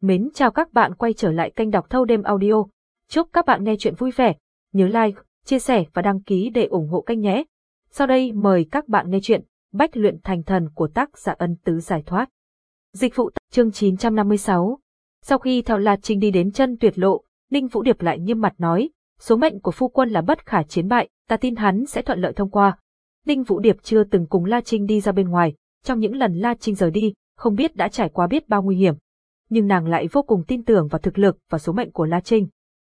Mến chào các bạn quay trở lại kênh đọc thâu đêm audio. Chúc các bạn nghe chuyện vui vẻ. Nhớ like, chia sẻ và đăng ký để ủng hộ kênh nhé. Sau đây mời các bạn nghe chuyện Bách luyện thành thần của tác giả ân tứ giải thoát. Dịch vụ chương 956 Sau khi Thảo Lạt Trinh đi đến chân tuyệt lộ, Ninh Vũ Điệp lại nghiêm mặt nói, số mệnh của phu quân là bất khả chiến bại, ta tin hắn sẽ thuận lợi thông qua. Ninh Vũ Điệp chưa từng cùng La Trinh đi ra bên ngoài, trong những lần La Trinh rời đi, không biết đã trải qua biết bao nguy hiểm. Nhưng nàng lại vô cùng tin tưởng vào thực lực và số mệnh của La Trinh.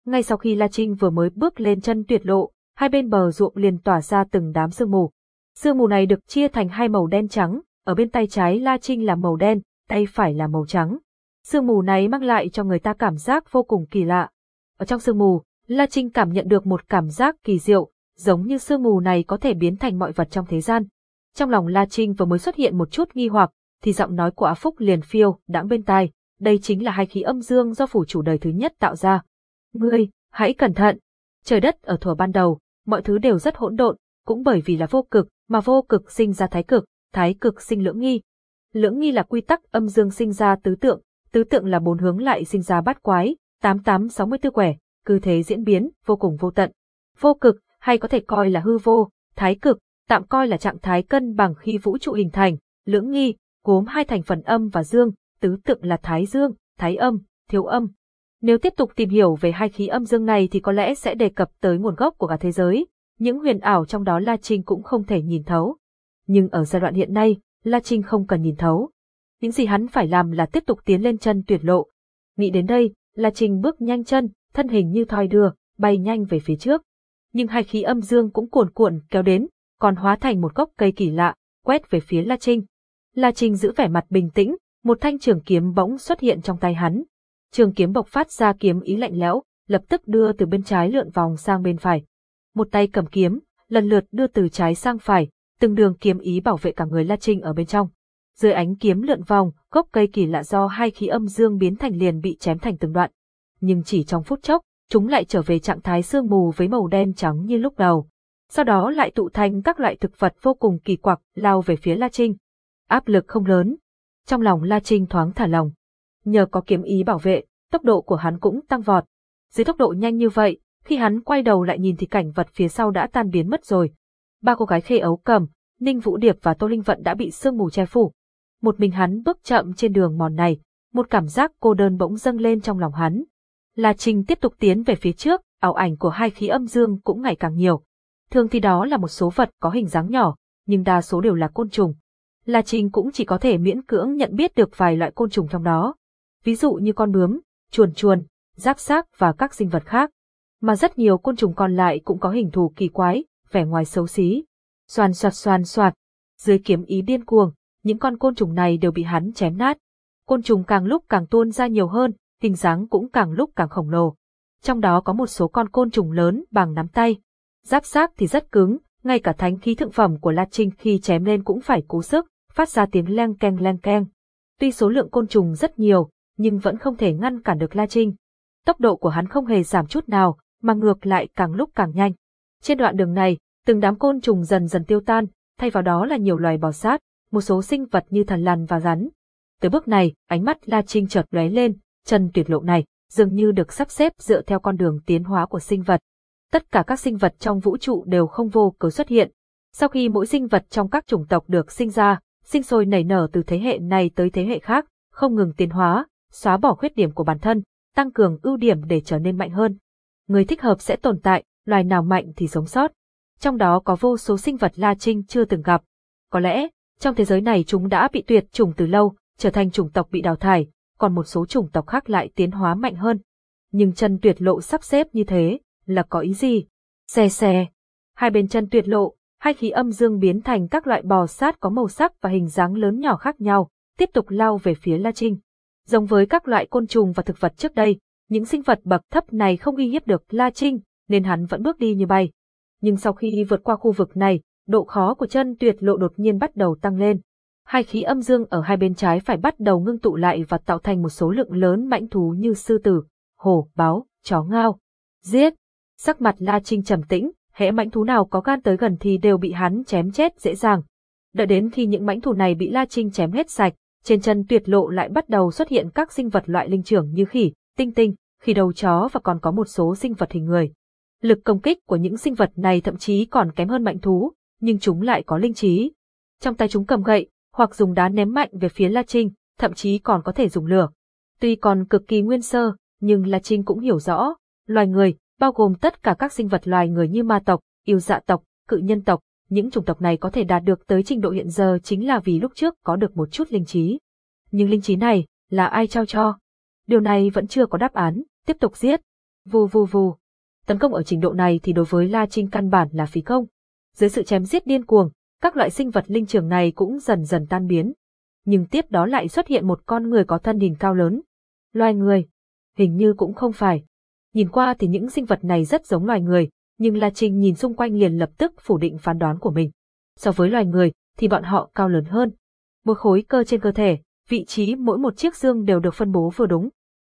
Ngay sau khi La Trinh vừa mới bước lên chân tuyệt lộ, hai bên bờ ruộng liền tỏa ra từng đám sương mù. Sương mù này được chia thành hai màu đen trắng, ở bên tay trái La Trinh là màu đen, tay phải là màu trắng. Sương mù này mang lại cho người ta cảm giác vô cùng kỳ lạ. Ở trong sương mù, La Trinh cảm nhận được một cảm giác kỳ diệu, giống như sương mù này có thể biến thành mọi vật trong thế gian. Trong lòng La Trinh vừa mới xuất hiện một chút nghi hoặc, thì giọng nói của A Phúc liền phiêu, đãng bên tai, đây chính là hai khí âm dương do phủ chủ đời thứ nhất tạo ra. Ngươi, hãy cẩn thận. Trời đất ở thuở ban đầu, mọi thứ đều rất hỗn độn, cũng bởi vì là vô cực, mà vô cực sinh ra thái cực, thái cực sinh lưỡng nghi. Lưỡng nghi là quy tắc âm dương sinh ra tứ tượng, tứ tượng là bốn hướng lại sinh ra bát quái, tám tám sáu mươi tư quẻ, cứ thế diễn biến, vô cùng vô tận. Vô cực, hay có thể coi là hư vô, thái cực, tạm coi là trạng thái cân bằng khi vũ trụ hình thành, lưỡng nghi, gốm hai thành phần âm và dương, tứ tượng là thái dương, thái âm, thiếu âm. Nếu tiếp tục tìm hiểu về hai khí âm dương này thì có lẽ sẽ đề cập tới nguồn gốc của cả thế giới, những huyền ảo trong đó La Trinh cũng không thể nhìn thấu. Nhưng ở giai đoạn hiện nay, La Trinh không cần nhìn thấu. Những gì hắn phải làm là tiếp tục tiến lên chân tuyệt lộ. Nghĩ đến đây, La Trinh bước nhanh chân, thân hình như thoi đưa, bay nhanh về phía trước. Nhưng hai khí âm dương cũng cuồn cuộn kéo đến, còn hóa thành một gốc cây kỳ lạ, quét về phía La Trinh. La Trinh giữ vẻ mặt bình tĩnh, một thanh trường kiếm bỗng xuất hiện trong tay hắn. Trường kiếm bộc phát ra kiếm ý lạnh lẽo, lập tức đưa từ bên trái lượn vòng sang bên phải. Một tay cầm kiếm, lần lượt đưa từ trái sang phải, từng đường kiếm ý bảo vệ cả người La Trinh ở bên trong. Dưới ánh kiếm lượn vòng, gốc cây kỳ lạ do hai khí âm dương biến thành liền bị chém thành từng đoạn. Nhưng chỉ trong phút chốc, chúng lại trở về trạng thái sương mù với màu đen trắng như lúc đầu. Sau đó lại tụ thành các loại thực vật vô cùng kỳ quặc lao về phía La Trinh. Áp lực không lớn, trong lòng La Trinh thoáng thả lòng. Nhờ có kiếm ý bảo vệ, tốc độ của hắn cũng tăng vọt. Dưới tốc độ nhanh như vậy, khi hắn quay đầu lại nhìn thì cảnh vật phía sau đã tan biến mất rồi. Ba cô gái khê ấu cầm, Ninh Vũ Điệp và Tô Linh Vận đã bị sương mù che phủ. Một mình hắn bước chậm trên đường mòn này, một cảm giác cô đơn bỗng dâng lên trong lòng hắn. La Trinh tiếp tục tiến về phía trước, ảo ảnh của hai khí âm dương cũng ngày càng nhiều. Thường thì đó là một số vật có hình dáng nhỏ, nhưng đa số đều là côn trùng. La Trinh cũng chỉ có thể miễn cưỡng nhận biết được vài loại côn trùng trong đó. Ví dụ như con bướm, chuồn chuồn, giáp xác và các sinh vật khác. Mà rất nhiều côn trùng còn lại cũng có hình thù kỳ quái, vẻ ngoài xấu xí. Xoàn xoạt xoàn xoạt. Dưới kiếm ý điên cuồng, những con côn trùng này đều bị hắn chém nát. Côn trùng càng lúc càng tuôn ra nhiều hơn, hình dáng cũng càng lúc càng khổng lồ. Trong đó có một số con côn trùng lớn bằng nắm tay. Giáp xác thì rất cứng, ngay cả thánh khí thượng phẩm của La Trinh khi chém lên cũng phải cố sức, phát ra tiếng leng keng leng keng. Tuy số lượng côn trùng rất nhiều, nhưng vẫn không thể ngăn cản được La Trinh. Tốc độ của hắn không hề giảm chút nào, mà ngược lại càng lúc càng nhanh. Trên đoạn đường này, từng đám côn trùng dần dần tiêu tan, thay vào đó là nhiều loài bò sát, một số sinh vật như thần lằn và rắn. Tới bước này, ánh mắt La Trinh chợt lóe lên, chân tuyệt lộ này dường như được sắp xếp dựa theo con đường tiến hóa của sinh vật. Tất cả các sinh vật trong vũ trụ đều không vô cớ xuất hiện. Sau khi mỗi sinh vật trong các chủng tộc được sinh ra, sinh sôi nảy nở từ thế hệ này tới thế hệ khác, không ngừng tiến hóa, xóa bỏ khuyết điểm của bản thân, tăng cường ưu điểm để trở nên mạnh hơn. Người thích hợp sẽ tồn tại, loài nào mạnh thì sống sót. Trong đó có vô số sinh vật La Trinh chưa từng gặp. Có lẽ, trong thế giới này chúng đã bị tuyệt chủng từ lâu, trở thành chủng tộc bị đào thải, còn một số chủng tộc khác lại tiến hóa mạnh hơn. Nhưng chân tuyệt lộ sắp xếp như thế, là có ý gì? Xe xe. Hai bên chân tuyệt lộ, hai khí âm dương biến thành các loại bò sát có màu sắc và hình dáng lớn nhỏ khác nhau, tiếp tục lao về phía La Trinh. Giống với các loại côn trùng và thực vật trước đây, những sinh vật bậc thấp này không uy hiếp được La Trinh, nên hắn vẫn bước đi như bay. Nhưng sau khi vượt qua khu vực này, độ khó của chân tuyệt lộ đột nhiên bắt đầu tăng lên. Hai khí âm dương ở hai bên trái phải bắt đầu ngưng tụ lại và tạo thành một số lượng lớn mãnh thú như sư tử, hổ, báo, chó ngao. Giết! Sắc mặt La Trinh trầm tĩnh, hễ mãnh thú nào có gan tới gần thì đều bị hắn chém chết dễ dàng. Đợi đến khi những mãnh thú này bị La Trinh chém hết sạch, trên chân tuyệt lộ lại bắt đầu xuất hiện các sinh vật loại linh trưởng như khỉ, tinh tinh, khỉ đầu chó và còn có một số sinh vật hình người. Lực công kích của những sinh vật này thậm chí còn kém hơn mãnh thú, nhưng chúng lại có linh trí. Trong tay chúng cầm gậy, hoặc dùng đá ném mạnh về phía La Trinh, thậm chí còn có thể dùng lửa. Tuy còn cực kỳ nguyên sơ, nhưng La Trinh cũng hiểu rõ, loài người, bao gồm tất cả các sinh vật loài người như ma tộc, yêu dạ tộc, cự nhân tộc, những chủng tộc này có thể đạt được tới trình độ hiện giờ chính là vì lúc trước có được một chút linh trí. Nhưng linh trí này, là ai trao cho? Điều này vẫn chưa có đáp án, tiếp tục giết. Vù vù vù. Tấn công ở trình độ này thì đối với La Trinh căn bản là phí công. Dưới sự chém giết điên cuồng, các loại sinh vật linh trường này cũng dần dần tan biến. Nhưng tiếp đó lại xuất hiện một con người có thân hình cao lớn. Loài người. Hình như cũng không phải. Nhìn qua thì những sinh vật này rất giống loài người, nhưng La Trinh nhìn xung quanh liền lập tức phủ định phán đoán của mình. So với loài người, thì bọn họ cao lớn hơn. Một khối cơ trên cơ thể, vị trí mỗi một chiếc xương đều được phân bố vừa đúng.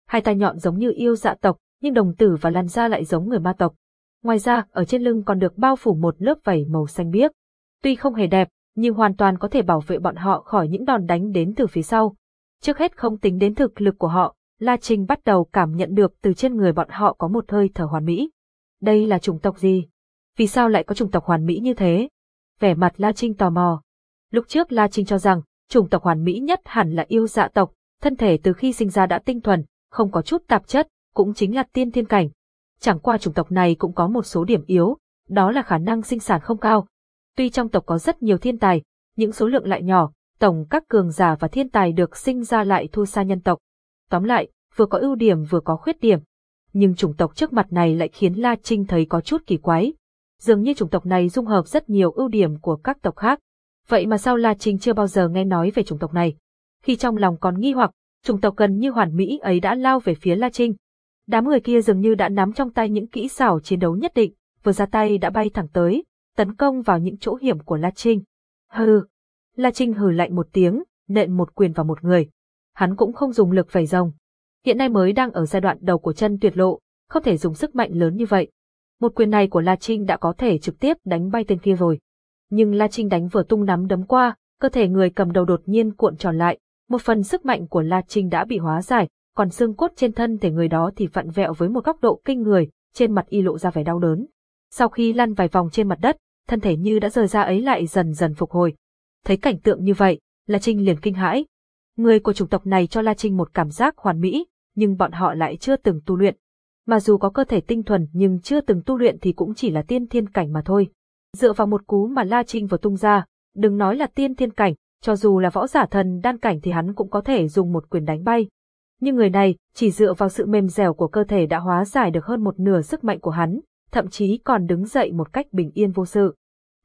Hai tai nhọn giống như yêu dạ tộc, nhưng đồng tử và làn da lại giống người ma tộc. Ngoài ra, ở trên lưng còn được bao phủ một lớp vảy màu xanh biếc. Tuy không hề đẹp, nhưng hoàn toàn có thể bảo vệ bọn họ khỏi những đòn đánh đến từ phía sau. Trước hết không tính đến thực lực của họ, La Trinh bắt đầu cảm nhận được từ trên người bọn họ có một hơi thở hoàn mỹ. Đây là chủng tộc gì? Vì sao lại có chủng tộc hoàn mỹ như thế? Vẻ mặt La Trinh tò mò. Lúc trước La Trinh cho rằng, chủng tộc hoàn mỹ nhất hẳn là yêu dạ tộc, thân thể từ khi sinh ra đã tinh thuần, không có chút tạp chất, cũng chính là tiên thiên cảnh. Chẳng qua chủng tộc này cũng có một số điểm yếu, đó là khả năng sinh sản không cao. Tuy trong tộc có rất nhiều thiên tài, những số lượng lại nhỏ, tổng các cường giả và thiên tài được sinh ra lại thua xa nhân tộc. Tóm lại, vừa có ưu điểm vừa có khuyết điểm. Nhưng chủng tộc trước mặt này lại khiến La Trinh thấy có chút kỳ quái. Dường như chủng tộc này dung hợp rất nhiều ưu điểm của các tộc khác. Vậy mà sao La Trinh chưa bao giờ nghe nói về chủng tộc này? Khi trong lòng còn nghi hoặc, chủng tộc gần như hoàn mỹ ấy đã lao về phía La Trinh. Đám người kia dường như đã nắm trong tay những kỹ xảo chiến đấu nhất định, vừa ra tay đã bay thẳng tới, tấn công vào những chỗ hiểm của La Trinh. Hừ. La Trinh hừ lạnh một tiếng, nện một quyền vào một người. Hắn cũng không dùng lực vẩy rồng. Hiện nay mới đang ở giai đoạn đầu của chân tuyệt lộ, không thể dùng sức mạnh lớn như vậy. Một quyền này của La Trinh đã có thể trực tiếp đánh bay tên kia rồi. Nhưng La Trinh đánh vừa tung nắm đấm qua, cơ thể người cầm đầu đột nhiên cuộn tròn lại, một phần sức mạnh của La Trinh đã bị hóa giải, còn xương cốt trên thân thể người đó thì vặn vẹo với một góc độ kinh người, trên mặt y lộ ra vẻ đau đớn. Sau khi lăn vài vòng trên mặt đất, thân thể như đã rời ra ấy lại dần dần phục hồi. Thấy cảnh tượng như vậy, La Trinh liền kinh hãi. Người của chủng tộc này cho La Trinh một cảm giác hoàn mỹ, nhưng bọn họ lại chưa từng tu luyện. Mà dù có cơ thể tinh thuần nhưng chưa từng tu luyện thì cũng chỉ là tiên thiên cảnh mà thôi. Dựa vào một cú mà La Trinh vừa tung ra, đừng nói là tiên thiên cảnh, cho dù là võ giả thần đan cảnh thì hắn cũng có thể dùng một quyền đánh bay. Nhưng người này, chỉ dựa vào sự mềm dẻo của cơ thể đã hóa giải được hơn một nửa sức mạnh của hắn, thậm chí còn đứng dậy một cách bình yên vô sự.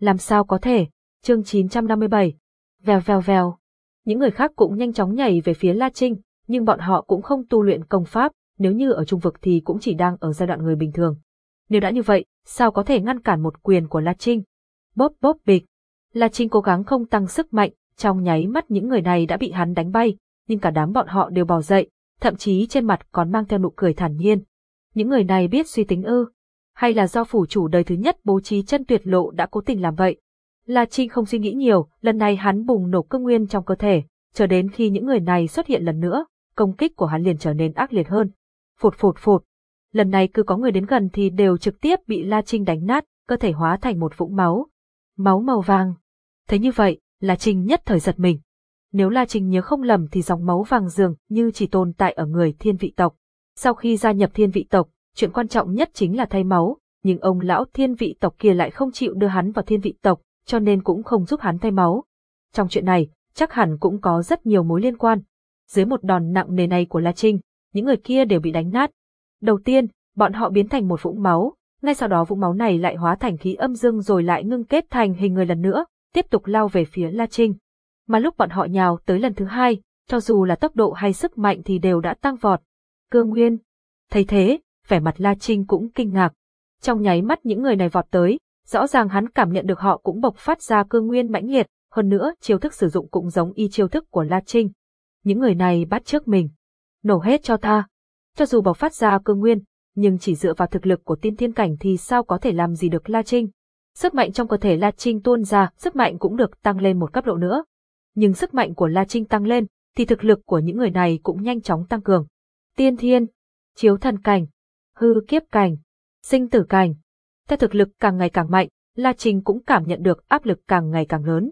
Làm sao có thể? Chương 957. Vèo vèo vèo. Những người khác cũng nhanh chóng nhảy về phía La Trinh, nhưng bọn họ cũng không tu luyện công pháp, nếu như ở trung vực thì cũng chỉ đang ở giai đoạn người bình thường. Nếu đã như vậy, sao có thể ngăn cản một quyền của La Trinh? Bóp bóp bịch. La Trinh cố gắng không tăng sức mạnh, trong nháy mắt những người này đã bị hắn đánh bay, nhưng cả đám bọn họ đều bò dậy, thậm chí trên mặt còn mang theo nụ cười thản nhiên. Những người này biết suy tính ư? Hay là do phủ chủ đời thứ nhất bố trí chân tuyệt lộ đã cố tình làm vậy? La Trinh không suy nghĩ nhiều, lần này hắn bùng nổ cơ nguyên trong cơ thể, chờ đến khi những người này xuất hiện lần nữa, công kích của hắn liền trở nên ác liệt hơn. Phụt phụt phụt. Lần này cứ có người đến gần thì đều trực tiếp bị La Trinh đánh nát, cơ thể hóa thành một vũng máu. Máu màu vàng. Thấy như vậy, La Trinh nhất thời giật mình. Nếu La Trinh nhớ không lầm thì dòng máu vàng dường như chỉ tồn tại ở người thiên vị tộc. Sau khi gia nhập thiên vị tộc, chuyện quan trọng nhất chính là thay máu, nhưng ông lão thiên vị tộc kia lại không chịu đưa hắn vào thiên vị tộc, cho nên cũng không giúp hắn thay máu. Trong chuyện này, chắc hẳn cũng có rất nhiều mối liên quan. Dưới một đòn nặng nề này của La Trinh, những người kia đều bị đánh nát. Đầu tiên, bọn họ biến thành một vũng máu, ngay sau đó vũng máu này lại hóa thành khí âm dương rồi lại ngưng kết thành hình người lần nữa, tiếp tục lao về phía La Trinh. Mà lúc bọn họ nhào tới lần thứ hai, cho dù là tốc độ hay sức mạnh thì đều đã tăng vọt. Cương Nguyên. Thấy thế, vẻ mặt La Trinh cũng kinh ngạc. Trong nháy mắt những người này vọt tới, rõ ràng hắn cảm nhận được họ cũng bộc phát ra cương nguyên mãnh liệt, hơn nữa chiêu thức sử dụng cũng giống y chiêu thức của La Trinh. Những người này bắt trước mình. Nổ hết cho ta. Cho dù bộc phát ra cương nguyên, nhưng chỉ dựa vào thực lực của tiên thiên cảnh thì sao có thể làm gì được La Trinh. Sức mạnh trong cơ thể La Trinh tuôn ra, sức mạnh cũng được tăng lên một cấp độ nữa. Nhưng sức mạnh của La Trinh tăng lên, thì thực lực của những người này cũng nhanh chóng tăng cường. Tiên thiên, chiếu thần cảnh, hư kiếp cảnh, sinh tử cảnh. Theo thực lực càng ngày càng mạnh, La Trình cũng cảm nhận được áp lực càng ngày càng lớn.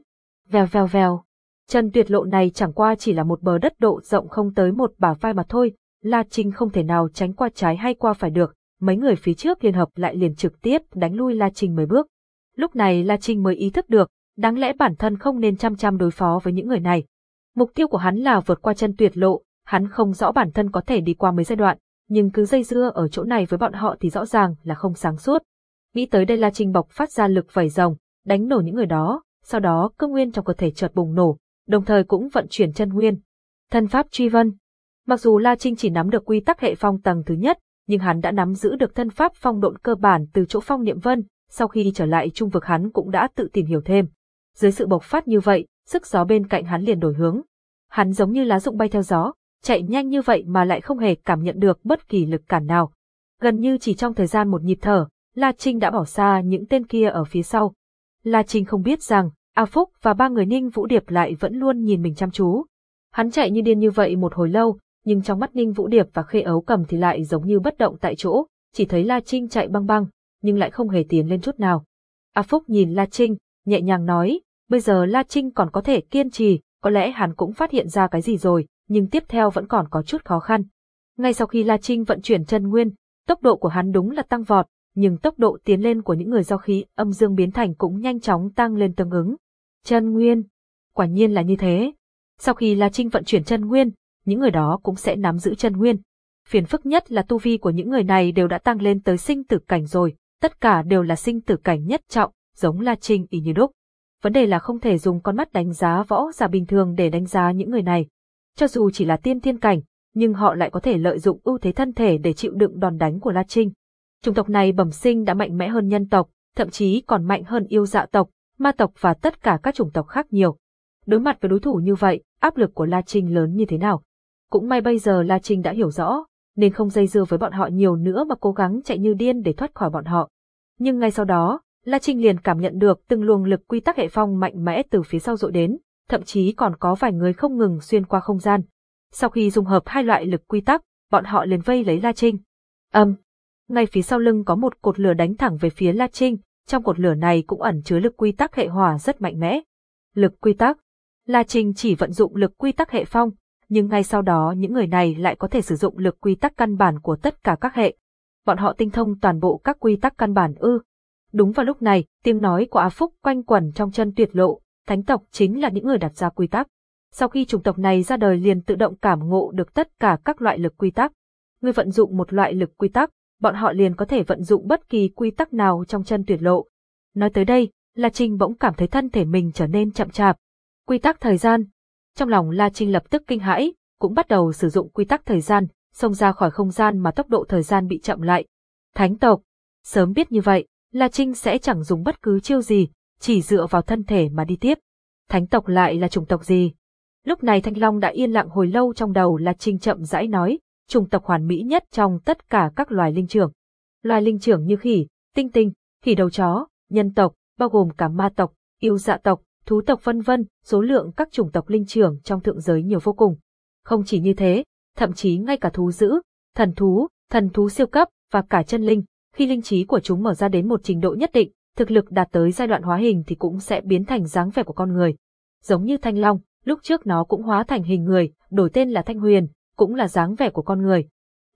Vèo vèo vèo. Chân tuyệt lộ này chẳng qua chỉ là một bờ đất độ rộng không tới một bả vai mà thôi, La Trình không thể nào tránh qua trái hay qua phải được, mấy người phía trước liên hợp lại liền trực tiếp đánh lui La Trình mấy bước. Lúc này La Trình mới ý thức được, đáng lẽ bản thân không nên chăm chăm đối phó với những người này. Mục tiêu của hắn là vượt qua chân tuyệt lộ, hắn không rõ bản thân có thể đi qua mấy giai đoạn, nhưng cứ dây dưa ở chỗ này với bọn họ thì rõ ràng là không sáng suốt. Nghĩ tới đây La Trinh bộc phát ra lực vẩy rồng, đánh nổ những người đó, sau đó cơ nguyên trong cơ thể chợt bùng nổ, đồng thời cũng vận chuyển chân nguyên. Thân pháp truy vân. Mặc dù La Trinh chỉ nắm được quy tắc hệ phong tầng thứ nhất, nhưng hắn đã nắm giữ được thân pháp phong độn cơ bản từ chỗ phong niệm vân, sau khi đi trở lại trung vực hắn cũng đã tự tìm hiểu thêm. Dưới sự bộc phát như vậy, sức gió bên cạnh hắn liền đổi hướng. Hắn giống như lá rụng bay theo gió, chạy nhanh như vậy mà lại không hề cảm nhận được bất kỳ lực cản nào. Gần như chỉ trong thời gian một nhịp thở, La Trinh đã bỏ xa những tên kia ở phía sau. La Trinh không biết rằng, A Phúc và ba người Ninh Vũ Điệp lại vẫn luôn nhìn mình chăm chú. Hắn chạy như điên như vậy một hồi lâu, nhưng trong mắt Ninh Vũ Điệp và Khê Ấu Cầm thì lại giống như bất động tại chỗ, chỉ thấy La Trinh chạy băng băng, nhưng lại không hề tiến lên chút nào. A Phúc nhìn La Trinh, nhẹ nhàng nói, bây giờ La Trinh còn có thể kiên trì, có lẽ hắn cũng phát hiện ra cái gì rồi, nhưng tiếp theo vẫn còn có chút khó khăn. Ngay sau khi La Trinh vận chuyển chân nguyên, tốc độ của hắn đúng là tăng vọt, nhưng tốc độ tiến lên của những người do khí âm dương biến thành cũng nhanh chóng tăng lên tương ứng. Chân nguyên, quả nhiên là như thế. Sau khi La Trinh vận chuyển chân nguyên, những người đó cũng sẽ nắm giữ chân nguyên. Phiền phức nhất là tu vi của những người này đều đã tăng lên tới sinh tử cảnh rồi, tất cả đều là sinh tử cảnh nhất trọng, giống La Trinh y như đúc. Vấn đề là không thể dùng con mắt đánh giá võ giả bình thường để đánh giá những người này. Cho dù chỉ là tiên thiên cảnh, nhưng họ lại có thể lợi dụng ưu thế thân thể để chịu đựng đòn đánh của La Trinh. Chủng tộc này bẩm sinh đã mạnh mẽ hơn nhân tộc, thậm chí còn mạnh hơn yêu dạ tộc, ma tộc và tất cả các chủng tộc khác nhiều. Đối mặt với đối thủ như vậy, áp lực của La Trinh lớn như thế nào? Cũng may bây giờ La Trinh đã hiểu rõ, nên không dây dưa với bọn họ nhiều nữa mà cố gắng chạy như điên để thoát khỏi bọn họ. Nhưng ngay sau đó, La Trinh liền cảm nhận được từng luồng lực quy tắc hệ phong mạnh mẽ từ phía sau dội đến, thậm chí còn có vài người không ngừng xuyên qua không gian. Sau khi dung hợp hai loại lực quy tắc, bọn họ liền vây lấy La Trinh. Âm. Um, ngay phía sau lưng có một cột lửa đánh thẳng về phía La Trinh, trong cột lửa này cũng ẩn chứa lực quy tắc hệ hỏa rất mạnh mẽ. Lực quy tắc. La Trinh chỉ vận dụng lực quy tắc hệ phong, nhưng ngay sau đó những người này lại có thể sử dụng lực quy tắc căn bản của tất cả các hệ. Bọn họ tinh thông toàn bộ các quy tắc căn bản ư. Đúng vào lúc này, tiếng nói của Á Phúc quanh quẩn trong chân tuyệt lộ, thánh tộc chính là những người đặt ra quy tắc. Sau khi chủng tộc này ra đời liền tự động cảm ngộ được tất cả các loại lực quy tắc. Người vận dụng một loại lực quy tắc, bọn họ liền có thể vận dụng bất kỳ quy tắc nào trong chân tuyệt lộ. Nói tới đây, La Trinh bỗng cảm thấy thân thể mình trở nên chậm chạp. Quy tắc thời gian. Trong lòng La Trinh lập tức kinh hãi, cũng bắt đầu sử dụng quy tắc thời gian, xông ra khỏi không gian mà tốc độ thời gian bị chậm lại. Thánh tộc. Sớm biết như vậy, La Trinh sẽ chẳng dùng bất cứ chiêu gì, chỉ dựa vào thân thể mà đi tiếp. Thánh tộc lại là chủng tộc gì? Lúc này Thanh Long đã yên lặng hồi lâu trong đầu La Trinh chậm rãi nói, chủng tộc hoàn mỹ nhất trong tất cả các loài linh trưởng. Loài linh trưởng như khỉ, tinh tinh, khỉ đầu chó, nhân tộc, bao gồm cả ma tộc, yêu dạ tộc, thú tộc vân vân, số lượng các chủng tộc linh trưởng trong thượng giới nhiều vô cùng. Không chỉ như thế, thậm chí ngay cả thú dữ, thần thú, thần thú siêu cấp và cả chân linh, khi linh trí của chúng mở ra đến một trình độ nhất định, thực lực đạt tới giai đoạn hóa hình thì cũng sẽ biến thành dáng vẻ của con người. Giống như thanh long, lúc trước nó cũng hóa thành hình người, đổi tên là thanh huyền, cũng là dáng vẻ của con người.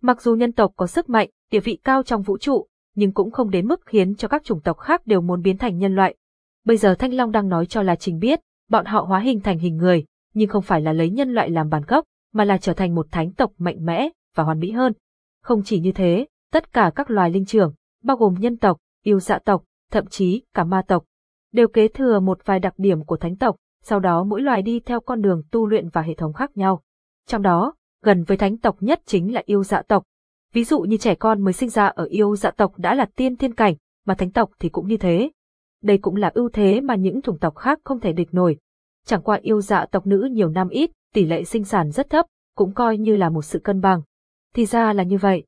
Mặc dù nhân tộc có sức mạnh, địa vị cao trong vũ trụ, nhưng cũng không đến mức khiến cho các chủng tộc khác đều muốn biến thành nhân loại. Bây giờ Thanh Long đang nói cho La Trình biết, bọn họ hóa hình thành hình người, nhưng không phải là lấy nhân loại làm bản gốc, mà là trở thành một thánh tộc mạnh mẽ và hoàn mỹ hơn. Không chỉ như thế, tất cả các loài linh trưởng, bao gồm nhân tộc, yêu dạ tộc, thậm chí cả ma tộc, đều kế thừa một vài đặc điểm của thánh tộc, sau đó mỗi loài đi theo con đường tu luyện và hệ thống khác nhau. Trong đó, gần với thánh tộc nhất chính là yêu dạ tộc. Ví dụ như trẻ con mới sinh ra ở yêu dạ tộc đã là tiên thiên cảnh, mà thánh tộc thì cũng như thế. Đây cũng là ưu thế mà những chủng tộc khác không thể địch nổi. Chẳng qua yêu dạ tộc nữ nhiều năm ít, tỷ lệ sinh sản rất thấp, cũng coi như là một sự cân bằng. Thì ra là như vậy.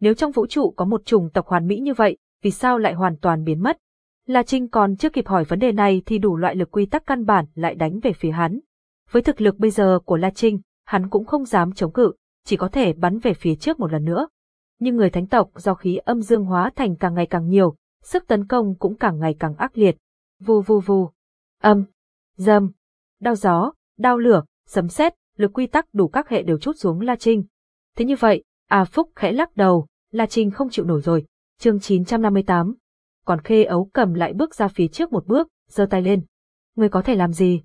Nếu trong vũ trụ có một chủng tộc hoàn mỹ như vậy, vì sao lại hoàn toàn biến mất? La Trinh còn chưa kịp hỏi vấn đề này thì đủ loại lực quy tắc căn bản lại đánh về phía hắn. Với thực lực bây giờ của La Trinh, hắn cũng không dám chống cự, chỉ có thể bắn về phía trước một lần nữa. Nhưng người thánh tộc do khí âm dương hóa thành càng ngày càng nhiều, sức tấn công cũng càng ngày càng ác liệt. Vù vù vù, âm, dâm, đau gió, đau lửa, sấm sét, lực quy tắc đủ các hệ đều chút xuống La Trinh. Thế như vậy, A Phúc khẽ lắc đầu, La Trinh không chịu nổi rồi. Chương 958. Còn Khê Ấu cầm lại bước ra phía trước một bước, giơ tay lên. người có thể làm gì?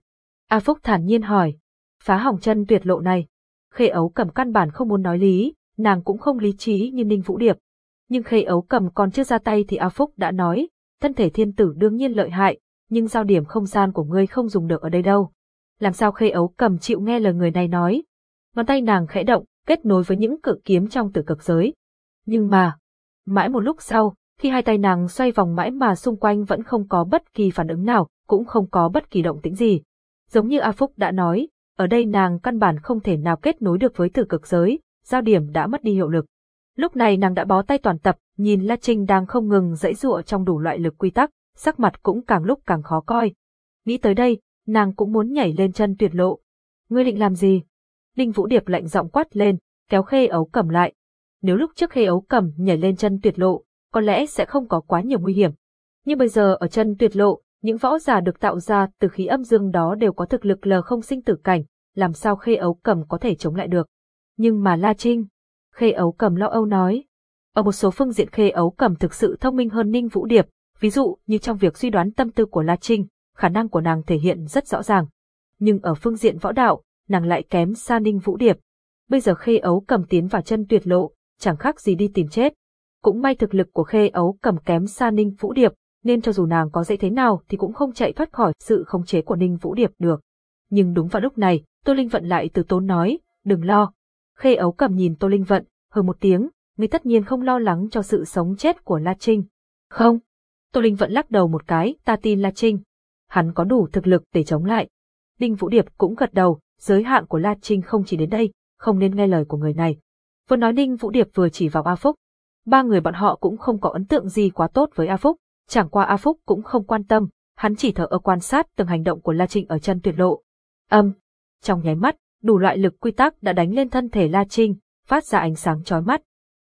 A Phúc thản nhiên hỏi. Phá hỏng chân tuyệt lộ này. Khê Ấu cầm căn bản không muốn nói lý, nàng cũng không lý trí như Ninh Vũ Điệp. Nhưng Khê Ấu cầm còn chưa ra tay thì A Phúc đã nói, thân thể thiên tử đương nhiên lợi hại, nhưng giao điểm không gian của ngươi không dùng được ở đây đâu. Làm sao Khê Ấu cầm chịu nghe lời người này nói? Ngón tay nàng khẽ động, kết nối với những cự kiếm trong tử cực giới. Nhưng mà, mãi một lúc sau, khi hai tay nàng xoay vòng mãi mà xung quanh vẫn không có bất kỳ phản ứng nào, cũng không có bất kỳ động tĩnh gì. Giống như A Phúc đã nói, ở đây nàng căn bản không thể nào kết nối được với tử cực giới, giao điểm đã mất đi hiệu lực. Lúc này nàng đã bó tay toàn tập, nhìn La Trinh đang không ngừng dãy dụa trong đủ loại lực quy tắc, sắc mặt cũng càng lúc càng khó coi. Nghĩ tới đây, nàng cũng muốn nhảy lên chân tuyệt lộ. Ngươi định làm gì? Đinh Vũ Điệp lạnh giọng quát lên, kéo khê ấu cầm lại. Nếu lúc trước khê ấu cầm nhảy lên chân tuyệt lộ, có lẽ sẽ không có quá nhiều nguy hiểm. Nhưng bây giờ ở chân tuyệt lộ, những võ giả được tạo ra từ khí âm dương đó đều có thực lực lờ không sinh tử cảnh, làm sao khê ấu cầm có thể chống lại được. Nhưng mà La Trinh, khê ấu cầm lo âu nói. Ở một số phương diện khê ấu cầm thực sự thông minh hơn Ninh Vũ Điệp, ví dụ như trong việc suy đoán tâm tư của La Trinh, khả năng của nàng thể hiện rất rõ ràng. Nhưng ở phương diện võ đạo, nàng lại kém xa Ninh Vũ Điệp. Bây giờ khê ấu cầm tiến vào chân tuyệt lộ, chẳng khác gì đi tìm chết. Cũng may thực lực của khê ấu cầm kém xa Ninh Vũ Điệp, nên cho dù nàng có dễ thế nào thì cũng không chạy thoát khỏi sự khống chế của Ninh Vũ Điệp được. Nhưng đúng vào lúc này, Tô Linh Vận lại từ tốn nói, đừng lo. Khê ấu cầm nhìn Tô Linh Vận, hờ một tiếng, ngươi tất nhiên không lo lắng cho sự sống chết của La Trinh. Không. Tô Linh Vận lắc đầu một cái, ta tin La Trinh. Hắn có đủ thực lực để chống lại. Đinh Vũ Điệp cũng gật đầu, giới hạn của La Trinh không chỉ đến đây, không nên nghe lời của người này. Vừa nói Đinh Vũ Điệp vừa chỉ vào A Phúc. Ba người bọn họ cũng không có ấn tượng gì quá tốt với A Phúc, chẳng qua A Phúc cũng không quan tâm, hắn chỉ thở ở quan sát từng hành động của La Trinh ở chân tuyệt lộ. Âm, trong nháy mắt, đủ loại lực quy tắc đã đánh lên thân thể La Trinh, phát ra ánh sáng chói mắt.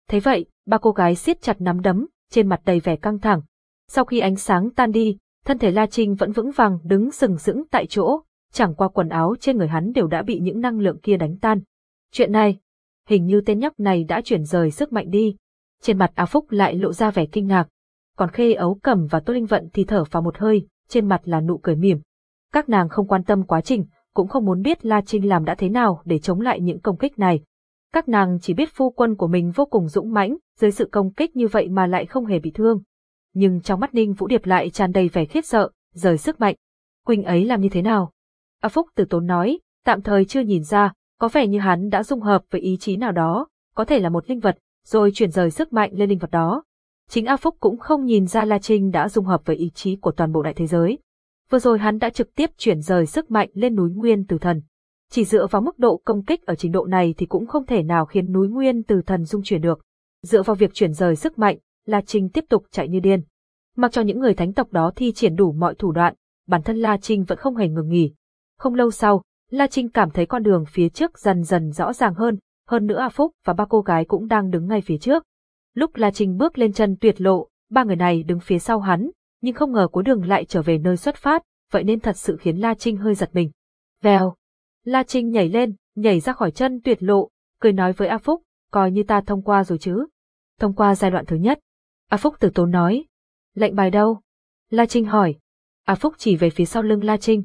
Thế vậy, ba cô gái siết chặt nắm đấm, trên mặt đầy vẻ căng thẳng. Sau khi ánh sáng tan đi, thân thể La Trinh vẫn vững vàng đứng sừng sững tại chỗ, chẳng qua quần áo trên người hắn đều đã bị những năng lượng kia đánh tan. Chuyện này, hình như tên nhóc này đã chuyển rời sức mạnh đi. Trên mặt A Phúc lại lộ ra vẻ kinh ngạc. Còn Khê Ấu Cẩm và Tô Linh Vận thì thở vào một hơi, trên mặt là nụ cười mỉm. Các nàng không quan tâm quá trình, cũng không muốn biết La Trinh làm đã thế nào để chống lại những công kích này. Các nàng chỉ biết phu quân của mình vô cùng dũng mãnh, dưới sự công kích như vậy mà lại không hề bị thương. Nhưng trong mắt Ninh Vũ Điệp lại tràn đầy vẻ khiếp sợ, rời sức mạnh. Quỳnh ấy làm như thế nào? A Phúc từ tốn nói, tạm thời chưa nhìn ra, có vẻ như hắn đã dung hợp với ý chí nào đó, có thể là một linh vật, rồi chuyển rời sức mạnh lên linh vật đó. Chính A Phúc cũng không nhìn ra La Trinh đã dung hợp với ý chí của toàn bộ đại thế giới. Vừa rồi hắn đã trực tiếp chuyển rời sức mạnh lên núi Nguyên Từ Thần. Chỉ dựa vào mức độ công kích ở trình độ này thì cũng không thể nào khiến núi Nguyên Từ Thần dung chuyển được. Dựa vào việc chuyển rời sức mạnh, La Trinh tiếp tục chạy như điên. Mặc cho những người thánh tộc đó thi triển đủ mọi thủ đoạn, bản thân La Trinh vẫn không hề ngừng nghỉ. Không lâu sau, La Trinh cảm thấy con đường phía trước dần dần rõ ràng hơn, hơn nữa A Phúc và ba cô gái cũng đang đứng ngay phía trước. Lúc La Trinh bước lên chân tuyệt lộ, ba người này đứng phía sau hắn, nhưng không ngờ cuối đường lại trở về nơi xuất phát, vậy nên thật sự khiến La Trinh hơi giật mình. Vèo! La Trinh nhảy lên, nhảy ra khỏi chân tuyệt lộ, cười nói với A Phúc, coi như ta thông qua rồi chứ. Thông qua giai đoạn thứ nhất. A Phúc từ tốn nói. Lệnh bài đâu? La Trinh hỏi. A Phúc chỉ về phía sau lưng La Trinh.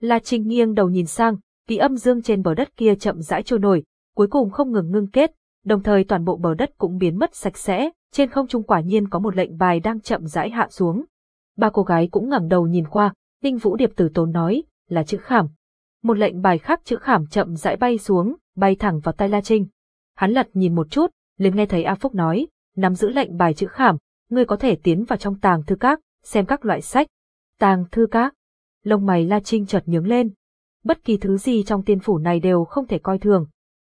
La Trinh nghiêng đầu nhìn sang, tí âm dương trên bờ đất kia chậm rãi trôi nổi, cuối cùng không ngừng ngưng kết, đồng thời toàn bộ bờ đất cũng biến mất sạch sẽ, trên không trung quả nhiên có một lệnh bài đang chậm rãi hạ xuống. Ba cô gái cũng ngẩng đầu nhìn qua, ninh Vũ Điệp tử tốn nói, là chữ khảm. Một lệnh bài khác chữ khảm chậm rãi bay xuống, bay thẳng vào tay La Trinh. Hắn lật nhìn một chút, liền nghe thấy A Phúc nói, nắm giữ lệnh bài chữ khảm, ngươi có thể tiến vào trong tàng thư các, xem các loại sách. Tàng thư các. Lông mày La Trinh chợt nhướng lên. Bất kỳ thứ gì trong tiên phủ này đều không thể coi thường.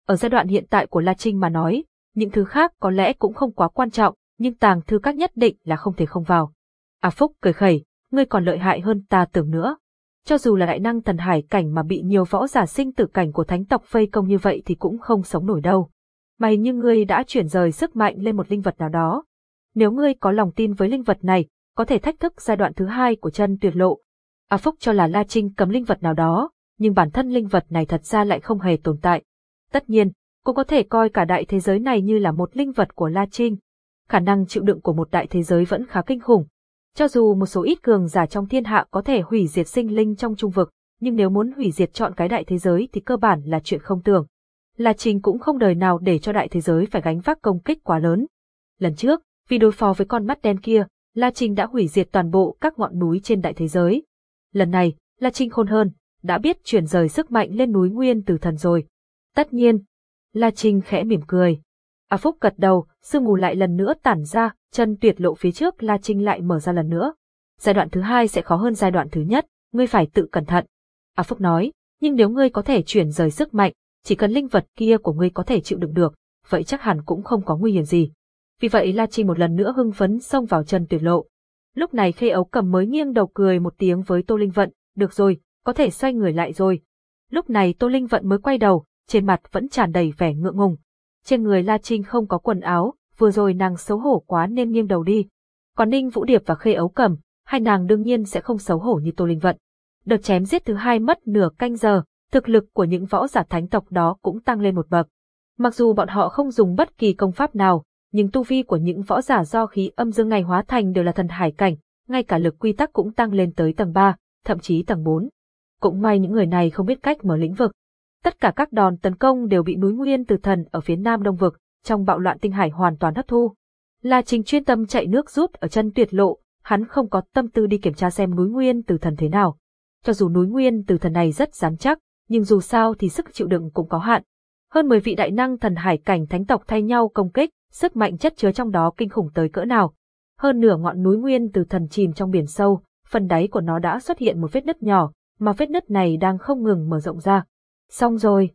Ở giai đoạn hiện tại của La Trinh mà nói, những thứ khác có lẽ cũng không quá quan trọng, nhưng tàng thư các nhất định là không thể không vào. A Phúc cười khẩy, ngươi còn lợi hại hơn ta tưởng nữa. Cho dù là đại năng thần hải cảnh mà bị nhiều võ giả sinh tử cảnh của thánh tộc vây công như vậy thì cũng không sống nổi đâu. Mày như ngươi đã chuyển rời sức mạnh lên một linh vật nào đó. Nếu ngươi có lòng tin với linh vật này, có thể thách thức giai đoạn thứ hai của chân tuyệt lộ. A Phúc cho là La Trinh cấm linh vật nào đó, nhưng bản thân linh vật này thật ra lại không hề tồn tại. Tất nhiên, cũng có thể coi cả đại thế giới này như là một linh vật của La Trinh. Khả năng chịu đựng của một đại thế giới vẫn khá kinh khủng. Cho dù một số ít cường giả trong thiên hạ có thể hủy diệt sinh linh trong trung vực, nhưng nếu muốn hủy diệt chọn cái đại thế giới thì cơ bản là chuyện không tưởng. La Trinh cũng không đời nào để cho đại thế giới phải gánh vác công kích quá lớn. Lần trước, vì đối phó với con mắt đen kia, La Trinh đã hủy diệt toàn bộ các ngọn núi trên đại thế giới. Lần này, La Trinh khôn hơn, đã biết chuyển rời sức mạnh lên núi Nguyên Tử Thần rồi. Tất nhiên, La Trinh khẽ mỉm cười. A Phúc gật đầu, sương mù lại lần nữa tản ra, chân tuyệt lộ phía trước La Trinh lại mở ra lần nữa. Giai đoạn thứ hai sẽ khó hơn giai đoạn thứ nhất, ngươi phải tự cẩn thận. A Phúc nói, nhưng nếu ngươi có thể chuyển rời sức mạnh, chỉ cần linh vật kia của ngươi có thể chịu đựng được, vậy chắc hẳn cũng không có nguy hiểm gì. Vì vậy La Trinh một lần nữa hưng phấn xông vào chân tuyệt lộ. Lúc này Khê Ấu Cầm mới nghiêng đầu cười một tiếng với Tô Linh Vận, được rồi, có thể xoay người lại rồi. Lúc này Tô Linh Vận mới quay đầu, trên mặt vẫn tràn đầy vẻ ngượng ngùng. Trên người La Trinh không có quần áo, vừa rồi nàng xấu hổ quá nên nghiêng đầu đi. Còn Ninh Vũ Điệp và Khê Ấu Cầm, hai nàng đương nhiên sẽ không xấu hổ như Tô Linh Vận. Đợt chém giết thứ hai mất nửa canh giờ, thực lực của những võ giả thánh tộc đó cũng tăng lên một bậc. Mặc dù bọn họ không dùng bất kỳ công pháp nào, nhưng tu vi của những võ giả do khí âm dương ngày hóa thành đều là thần hải cảnh, ngay cả lực quy tắc cũng tăng lên tới tầng 3, thậm chí tầng 4. Cũng may những người này không biết cách mở lĩnh vực. Tất cả các đòn tấn công đều bị núi Nguyên Từ Thần ở phía nam đông vực, trong bạo loạn tinh hải hoàn toàn hấp thu. La Trình chuyên tâm chạy nước rút ở chân tuyệt lộ, hắn không có tâm tư đi kiểm tra xem núi Nguyên Từ Thần thế nào. Cho dù núi Nguyên Từ Thần này rất rắn chắc, nhưng dù sao thì sức chịu đựng cũng có hạn. Hơn 10 vị đại năng thần hải cảnh thánh tộc thay nhau công kích, sức mạnh chất chứa trong đó kinh khủng tới cỡ nào. Hơn nửa ngọn núi nguyên từ thần chìm trong biển sâu, phần đáy của nó đã xuất hiện một vết nứt nhỏ, mà vết nứt này đang không ngừng mở rộng ra. Xong rồi.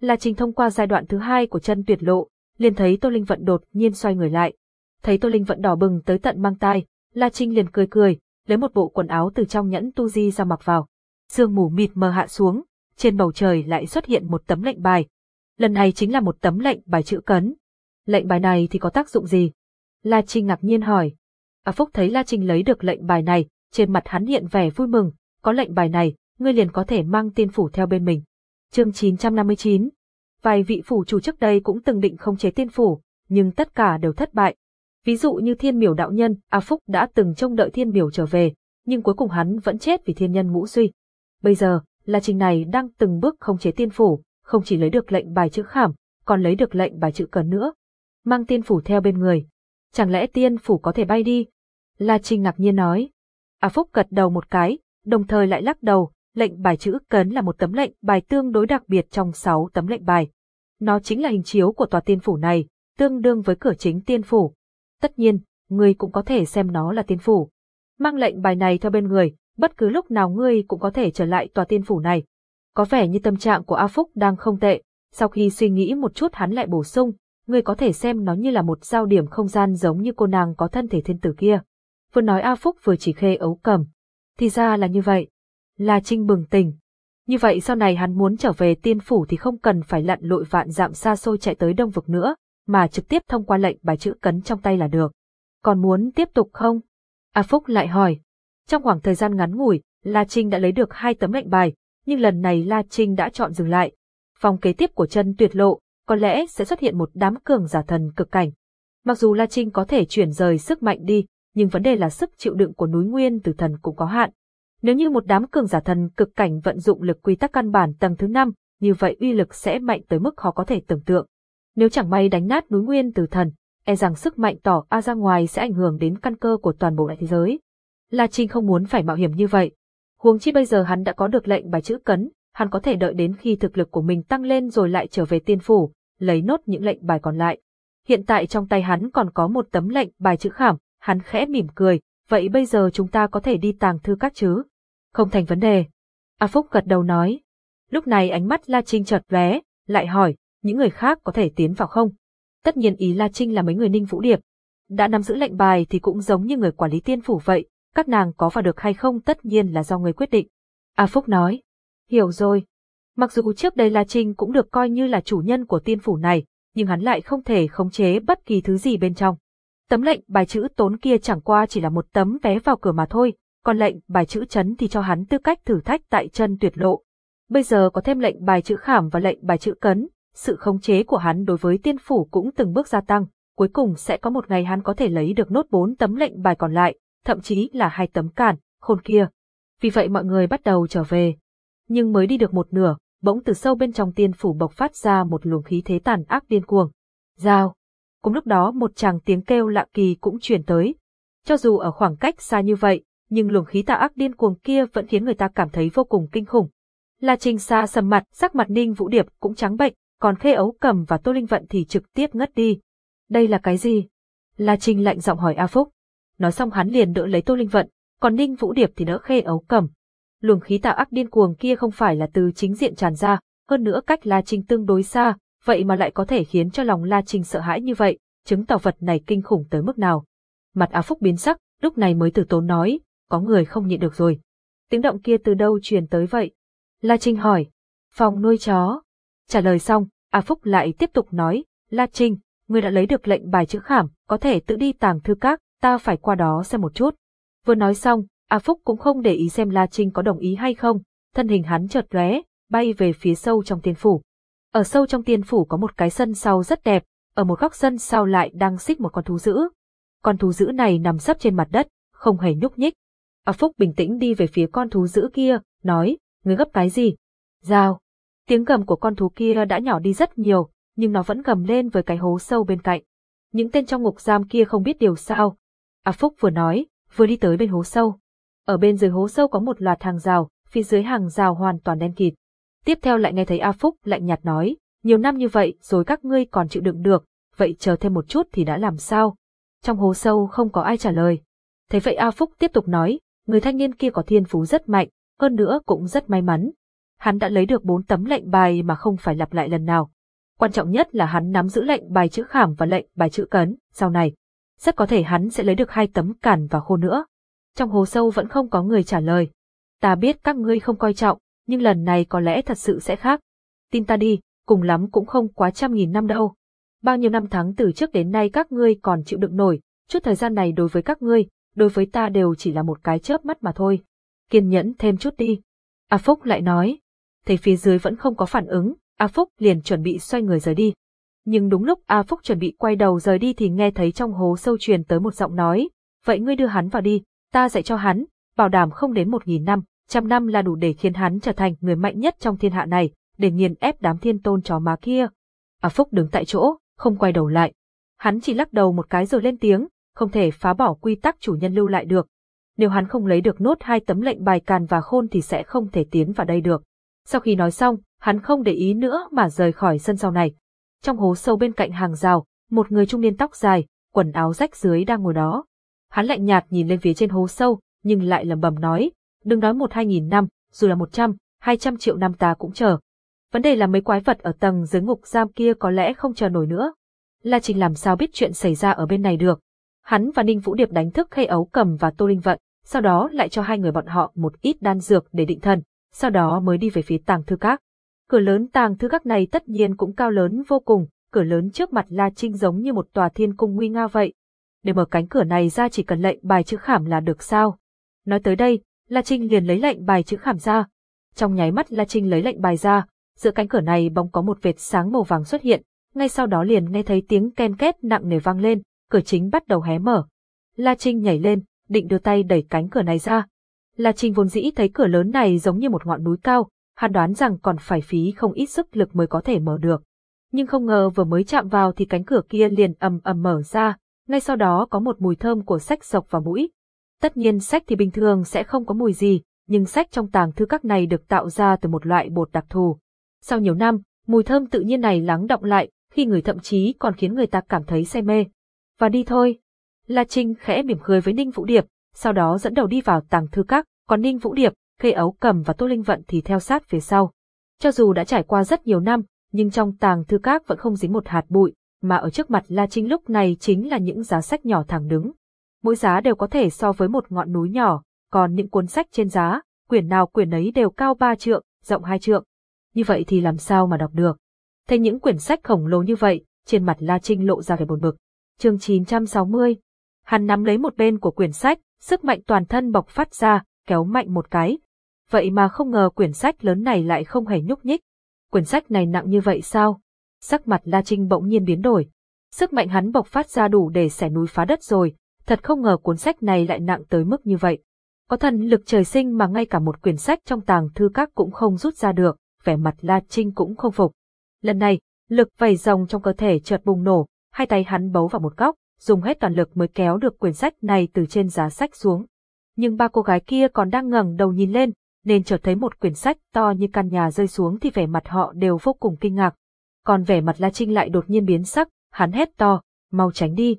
Là trình thông qua giai đoạn thứ hai của chân tuyệt lộ, liền thấy Tô Linh Vận đột nhiên xoay người lại. Thấy Tô Linh Vận đỏ bừng tới tận mang tai, La Trinh liền cười cười, lấy một bộ quần áo từ trong nhẫn tu di ra mặc vào. Sương mù mịt mờ hạ xuống, trên bầu trời lại xuất hiện một tấm lệnh bài. Lần này chính là một tấm lệnh bài chữ cấn, lệnh bài này thì có tác dụng gì? La Trinh ngạc nhiên hỏi. A Phúc thấy La Trinh lấy được lệnh bài này, trên mặt hắn hiện vẻ vui mừng, có lệnh bài này, ngươi liền có thể mang tiên phủ theo bên mình. Chương 959 Vài vị phủ chủ trước đây cũng từng định không chế tiên phủ, nhưng tất cả đều thất bại. Ví dụ như thiên miểu đạo nhân, A Phúc đã từng trông đợi thiên miểu trở về, nhưng cuối cùng hắn vẫn chết vì thiên nhân ngũ suy. Bây giờ, La Trinh này đang từng bước không chế tiên phủ, không chỉ lấy được lệnh bài chữ khảm, còn lấy được lệnh bài chữ cần nữa mang tiên phủ theo bên người. Chẳng lẽ tiên phủ có thể bay đi? La Trinh ngạc nhiên nói. A Phúc gật đầu một cái, đồng thời lại lắc đầu, lệnh bài chữ cấn là một tấm lệnh bài tương đối đặc biệt trong sáu tấm lệnh bài. Nó chính là hình chiếu của tòa tiên phủ này, tương đương với cửa chính tiên phủ. Tất nhiên, ngươi cũng có thể xem nó là tiên phủ. Mang lệnh bài này theo bên người, bất cứ lúc nào ngươi cũng có thể trở lại tòa tiên phủ này. Có vẻ như tâm trạng của A Phúc đang không tệ, sau khi suy nghĩ một chút hắn lại bổ sung, ngươi có thể xem nó như là một giao điểm không gian giống như cô nàng có thân thể thiên tử kia. Vừa nói A Phúc vừa chỉ khê ấu cầm. Thì ra là như vậy. La Trinh bừng tỉnh. Như vậy sau này hắn muốn trở về tiên phủ thì không cần phải lặn lội vạn dặm xa xôi chạy tới đông vực nữa, mà trực tiếp thông qua lệnh bài chữ cấn trong tay là được. Còn muốn tiếp tục không? A Phúc lại hỏi. Trong khoảng thời gian ngắn ngủi, La Trinh đã lấy được hai tấm lệnh bài, nhưng lần này La Trinh đã chọn dừng lại. Phòng kế tiếp của chân tuyệt lộ, có lẽ sẽ xuất hiện một đám cường giả thần cực cảnh. Mặc dù La Trinh có thể chuyển rời sức mạnh đi, nhưng vấn đề là sức chịu đựng của núi nguyên từ thần cũng có hạn. Nếu như một đám cường giả thần cực cảnh vận dụng lực quy tắc căn bản tầng thứ 5, như vậy uy lực sẽ mạnh tới mức khó có thể tưởng tượng. Nếu chẳng may đánh nát núi nguyên từ thần, e rằng sức mạnh tỏ A ra ngoài sẽ ảnh hưởng đến căn cơ của toàn bộ đại thế giới. La Trinh không muốn phải mạo hiểm như vậy. Huống chi bây giờ hắn đã có được lệnh bài chữ cấn, hắn có thể đợi đến khi thực lực của mình tăng lên rồi lại trở về tiên phủ, lấy nốt những lệnh bài còn lại. Hiện tại trong tay hắn còn có một tấm lệnh bài chữ khảm, hắn khẽ mỉm cười, vậy bây giờ chúng ta có thể đi tàng thư các chứ? Không thành vấn đề. A Phúc gật đầu nói. Lúc này ánh mắt La Trinh chợt lóe, lại hỏi, những người khác có thể tiến vào không? Tất nhiên ý La Trinh là mấy người ninh vũ điệp. Đã nắm giữ lệnh bài thì cũng giống như người quản lý tiên phủ vậy, các nàng có vào được hay không tất nhiên là do người quyết định. A Phúc nói. Hiểu rồi. Mặc dù trước đây La Trinh cũng được coi như là chủ nhân của tiên phủ này, nhưng hắn lại không thể khống chế bất kỳ thứ gì bên trong. Tấm lệnh bài chữ tốn kia chẳng qua chỉ là một tấm vé vào cửa mà thôi, còn lệnh bài chữ chấn thì cho hắn tư cách thử thách tại chân tuyệt lộ. Bây giờ có thêm lệnh bài chữ khảm và lệnh bài chữ cấn, sự khống chế của hắn đối với tiên phủ cũng từng bước gia tăng, cuối cùng sẽ có một ngày hắn có thể lấy được nốt bốn tấm lệnh bài còn lại, thậm chí là hai tấm cản, khôn kia. Vì vậy mọi người bắt đầu trở về. Nhưng mới đi được một nửa, bỗng từ sâu bên trong tiên phủ bộc phát ra một luồng khí thế tàn ác điên cuồng. Giao. Cùng lúc đó một chàng tiếng kêu lạ kỳ cũng truyền tới. Cho dù ở khoảng cách xa như vậy, nhưng luồng khí tà ác điên cuồng kia vẫn khiến người ta cảm thấy vô cùng kinh khủng. La Trinh Sa sầm mặt, sắc mặt Ninh Vũ Điệp cũng trắng bệnh, còn Khê Ấu Cầm và Tô Linh Vận thì trực tiếp ngất đi. Đây là cái gì? La Trinh lạnh giọng hỏi A Phúc. Nói xong hắn liền đỡ lấy Tô Linh Vận, còn Ninh Vũ Điệp thì đỡ Khê Ấu Cầm. Luồng khí tà ác điên cuồng kia không phải là từ chính diện tràn ra, hơn nữa cách La Trinh tương đối xa, vậy mà lại có thể khiến cho lòng La Trinh sợ hãi như vậy, chứng tỏ vật này kinh khủng tới mức nào. Mặt A Phúc biến sắc, lúc này mới từ tốn nói, có người không nhịn được rồi. Tiếng động kia từ đâu truyền tới vậy? La Trinh hỏi. Phòng nuôi chó. Trả lời xong, A Phúc lại tiếp tục nói, La Trinh, ngươi đã lấy được lệnh bài chữ khảm, có thể tự đi tàng thư các, ta phải qua đó xem một chút. Vừa nói xong, A Phúc cũng không để ý xem La Trinh có đồng ý hay không, thân hình hắn chợt lóe, bay về phía sâu trong tiên phủ. Ở sâu trong tiên phủ có một cái sân sau rất đẹp, ở một góc sân sau lại đang xích một con thú dữ. Con thú dữ này nằm sấp trên mặt đất, không hề nhúc nhích. A Phúc bình tĩnh đi về phía con thú dữ kia, nói, ngươi gấp cái gì? Dao. Tiếng gầm của con thú kia đã nhỏ đi rất nhiều, nhưng nó vẫn gầm lên với cái hố sâu bên cạnh. Những tên trong ngục giam kia không biết điều sao. A Phúc vừa nói, vừa đi tới bên hố sâu. Ở bên dưới hố sâu có một loạt hàng rào, phía dưới hàng rào hoàn toàn đen kịt. Tiếp theo lại nghe thấy A Phúc lạnh nhạt nói, nhiều năm như vậy rồi các ngươi còn chịu đựng được, vậy chờ thêm một chút thì đã làm sao? Trong hố sâu không có ai trả lời. Thế vậy A Phúc tiếp tục nói, người thanh niên kia có thiên phú rất mạnh, hơn nữa cũng rất may mắn. Hắn đã lấy được bốn tấm lệnh bài mà không phải lặp lại lần nào. Quan trọng nhất là hắn nắm giữ lệnh bài chữ khảm và lệnh bài chữ cấn, sau này. Rất có thể hắn sẽ lấy được hai tấm cản và khô nữa. Trong hồ sâu vẫn không có người trả lời. Ta biết các ngươi không coi trọng, nhưng lần này có lẽ thật sự sẽ khác. Tin ta đi, cùng lắm cũng không quá trăm nghìn năm đâu. Bao nhiêu năm tháng từ trước đến nay các ngươi còn chịu đựng nổi, chút thời gian này đối với các ngươi, đối với ta đều chỉ là một cái chớp mắt mà thôi. Kiên nhẫn thêm chút đi. A Phúc lại nói. Thấy phía dưới vẫn không có phản ứng, A Phúc liền chuẩn bị xoay người rời đi. Nhưng đúng lúc A Phúc chuẩn bị quay đầu rời đi thì nghe thấy trong hố sâu truyền tới một giọng nói. Vậy ngươi đưa hắn vào đi, ta dạy cho hắn, bảo đảm không đến một nghìn năm, trăm năm là đủ để khiến hắn trở thành người mạnh nhất trong thiên hạ này, để nghiền ép đám thiên tôn chó má kia. A Phúc đứng tại chỗ, không quay đầu lại. Hắn chỉ lắc đầu một cái rồi lên tiếng, không thể phá bỏ quy tắc chủ nhân lưu lại được. Nếu hắn không lấy được nốt hai tấm lệnh bài càn và khôn thì sẽ không thể tiến vào đây được. Sau khi nói xong, hắn không để ý nữa mà rời khỏi sân sau này. Trong hố sâu bên cạnh hàng rào, một người trung niên tóc dài, quần áo rách dưới đang ngồi đó. Hắn lạnh nhạt nhìn lên phía trên hố sâu, nhưng lại lẩm bẩm nói, đừng nói một hai nghìn năm, dù là một trăm, hai trăm triệu năm ta cũng chờ. Vấn đề là mấy quái vật ở tầng dưới ngục giam kia có lẽ không chờ nổi nữa. La Trình làm sao biết chuyện xảy ra ở bên này được. Hắn và Ninh Vũ Điệp đánh thức Khê Ấu Cầm và Tô Linh Vận, sau đó lại cho hai người bọn họ một ít đan dược để định thần, sau đó mới đi về phía tàng thư các. Cửa lớn tàng thư các này tất nhiên cũng cao lớn vô cùng, cửa lớn trước mặt La Trinh giống như một tòa thiên cung nguy nga vậy. Để mở cánh cửa này ra chỉ cần lệnh bài chữ khảm là được sao? Nói tới đây, La Trinh liền lấy lệnh bài chữ khảm ra. Trong nháy mắt La Trinh lấy lệnh bài ra, giữa cánh cửa này bỗng có một vệt sáng màu vàng xuất hiện, ngay sau đó liền nghe thấy tiếng ken két nặng nề vang lên, cửa chính bắt đầu hé mở. La Trinh nhảy lên, định đưa tay đẩy cánh cửa này ra. La Trinh vốn dĩ thấy cửa lớn này giống như một ngọn núi cao, hắn đoán rằng còn phải phí không ít sức lực mới có thể mở được. Nhưng không ngờ vừa mới chạm vào thì cánh cửa kia liền ầm ầm mở ra, ngay sau đó có một mùi thơm của sách sộc vào mũi. Tất nhiên sách thì bình thường sẽ không có mùi gì, nhưng sách trong tàng thư các này được tạo ra từ một loại bột đặc thù. Sau nhiều năm, mùi thơm tự nhiên này lắng động lại, khi người thậm chí còn khiến người ta cảm thấy say mê. Và đi thôi. La Trinh khẽ mỉm cười với Ninh Vũ Điệp, sau đó dẫn đầu đi vào tàng thư các, còn Ninh Vũ Điệp, Khê Ấu Cầm và Tô Linh Vận thì theo sát phía sau. Cho dù đã trải qua rất nhiều năm, nhưng trong tàng thư các vẫn không dính một hạt bụi, mà ở trước mặt La Trinh lúc này chính là những giá sách nhỏ thẳng đứng. Mỗi giá đều có thể so với một ngọn núi nhỏ, còn những cuốn sách trên giá, quyển nào quyển ấy đều cao ba trượng, rộng hai trượng. Như vậy thì làm sao mà đọc được? Thấy những quyển sách khổng lồ như vậy, trên mặt La Trinh lộ ra vẻ buồn bực. Chương 960. Hắn nắm lấy một bên của quyển sách, sức mạnh toàn thân bộc phát ra, kéo mạnh một cái. Vậy mà không ngờ quyển sách lớn này lại không hề nhúc nhích. Quyển sách này nặng như vậy sao? Sắc mặt La Trinh bỗng nhiên biến đổi. Sức mạnh hắn bộc phát ra đủ để xẻ núi phá đất rồi, thật không ngờ cuốn sách này lại nặng tới mức như vậy. Có thần lực trời sinh mà ngay cả một quyển sách trong tàng thư các cũng không rút ra được, vẻ mặt La Trinh cũng không phục. Lần này, lực vầy rồng trong cơ thể chợt bùng nổ, hai tay hắn bấu vào một góc, dùng hết toàn lực mới kéo được quyển sách này từ trên giá sách xuống. Nhưng ba cô gái kia còn đang ngẩng đầu nhìn lên, nên chợt thấy một quyển sách to như căn nhà rơi xuống thì vẻ mặt họ đều vô cùng kinh ngạc. Còn vẻ mặt La Trinh lại đột nhiên biến sắc, hắn hét to, mau tránh đi.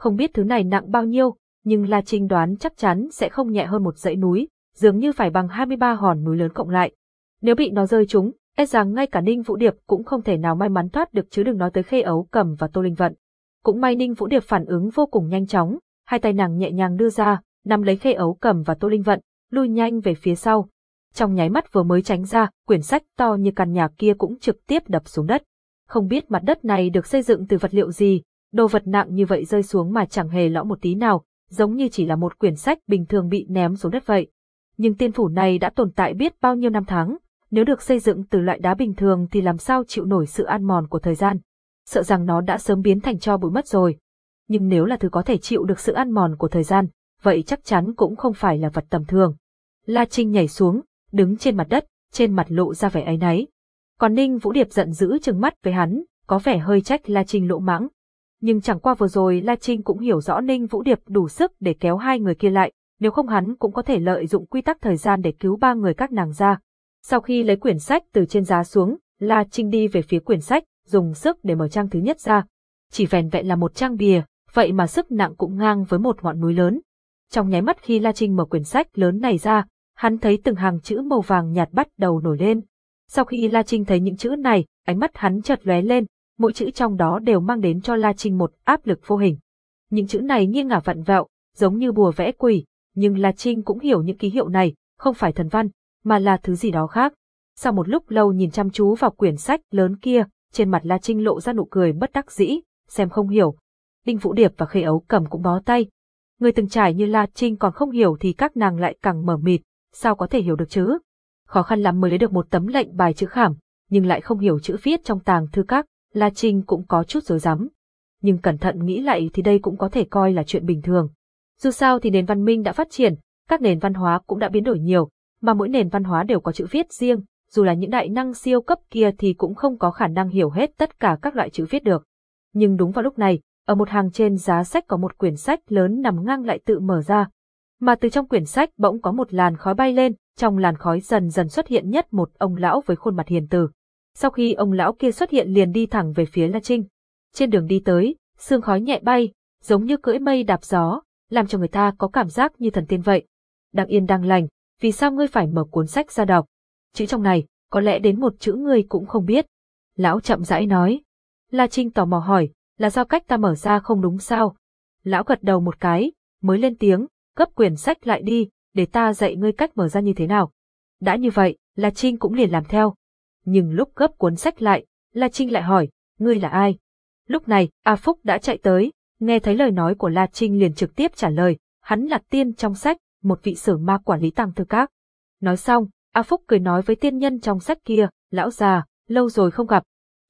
Không biết thứ này nặng bao nhiêu, nhưng La Trinh đoán chắc chắn sẽ không nhẹ hơn một dãy núi, dường như phải bằng 23 hòn núi lớn cộng lại. Nếu bị nó rơi trúng, e rằng ngay cả Ninh Vũ Điệp cũng không thể nào may mắn thoát được chứ đừng nói tới Khê Ấu Cầm và Tô Linh Vận. Cũng may Ninh Vũ Điệp phản ứng vô cùng nhanh chóng, hai tay nàng nhẹ nhàng đưa ra, nắm lấy Khê Ấu Cầm và Tô Linh Vận, lui nhanh về phía sau. Trong nháy mắt vừa mới tránh ra, quyển sách to như căn nhà kia cũng trực tiếp đập xuống đất. Không biết mặt đất này được xây dựng từ vật liệu gì, đồ vật nặng như vậy rơi xuống mà chẳng hề lõm một tí nào, giống như chỉ là một quyển sách bình thường bị ném xuống đất vậy. Nhưng tiên phủ này đã tồn tại biết bao nhiêu năm tháng, nếu được xây dựng từ loại đá bình thường thì làm sao chịu nổi sự ăn mòn của thời gian. Sợ rằng nó đã sớm biến thành cho bụi mất rồi. Nhưng nếu là thứ có thể chịu được sự ăn mòn của thời gian, vậy chắc chắn cũng không phải là vật tầm thường. La Trinh nhảy xuống, đứng trên mặt đất, trên mặt lộ ra vẻ áy náy. Còn Ninh Vũ Điệp giận dữ trừng mắt với hắn, có vẻ hơi trách La Trinh lỗ mãng. Nhưng chẳng qua vừa rồi La Trinh cũng hiểu rõ Ninh Vũ Điệp đủ sức để kéo hai người kia lại, nếu không hắn cũng có thể lợi dụng quy tắc thời gian để cứu ba người các nàng ra. Sau khi lấy quyển sách từ trên giá xuống, La Trinh đi về phía quyển sách, dùng sức để mở trang thứ nhất ra. Chỉ vẻn vẹn là một trang bìa, vậy mà sức nặng cũng ngang với một ngọn núi lớn. Trong nháy mắt khi La Trinh mở quyển sách lớn này ra, hắn thấy từng hàng chữ màu vàng nhạt bắt đầu nổi lên. Sau khi La Trinh thấy những chữ này, ánh mắt hắn chợt lóe lên, mỗi chữ trong đó đều mang đến cho La Trinh một áp lực vô hình. Những chữ này nghiêng ngả vặn vẹo, giống như bùa vẽ quỷ, nhưng La Trinh cũng hiểu những ký hiệu này, không phải thần văn, mà là thứ gì đó khác. Sau một lúc lâu nhìn chăm chú vào quyển sách lớn kia, trên mặt La Trinh lộ ra nụ cười bất đắc dĩ, xem không hiểu. Đinh Vũ Điệp và Khê Ấu cầm cũng bó tay. Người từng trải như La Trinh còn không hiểu thì các nàng lại càng mở mịt, sao có thể hiểu được chứ? Khó khăn lắm mới lấy được một tấm lệnh bài chữ khảm, nhưng lại không hiểu chữ viết trong tàng thư các, La Trinh cũng có chút rối rắm. Nhưng cẩn thận nghĩ lại thì đây cũng có thể coi là chuyện bình thường. Dù sao thì nền văn minh đã phát triển, các nền văn hóa cũng đã biến đổi nhiều, mà mỗi nền văn hóa đều có chữ viết riêng, dù là những đại năng siêu cấp kia thì cũng không có khả năng hiểu hết tất cả các loại chữ viết được. Nhưng đúng vào lúc này, ở một hàng trên giá sách có một quyển sách lớn nằm ngang lại tự mở ra. Mà từ trong quyển sách bỗng có một làn khói bay lên, trong làn khói dần dần xuất hiện nhất một ông lão với khuôn mặt hiền từ. Sau khi ông lão kia xuất hiện liền đi thẳng về phía La Trinh. Trên đường đi tới, sương khói nhẹ bay, giống như cưỡi mây đạp gió, làm cho người ta có cảm giác như thần tiên vậy. Đang yên đang lành, vì sao ngươi phải mở cuốn sách ra đọc? Chữ trong này, có lẽ đến một chữ ngươi cũng không biết. Lão chậm rãi nói. La Trinh tò mò hỏi, là do cách ta mở ra không đúng sao? Lão gật đầu một cái, mới lên tiếng, gấp quyển sách lại đi, để ta dạy ngươi cách mở ra như thế nào. Đã như vậy, La Trinh cũng liền làm theo. Nhưng lúc gấp cuốn sách lại, La Trinh lại hỏi, ngươi là ai? Lúc này, A Phúc đã chạy tới, nghe thấy lời nói của La Trinh liền trực tiếp trả lời, hắn là tiên trong sách, một vị sử ma quản lý tăng thư các. Nói xong, A Phúc cười nói với tiên nhân trong sách kia, lão già, lâu rồi không gặp.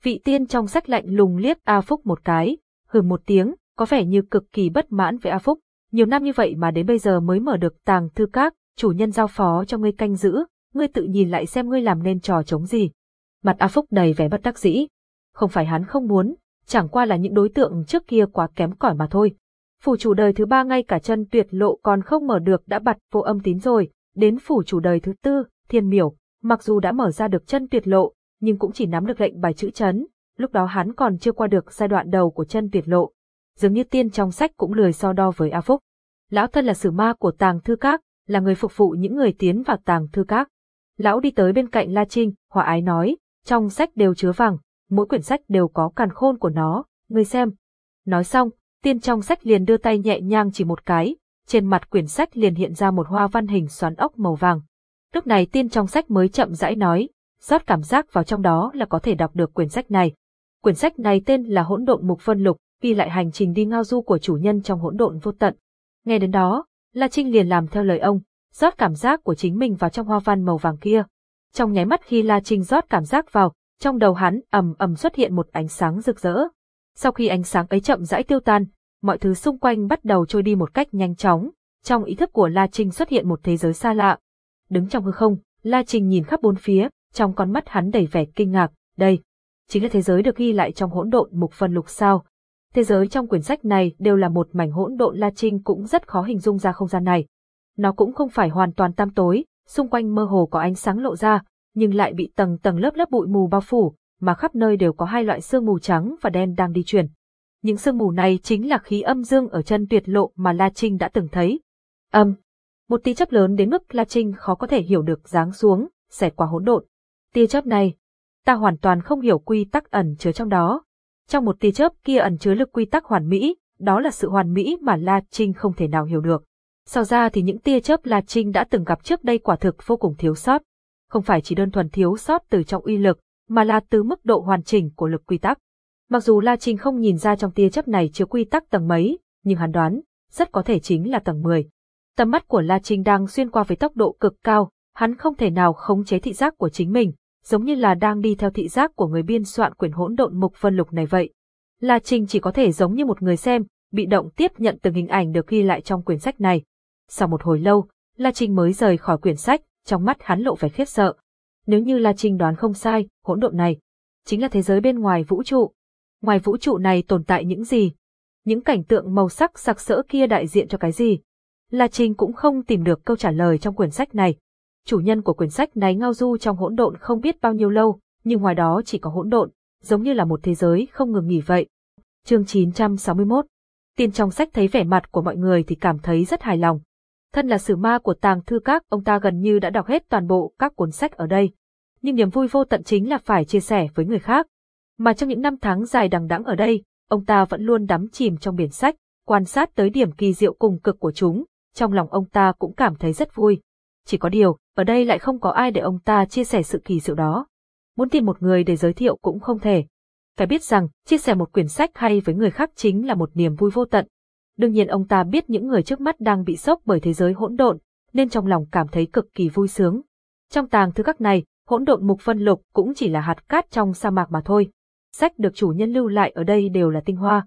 Vị tiên trong sách lạnh lùng liếc A Phúc một cái, hừ một tiếng, có vẻ như cực kỳ bất mãn với A Phúc. Nhiều năm như vậy mà đến bây giờ mới mở được tàng thư các, chủ nhân giao phó cho ngươi canh giữ, ngươi tự nhìn lại xem ngươi làm nên trò chống gì. Mặt A Phúc đầy vẻ bất đắc dĩ. Không phải hắn không muốn, chẳng qua là những đối tượng trước kia quá kém cỏi mà thôi. Phủ chủ đời thứ ba ngay cả chân tuyệt lộ còn không mở được đã bật vô âm tín rồi, đến phủ chủ đời thứ tư, thiên miểu, mặc dù đã mở ra được chân tuyệt lộ, nhưng cũng chỉ nắm được lệnh bài chữ chấn, lúc đó hắn còn chưa qua được giai đoạn đầu của chân tuyệt lộ. Dường như tiên trong sách cũng lười so đo với A Phúc. Lão thân là sử ma của tàng thư các, là người phục vụ những người tiến vào tàng thư các. Lão đi tới bên cạnh La Trinh, hòa ái nói, trong sách đều chứa vàng, mỗi quyển sách đều có càn khôn của nó, ngươi xem. Nói xong, tiên trong sách liền đưa tay nhẹ nhàng chỉ một cái, trên mặt quyển sách liền hiện ra một hoa văn hình xoắn ốc màu vàng. Lúc này tiên trong sách mới chậm rãi nói, rót cảm giác vào trong đó là có thể đọc được quyển sách này. Quyển sách này tên là Hỗn độn mục phân lục, ghi lại hành trình đi ngao du của chủ nhân trong hỗn độn vô tận. Nghe đến đó, La Trinh liền làm theo lời ông, rót cảm giác của chính mình vào trong hoa văn màu vàng kia. Trong nháy mắt khi La Trinh rót cảm giác vào, trong đầu hắn ầm ầm xuất hiện một ánh sáng rực rỡ. Sau khi ánh sáng ấy chậm rãi tiêu tan, mọi thứ xung quanh bắt đầu trôi đi một cách nhanh chóng. Trong ý thức của La Trinh xuất hiện một thế giới xa lạ. Đứng trong hư không, La Trinh nhìn khắp bốn phía, trong con mắt hắn đầy vẻ kinh ngạc. Đây, chính là thế giới được ghi lại trong hỗn độn mục phân lục sao. Thế giới trong quyển sách này đều là một mảnh hỗn độn La Trinh cũng rất khó hình dung ra không gian này. Nó cũng không phải hoàn toàn tam tối, xung quanh mơ hồ có ánh sáng lộ ra, nhưng lại bị tầng tầng lớp lớp bụi mù bao phủ, mà khắp nơi đều có hai loại sương mù trắng và đen đang đi chuyển. Những sương mù này chính là khí âm dương ở chân tuyệt lộ mà La Trinh đã từng thấy. Âm. Một tia chớp lớn đến mức La Trinh khó có thể hiểu được dáng xuống, xẻ qua hỗn độn. Tia chớp này, ta hoàn toàn không hiểu quy tắc ẩn chứa trong đó. Trong một tia chớp kia ẩn chứa lực quy tắc hoàn mỹ, đó là sự hoàn mỹ mà La Trinh không thể nào hiểu được. Sau ra thì những tia chớp La Trinh đã từng gặp trước đây quả thực vô cùng thiếu sót. Không phải chỉ đơn thuần thiếu sót từ trong uy lực, mà là từ mức độ hoàn chỉnh của lực quy tắc. Mặc dù La Trinh không nhìn ra trong tia chớp này chứa quy tắc tầng mấy, nhưng hắn đoán, rất có thể chính là tầng 10. Tầm mắt của La Trinh đang xuyên qua với tốc độ cực cao, hắn không thể nào khống chế thị giác của chính mình, giống như là đang đi theo thị giác của người biên soạn quyển hỗn độn mục phân lục này vậy. La Trinh chỉ có thể giống như một người xem, bị động tiếp nhận từng hình ảnh được ghi lại trong quyển sách này. Sau một hồi lâu, La Trinh mới rời khỏi quyển sách, trong mắt hắn lộ vẻ khiếp sợ. Nếu như La Trinh đoán không sai, hỗn độn này chính là thế giới bên ngoài vũ trụ. Ngoài vũ trụ này tồn tại những gì? Những cảnh tượng màu sắc sặc sỡ kia đại diện cho cái gì? La Trinh cũng không tìm được câu trả lời trong quyển sách này. Chủ nhân của quyển sách này ngao du trong hỗn độn không biết bao nhiêu lâu, nhưng ngoài đó chỉ có hỗn độn, giống như là một thế giới không ngừng nghỉ vậy. Chương 961 Tiên trong sách thấy vẻ mặt của mọi người thì cảm thấy rất hài lòng. Thân là sử ma của tàng thư các, ông ta gần như đã đọc hết toàn bộ các cuốn sách ở đây. Nhưng niềm vui vô tận chính là phải chia sẻ với người khác. Mà trong những năm tháng dài đằng đẵng ở đây, ông ta vẫn luôn đắm chìm trong biển sách, quan sát tới điểm kỳ diệu cùng cực của chúng, trong lòng ông ta cũng cảm thấy rất vui. Chỉ có điều, ở đây lại không có ai để ông ta chia sẻ sự kỳ diệu đó. Muốn tìm một người để giới thiệu cũng không thể. Phải biết rằng, chia sẻ một quyển sách hay với người khác chính là một niềm vui vô tận. Đương nhiên ông ta biết những người trước mắt đang bị sốc bởi thế giới hỗn độn, nên trong lòng cảm thấy cực kỳ vui sướng. Trong tàng thư các này, hỗn độn mục phân lục cũng chỉ là hạt cát trong sa mạc mà thôi. Sách được chủ nhân lưu lại ở đây đều là tinh hoa.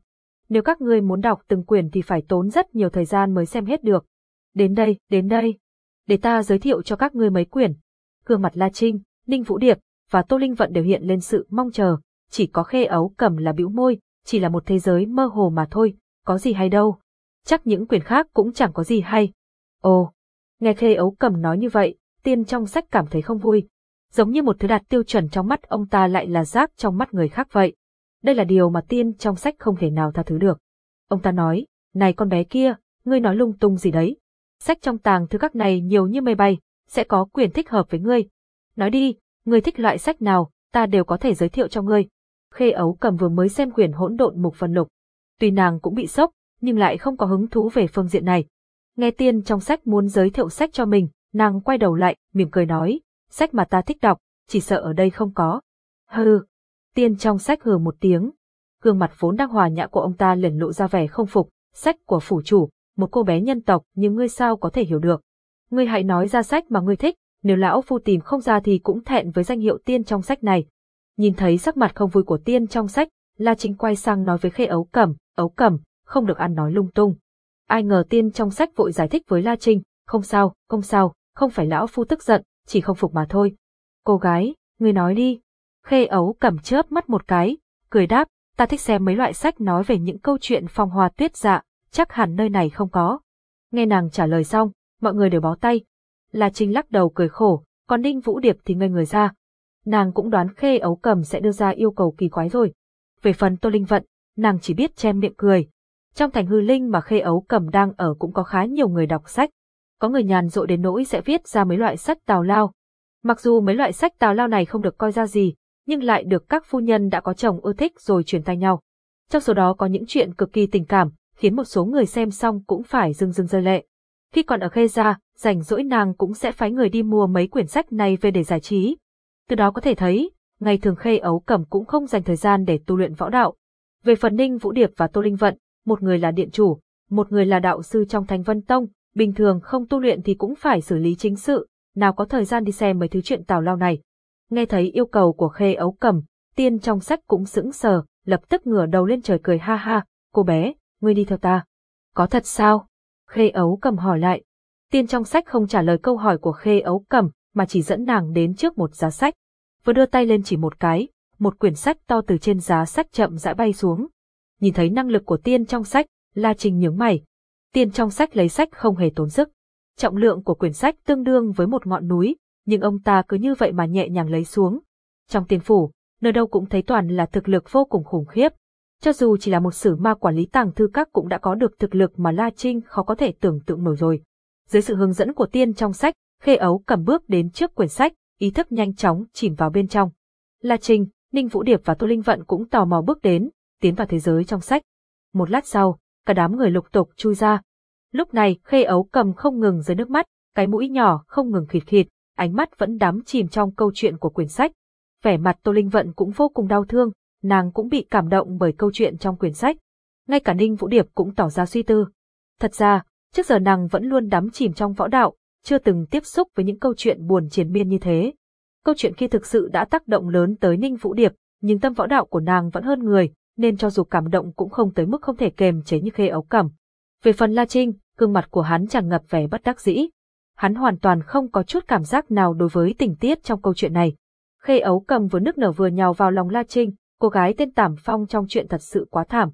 Nếu các ngươi muốn đọc từng quyển thì phải tốn rất nhiều thời gian mới xem hết được. Đến đây, đến đây. Để ta giới thiệu cho các ngươi mấy quyển. Gương mặt La Trinh, Ninh Vũ Điệp và Tô Linh Vận đều hiện lên sự mong chờ. Chỉ có khê ấu cầm là bĩu môi, chỉ là một thế giới mơ hồ mà thôi, có gì hay đâu. Chắc những quyển khác cũng chẳng có gì hay. Ồ, nghe khê ấu cầm nói như vậy, tiên trong sách cảm thấy không vui. Giống như một thứ đạt tiêu chuẩn trong mắt ông ta lại là rác trong mắt người khác vậy. Đây là điều mà tiên trong sách không thể nào tha thứ được. Ông ta nói, này con bé kia, ngươi nói lung tung gì đấy. Sách trong tàng thư các này nhiều như mây bay, sẽ có quyền thích hợp với ngươi. Nói đi, ngươi thích loại sách nào, ta đều có thể giới thiệu cho ngươi. Khê ấu cầm vừa mới xem quyển hỗn độn mục phần lục. Tuy nàng cũng bị sốc, nhưng lại không có hứng thú về phương diện này. Nghe tiên trong sách muốn giới thiệu sách cho mình, nàng quay đầu lại, mỉm cười nói, sách mà ta thích đọc, chỉ sợ ở đây không có. Hừ, tiên trong sách hừ một tiếng. Gương mặt vốn đang hòa nhã của ông ta liền lộ ra vẻ không phục, sách của phủ chủ, một cô bé nhân tộc nhưng ngươi sao có thể hiểu được. Ngươi hãy nói ra sách mà ngươi thích, nếu lão phu tìm không ra thì cũng thẹn với danh hiệu tiên trong sách này. Nhìn thấy sắc mặt không vui của tiên trong sách, La Chính quay sang nói với khê ấu cẩm, ấu cẩm, không được ăn nói lung tung. Ai ngờ tiên trong sách vội giải thích với La Trinh, không sao, không sao, không phải lão phu tức giận, chỉ không phục mà thôi. Cô gái, ngươi nói đi. Khê ấu cầm chớp mắt một cái, cười đáp, ta thích xem mấy loại sách nói về những câu chuyện phong hoa tuyết dạ, chắc hẳn nơi này không có. Nghe nàng trả lời xong, mọi người đều bó tay. La Trinh lắc đầu cười khổ, còn Ninh Vũ Điệp thì ngây người ra. Nàng cũng đoán khê ấu cầm sẽ đưa ra yêu cầu kỳ quái rồi. Về phần Tô Linh Vận, nàng chỉ biết che miệng cười, trong thành hư linh mà khê ấu cầm đang ở cũng có khá nhiều người đọc sách. Có người nhàn rỗi đến nỗi sẽ viết ra mấy loại sách tào lao. Mặc dù mấy loại sách tào lao này không được coi ra gì, nhưng lại được các phu nhân đã có chồng ưa thích rồi truyền tay nhau. Trong số đó có những chuyện cực kỳ tình cảm, khiến một số người xem xong cũng phải rưng rưng rơi lệ. Khi còn ở khê gia, rảnh rỗi nàng cũng sẽ phái người đi mua mấy quyển sách này về để giải trí. Từ đó có thể thấy, ngày thường Khê Ấu Cẩm cũng không dành thời gian để tu luyện võ đạo. Về phần Ninh Vũ Điệp và Tô Linh Vận, một người là điện chủ, một người là đạo sư trong Thánh Vân Tông, bình thường không tu luyện thì cũng phải xử lý chính sự, nào có thời gian đi xem mấy thứ chuyện tào lao này. Nghe thấy yêu cầu của Khê Ấu Cẩm, tiên trong sách cũng sững sờ, lập tức ngửa đầu lên trời cười ha ha, cô bé, ngươi đi theo ta. Có thật sao? Khê Ấu Cẩm hỏi lại. Tiên trong sách không trả lời câu hỏi của Khê Ấu Cẩm, mà chỉ dẫn nàng đến trước một giá sách. Vừa đưa tay lên chỉ một cái, một quyển sách to từ trên giá sách chậm rãi bay xuống. Nhìn thấy năng lực của tiên trong sách, La Trình nhướng mày. Tiên trong sách lấy sách không hề tốn sức. Trọng lượng của quyển sách tương đương với một ngọn núi, nhưng ông ta cứ như vậy mà nhẹ nhàng lấy xuống. Trong tiên phủ, nơi đâu cũng thấy toàn là thực lực vô cùng khủng khiếp. Cho dù chỉ là một sử ma quản lý tàng thư các cũng đã có được thực lực mà La Trinh khó có thể tưởng tượng nổi rồi. Dưới sự hướng dẫn của tiên trong sách, Khê Ấu cầm bước đến trước quyển sách, ý thức nhanh chóng chìm vào bên trong. La Trinh, Ninh Vũ Điệp và Tô Linh Vận cũng tò mò bước đến, tiến vào thế giới trong sách. Một lát sau, cả đám người lục tục chui ra. Lúc này, Khê Ấu cầm không ngừng rơi nước mắt, cái mũi nhỏ không ngừng khịt khịt, ánh mắt vẫn đắm chìm trong câu chuyện của quyển sách. Vẻ mặt Tô Linh Vận cũng vô cùng đau thương, nàng cũng bị cảm động bởi câu chuyện trong quyển sách. Ngay cả Ninh Vũ Điệp cũng tỏ ra suy tư. Thật ra, trước giờ nàng vẫn luôn đắm chìm trong võ đạo, chưa từng tiếp xúc với những câu chuyện buồn triền miên như thế. Câu chuyện kia thực sự đã tác động lớn tới Ninh Vũ Điệp, nhưng tâm võ đạo của nàng vẫn hơn người, nên cho dù cảm động cũng không tới mức không thể kềm chế như khê ấu cẩm. Về phần La Trinh, gương mặt của hắn chẳng ngập vẻ bất đắc dĩ. Hắn hoàn toàn không có chút cảm giác nào đối với tình tiết trong câu chuyện này. Khê ấu cầm vừa nức nở vừa nhào vào lòng La Trinh, cô gái tên Tảm Phong trong chuyện thật sự quá thảm.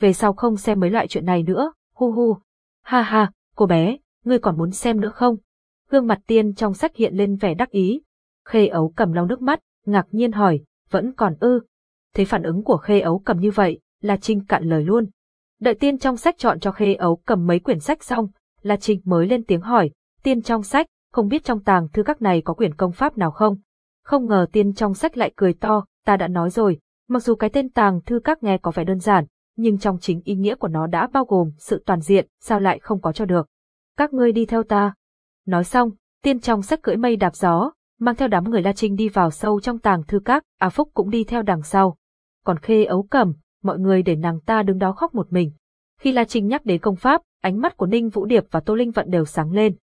Về sau không xem mấy loại chuyện này nữa, hu hu. Ha ha, cô bé, ngươi còn muốn xem nữa không? Gương mặt tiên trong sách hiện lên vẻ đắc ý. Khê ấu cầm lau nước mắt, ngạc nhiên hỏi, vẫn còn ư. Thấy phản ứng của khê ấu cầm như vậy, La Trinh cạn lời luôn. Đợi tiên trong sách chọn cho khê ấu cầm mấy quyển sách xong, La Trinh mới lên tiếng hỏi, tiên trong sách, không biết trong tàng thư các này có quyển công pháp nào không? Không ngờ tiên trong sách lại cười to, ta đã nói rồi, mặc dù cái tên tàng thư các nghe có vẻ đơn giản, nhưng trong chính ý nghĩa của nó đã bao gồm sự toàn diện, sao lại không có cho được. Các ngươi đi theo ta. Nói xong, tiên trong sách cưỡi mây đạp gió, mang theo đám người La Trinh đi vào sâu trong tàng thư các, A Phúc cũng đi theo đằng sau. Còn Khê ấu cầm, mọi người để nàng ta đứng đó khóc một mình. Khi La Trinh nhắc đến công pháp, ánh mắt của Ninh Vũ Điệp và Tô Linh Vận đều sáng lên.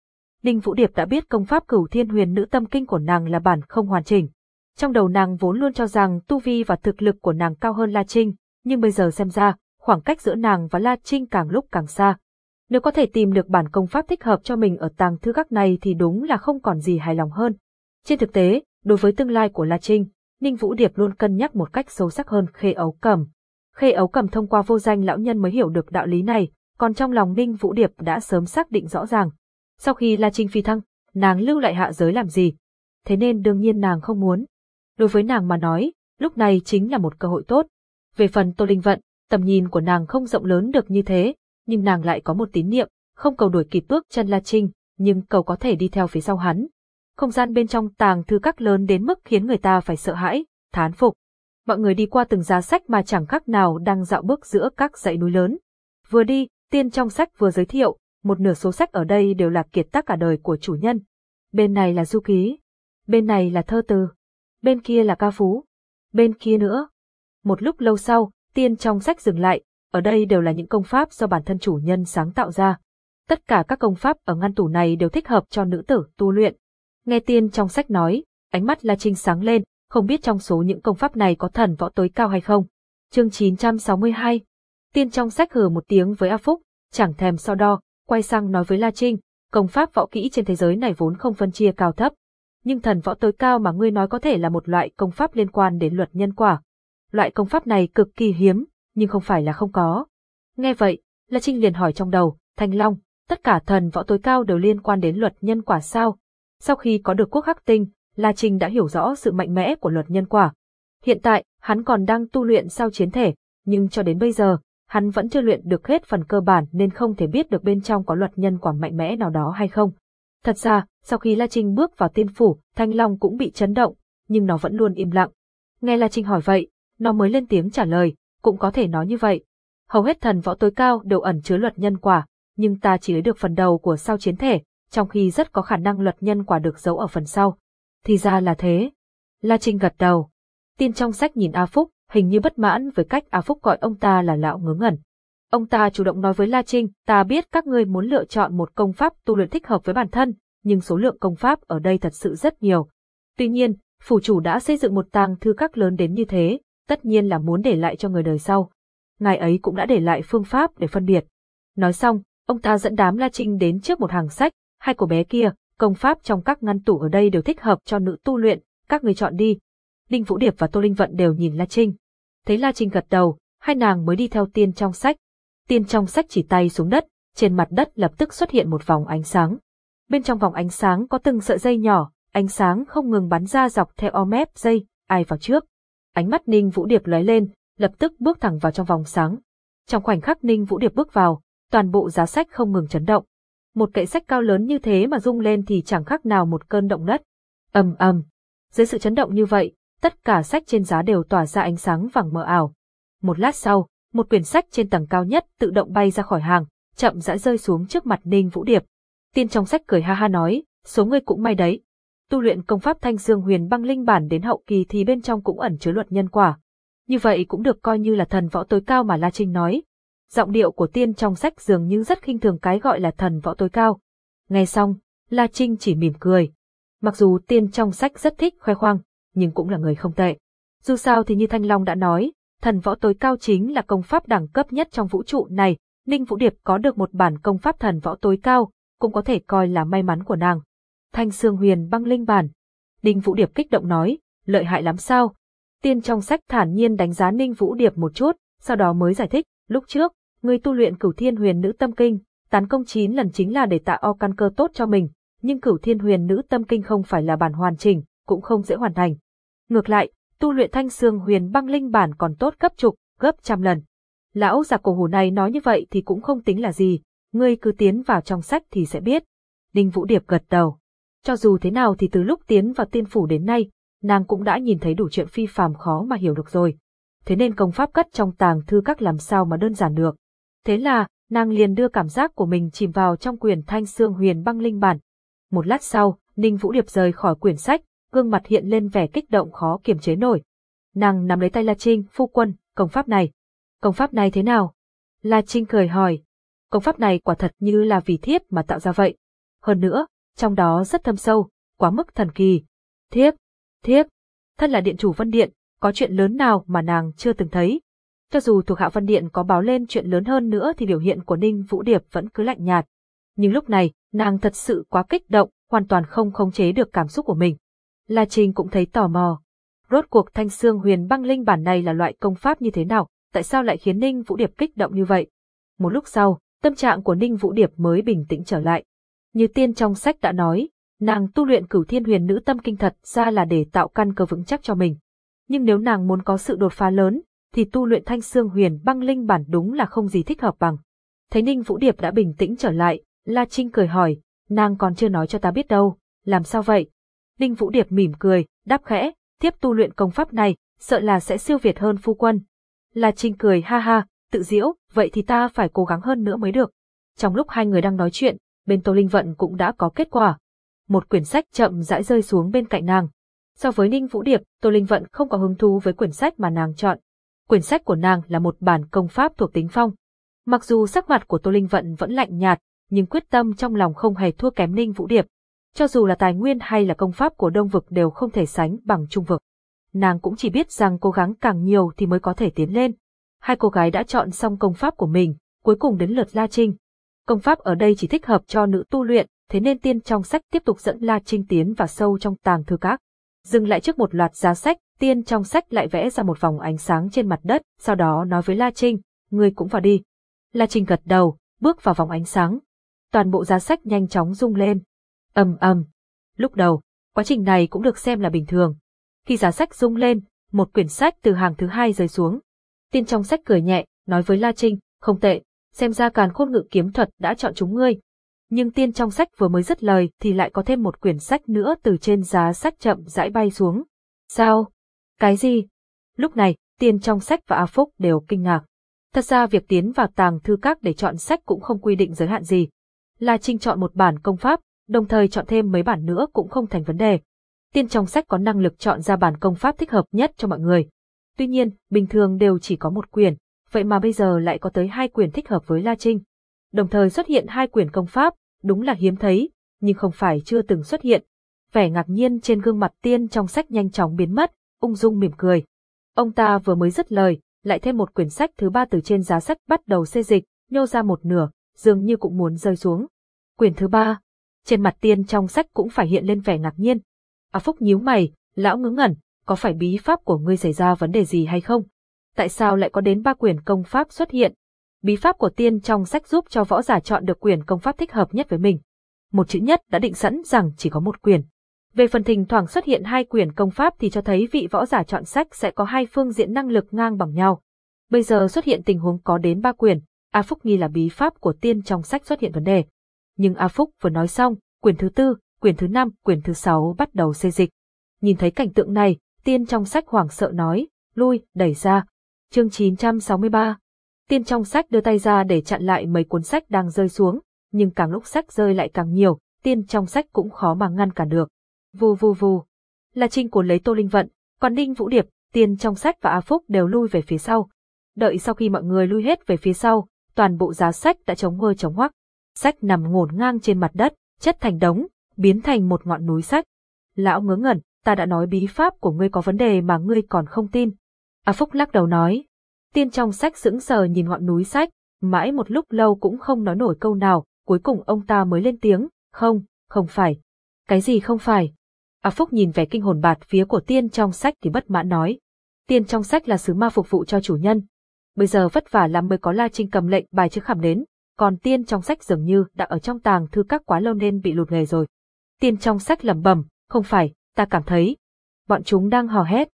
Ninh Vũ Điệp đã biết công pháp cửu thiên huyền nữ tâm kinh của nàng là bản không hoàn chỉnh. Trong đầu nàng vốn luôn cho rằng tu vi và thực lực của nàng cao hơn La Trinh, nhưng bây giờ xem ra, khoảng cách giữa nàng và La Trinh càng lúc càng xa. Nếu có thể tìm được bản công pháp thích hợp cho mình ở tàng thư các này thì đúng là không còn gì hài lòng hơn. Trên thực tế, đối với tương lai của La Trinh, Ninh Vũ Điệp luôn cân nhắc một cách sâu sắc hơn Khê Ấu Cầm. Khê Ấu Cầm thông qua vô danh lão nhân mới hiểu được đạo lý này, còn trong lòng Ninh Vũ Điệp đã sớm xác định rõ ràng. Sau khi La Trinh phi thăng, nàng lưu lại hạ giới làm gì? Thế nên đương nhiên nàng không muốn. Đối với nàng mà nói, lúc này chính là một cơ hội tốt. Về phần Tô Linh Vận, tầm nhìn của nàng không rộng lớn được như thế, nhưng nàng lại có một tín niệm, không cầu đuổi kịp bước chân La Trinh, nhưng cầu có thể đi theo phía sau hắn. Không gian bên trong tàng thư các lớn đến mức khiến người ta phải sợ hãi, thán phục. Mọi người đi qua từng giá sách mà chẳng khác nào đang dạo bước giữa các dãy núi lớn. Vừa đi, tiên trong sách vừa giới thiệu, một nửa số sách ở đây đều là kiệt tác cả đời của chủ nhân. Bên này là du ký, bên này là thơ từ, bên kia là ca phú, bên kia nữa. Một lúc lâu sau, tiên trong sách dừng lại, ở đây đều là những công pháp do bản thân chủ nhân sáng tạo ra. Tất cả các công pháp ở ngăn tủ này đều thích hợp cho nữ tử tu luyện. Nghe tiên trong sách nói, ánh mắt La Trinh sáng lên, không biết trong số những công pháp này có thần võ tối cao hay không. Chương 962 Tiên trong sách hừ một tiếng với A Phúc, chẳng thèm so đo, quay sang nói với La Trinh, công pháp võ kỹ trên thế giới này vốn không phân chia cao thấp. Nhưng thần võ tối cao mà ngươi nói có thể là một loại công pháp liên quan đến luật nhân quả. Loại công pháp này cực kỳ hiếm, nhưng không phải là không có. Nghe vậy, La Trinh liền hỏi trong đầu, Thanh Long, tất cả thần võ tối cao đều liên quan đến luật nhân quả sao? Sau khi có được quốc hắc tinh, La Trinh đã hiểu rõ sự mạnh mẽ của luật nhân quả. Hiện tại, hắn còn đang tu luyện sao chiến thể, nhưng cho đến bây giờ, hắn vẫn chưa luyện được hết phần cơ bản nên không thể biết được bên trong có luật nhân quả mạnh mẽ nào đó hay không. Thật ra, sau khi La Trinh bước vào tiên phủ, Thanh Long cũng bị chấn động, nhưng nó vẫn luôn im lặng. Nghe La Trinh hỏi vậy, nó mới lên tiếng trả lời, cũng có thể nói như vậy. Hầu hết thần võ tối cao đều ẩn chứa luật nhân quả, nhưng ta chỉ lấy được phần đầu của sao chiến thể, trong khi rất có khả năng luật nhân quả được giấu ở phần sau. Thì ra là thế. La Trinh gật đầu. tin trong sách nhìn A Phúc, hình như bất mãn với cách A Phúc gọi ông ta là lão ngớ ngẩn. Ông ta chủ động nói với La Trinh, ta biết các ngươi muốn lựa chọn một công pháp tu luyện thích hợp với bản thân, nhưng số lượng công pháp ở đây thật sự rất nhiều. Tuy nhiên, phủ chủ đã xây dựng một tàng thư các lớn đến như thế, tất nhiên là muốn để lại cho người đời sau. Ngài ấy cũng đã để lại phương pháp để phân biệt. Nói xong, ông ta dẫn đám La Trinh đến trước một hàng sách, hai cô bé kia, công pháp trong các ngăn tủ ở đây đều thích hợp cho nữ tu luyện, các người chọn đi. Đinh Vũ Điệp và Tô Linh Vận đều nhìn La Trinh. Thấy La Trinh gật đầu, hai nàng mới đi theo tiên trong sách. Tiên trong sách chỉ tay xuống đất, trên mặt đất lập tức xuất hiện một vòng ánh sáng. Bên trong vòng ánh sáng có từng sợi dây nhỏ, ánh sáng không ngừng bắn ra dọc theo o mép dây, ai vào trước. Ánh mắt Ninh Vũ Điệp lóe lên, lập tức bước thẳng vào trong vòng sáng. Trong khoảnh khắc Ninh Vũ Điệp bước vào, toàn bộ giá sách không ngừng chấn động. Một kệ sách cao lớn như thế mà rung lên thì chẳng khác nào một cơn động đất. ầm ầm. Dưới sự chấn động như vậy, tất cả sách trên giá đều tỏa ra ánh sáng vàng mờ ảo. Một lát sau, một quyển sách trên tầng cao nhất tự động bay ra khỏi hàng, chậm rãi rơi xuống trước mặt Ninh Vũ Điệp. Tiên trong sách cười ha ha nói, số ngươi cũng may đấy. Tu luyện công pháp Thanh Dương Huyền Băng Linh bản đến hậu kỳ thì bên trong cũng ẩn chứa luật nhân quả. Như vậy cũng được coi như là thần võ tối cao mà La Trinh nói. Giọng điệu của tiên trong sách dường như rất khinh thường cái gọi là thần võ tối cao. Nghe xong, La Trinh chỉ mỉm cười. Mặc dù tiên trong sách rất thích khoe khoang, nhưng cũng là người không tệ. Dù sao thì như Thanh Long đã nói, thần võ tối cao chính là công pháp đẳng cấp nhất trong vũ trụ này, Ninh Vũ Điệp có được một bản công pháp thần võ tối cao, cũng có thể coi là may mắn của nàng. Thanh Sương Huyền băng linh bản. Ninh Vũ Điệp kích động nói, lợi hại lắm sao? Tiên trong sách thản nhiên đánh giá Ninh Vũ Điệp một chút, sau đó mới giải thích, lúc trước, người tu luyện cửu thiên huyền nữ tâm kinh, tán công 9 lần chính là để tạo o căn cơ tốt cho mình, nhưng cửu thiên huyền nữ tâm kinh không phải là bản hoàn chỉnh, cũng không dễ hoàn thành. Ngược lại, tu luyện thanh xương huyền băng linh bản còn tốt gấp chục, gấp trăm lần. Lão già cổ hủ này nói như vậy thì cũng không tính là gì, ngươi cứ tiến vào trong sách thì sẽ biết. Đinh Vũ Điệp gật đầu. Cho dù thế nào thì từ lúc tiến vào tiên phủ đến nay, nàng cũng đã nhìn thấy đủ chuyện phi phàm khó mà hiểu được rồi. Thế nên công pháp cất trong tàng thư các làm sao mà đơn giản được. Thế là, nàng liền đưa cảm giác của mình chìm vào trong quyển thanh xương huyền băng linh bản. Một lát sau, Ninh Vũ Điệp rời khỏi quyển sách, gương mặt hiện lên vẻ kích động khó kiềm chế nổi. Nàng nắm lấy tay La Trinh, phu quân, công pháp này. Công pháp này thế nào? La Trinh cười hỏi. Công pháp này quả thật như là vì thiếp mà tạo ra vậy. Hơn nữa, trong đó rất thâm sâu, quá mức thần kỳ. Thiếp, thiếp, thật là điện chủ Vân Điện, có chuyện lớn nào mà nàng chưa từng thấy. Cho dù thuộc hạ Vân Điện có báo lên chuyện lớn hơn nữa thì biểu hiện của Ninh Vũ Điệp vẫn cứ lạnh nhạt. Nhưng lúc này, nàng thật sự quá kích động, hoàn toàn không khống chế được cảm xúc của mình. La Trinh cũng thấy tò mò. Rốt cuộc thanh xương huyền băng linh bản này là loại công pháp như thế nào, tại sao lại khiến Ninh Vũ Điệp kích động như vậy? Một lúc sau, tâm trạng của Ninh Vũ Điệp mới bình tĩnh trở lại. Như tiên trong sách đã nói, nàng tu luyện cửu thiên huyền nữ tâm kinh thật ra là để tạo căn cơ vững chắc cho mình. Nhưng nếu nàng muốn có sự đột phá lớn, thì tu luyện thanh xương huyền băng linh bản đúng là không gì thích hợp bằng. Thấy Ninh Vũ Điệp đã bình tĩnh trở lại, La Trinh cười hỏi, nàng còn chưa nói cho ta biết đâu, làm sao vậy? Ninh Vũ Điệp mỉm cười, đáp khẽ, tiếp tu luyện công pháp này, sợ là sẽ siêu việt hơn phu quân. La Trinh cười ha ha, tự diễu, vậy thì ta phải cố gắng hơn nữa mới được. Trong lúc hai người đang nói chuyện, bên Tô Linh Vận cũng đã có kết quả. Một quyển sách chậm rãi rơi xuống bên cạnh nàng. So với Ninh Vũ Điệp, Tô Linh Vận không có hứng thú với quyển sách mà nàng chọn. Quyển sách của nàng là một bản công pháp thuộc tính phong. Mặc dù sắc mặt của Tô Linh Vận vẫn lạnh nhạt, nhưng quyết tâm trong lòng không hề thua kém Ninh Vũ Điệp. Cho dù là tài nguyên hay là công pháp của Đông Vực đều không thể sánh bằng Trung Vực. Nàng cũng chỉ biết rằng cố gắng càng nhiều thì mới có thể tiến lên. Hai cô gái đã chọn xong công pháp của mình, cuối cùng đến lượt La Trinh. Công pháp ở đây chỉ thích hợp cho nữ tu luyện, thế nên tiên trong sách tiếp tục dẫn La Trinh tiến vào sâu trong tàng thư các. Dừng lại trước một loạt giá sách, tiên trong sách lại vẽ ra một vòng ánh sáng trên mặt đất, sau đó nói với La Trinh, ngươi cũng vào đi. La Trinh gật đầu, bước vào vòng ánh sáng. Toàn bộ giá sách nhanh chóng rung lên, ầm ầm. Lúc đầu, quá trình này cũng được xem là bình thường. Khi giá sách rung lên, một quyển sách từ hàng thứ hai rơi xuống. Tiên trong sách cười nhẹ, nói với La Trinh, không tệ, xem ra càn khôn ngự kiếm thuật đã chọn chúng ngươi. Nhưng tiên trong sách vừa mới dứt lời thì lại có thêm một quyển sách nữa từ trên giá sách chậm rãi bay xuống. Sao? Cái gì? Lúc này, tiên trong sách và A Phúc đều kinh ngạc. Thật ra việc tiến vào tàng thư các để chọn sách cũng không quy định giới hạn gì. La Trinh chọn một bản công pháp, đồng thời chọn thêm mấy bản nữa cũng không thành vấn đề. Tiên trong sách có năng lực chọn ra bản công pháp thích hợp nhất cho mọi người. Tuy nhiên, bình thường đều chỉ có một quyển, vậy mà bây giờ lại có tới hai quyển thích hợp với La Trinh. Đồng thời xuất hiện hai quyển công pháp, đúng là hiếm thấy, nhưng không phải chưa từng xuất hiện. Vẻ ngạc nhiên trên gương mặt tiên trong sách nhanh chóng biến mất, ung dung mỉm cười. Ông ta vừa mới dứt lời, lại thêm một quyển sách thứ ba từ trên giá sách bắt đầu xê dịch, nhô ra một nửa, dường như cũng muốn rơi xuống. Quyển thứ ba, trên mặt tiên trong sách cũng phải hiện lên vẻ ngạc nhiên. À Phúc nhíu mày, lão ngớ ngẩn, có phải bí pháp của ngươi xảy ra vấn đề gì hay không? Tại sao lại có đến ba quyển công pháp xuất hiện? Bí pháp của tiên trong sách giúp cho võ giả chọn được quyển công pháp thích hợp nhất với mình. Một chữ nhất đã định sẵn rằng chỉ có một quyển. Về phần thỉnh thoảng xuất hiện hai quyển công pháp thì cho thấy vị võ giả chọn sách sẽ có hai phương diện năng lực ngang bằng nhau. Bây giờ xuất hiện tình huống có đến ba quyển, A Phúc nghi là bí pháp của tiên trong sách xuất hiện vấn đề. Nhưng A Phúc vừa nói xong, quyển thứ tư, quyển thứ năm, quyển thứ sáu bắt đầu xê dịch. Nhìn thấy cảnh tượng này, tiên trong sách hoảng sợ nói, lui, đẩy ra. Chương 963 Tiên trong sách đưa tay ra để chặn lại mấy cuốn sách đang rơi xuống, nhưng càng lúc sách rơi lại càng nhiều, tiên trong sách cũng khó mà ngăn cản được. Vù vù vù. Là trinh cuốn lấy Tô Linh Vận, còn Ninh Vũ Điệp, tiên trong sách và A Phúc đều lui về phía sau. Đợi sau khi mọi người lui hết về phía sau, toàn bộ giá sách đã chống ngơ chống hoắc. Sách nằm ngổn ngang trên mặt đất, chất thành đống, biến thành một ngọn núi sách. Lão ngớ ngẩn, ta đã nói bí pháp của ngươi có vấn đề mà ngươi còn không tin. A Phúc lắc đầu nói. Tiên trong sách sững sờ nhìn ngọn núi sách, mãi một lúc lâu cũng không nói nổi câu nào, cuối cùng ông ta mới lên tiếng, không, không phải. Cái gì không phải? A Phúc nhìn vẻ kinh hồn bạt phía của tiên trong sách thì bất mãn nói. Tiên trong sách là sứ ma phục vụ cho chủ nhân. Bây giờ vất vả lắm mới có La Trinh cầm lệnh bài chứ khảm đến, còn tiên trong sách dường như đã ở trong tàng thư các quá lâu nên bị lụt nghề rồi. Tiên trong sách lẩm bẩm, không phải, ta cảm thấy. Bọn chúng đang hò hét.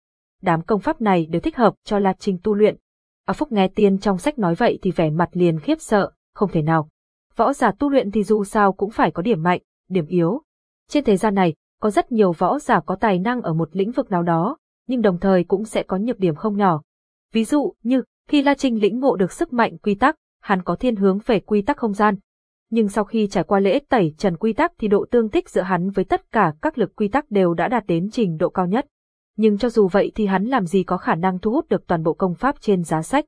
Đám công pháp này đều thích hợp cho La Trinh tu luyện. A Phúc nghe tiên trong sách nói vậy thì vẻ mặt liền khiếp sợ, không thể nào. Võ giả tu luyện thì dù sao cũng phải có điểm mạnh, điểm yếu. Trên thế gian này, có rất nhiều võ giả có tài năng ở một lĩnh vực nào đó, nhưng đồng thời cũng sẽ có nhược điểm không nhỏ. Ví dụ như, khi La Trinh lĩnh ngộ được sức mạnh quy tắc, hắn có thiên hướng về quy tắc không gian. Nhưng sau khi trải qua lễ tẩy trần quy tắc thì độ tương thích giữa hắn với tất cả các lực quy tắc đều đã đạt đến trình độ cao nhất. Nhưng cho dù vậy thì hắn làm gì có khả năng thu hút được toàn bộ công pháp trên giá sách.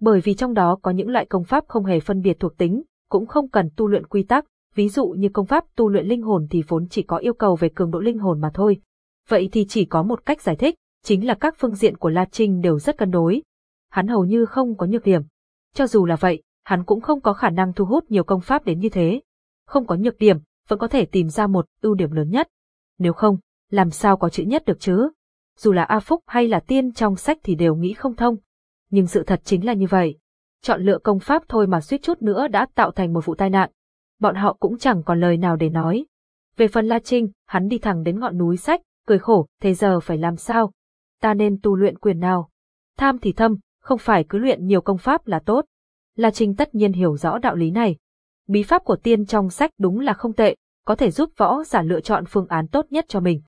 Bởi vì trong đó có những loại công pháp không hề phân biệt thuộc tính, cũng không cần tu luyện quy tắc, ví dụ như công pháp tu luyện linh hồn thì vốn chỉ có yêu cầu về cường độ linh hồn mà thôi. Vậy thì chỉ có một cách giải thích, chính là các phương diện của La Trinh đều rất cân đối. Hắn hầu như không có nhược điểm. Cho dù là vậy, hắn cũng không có khả năng thu hút nhiều công pháp đến như thế. Không có nhược điểm, vẫn có thể tìm ra một ưu điểm lớn nhất. Nếu không, làm sao có chữ nhất được chứ? Dù là A Phúc hay là tiên trong sách thì đều nghĩ không thông. Nhưng sự thật chính là như vậy. Chọn lựa công pháp thôi mà suýt chút nữa đã tạo thành một vụ tai nạn. Bọn họ cũng chẳng còn lời nào để nói. Về phần La Trinh, hắn đi thẳng đến ngọn núi sách, cười khổ, thế giờ phải làm sao? Ta nên tu luyện quyền nào? Tham thì thâm, không phải cứ luyện nhiều công pháp là tốt. La Trinh tất nhiên hiểu rõ đạo lý này. Bí pháp của tiên trong sách đúng là không tệ, có thể giúp võ giả lựa chọn phương án tốt nhất cho mình.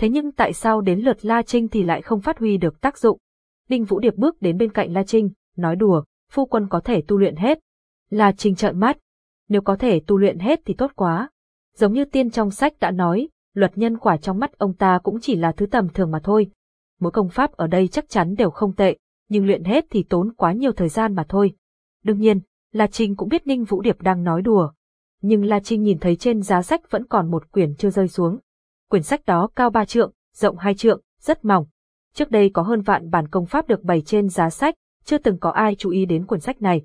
Thế nhưng tại sao đến lượt La Trinh thì lại không phát huy được tác dụng? Đinh Vũ Điệp bước đến bên cạnh La Trinh, nói đùa, phu quân có thể tu luyện hết. La Trinh trợn mắt. Nếu có thể tu luyện hết thì tốt quá. Giống như tiên trong sách đã nói, luật nhân quả trong mắt ông ta cũng chỉ là thứ tầm thường mà thôi. Mỗi công pháp ở đây chắc chắn đều không tệ, nhưng luyện hết thì tốn quá nhiều thời gian mà thôi. Đương nhiên, La Trinh cũng biết Ninh Vũ Điệp đang nói đùa. Nhưng La Trinh nhìn thấy trên giá sách vẫn còn một quyển chưa rơi xuống. Quyển sách đó cao ba trượng, rộng hai trượng, rất mỏng. Trước đây có hơn vạn bản công pháp được bày trên giá sách, chưa từng có ai chú ý đến quyển sách này.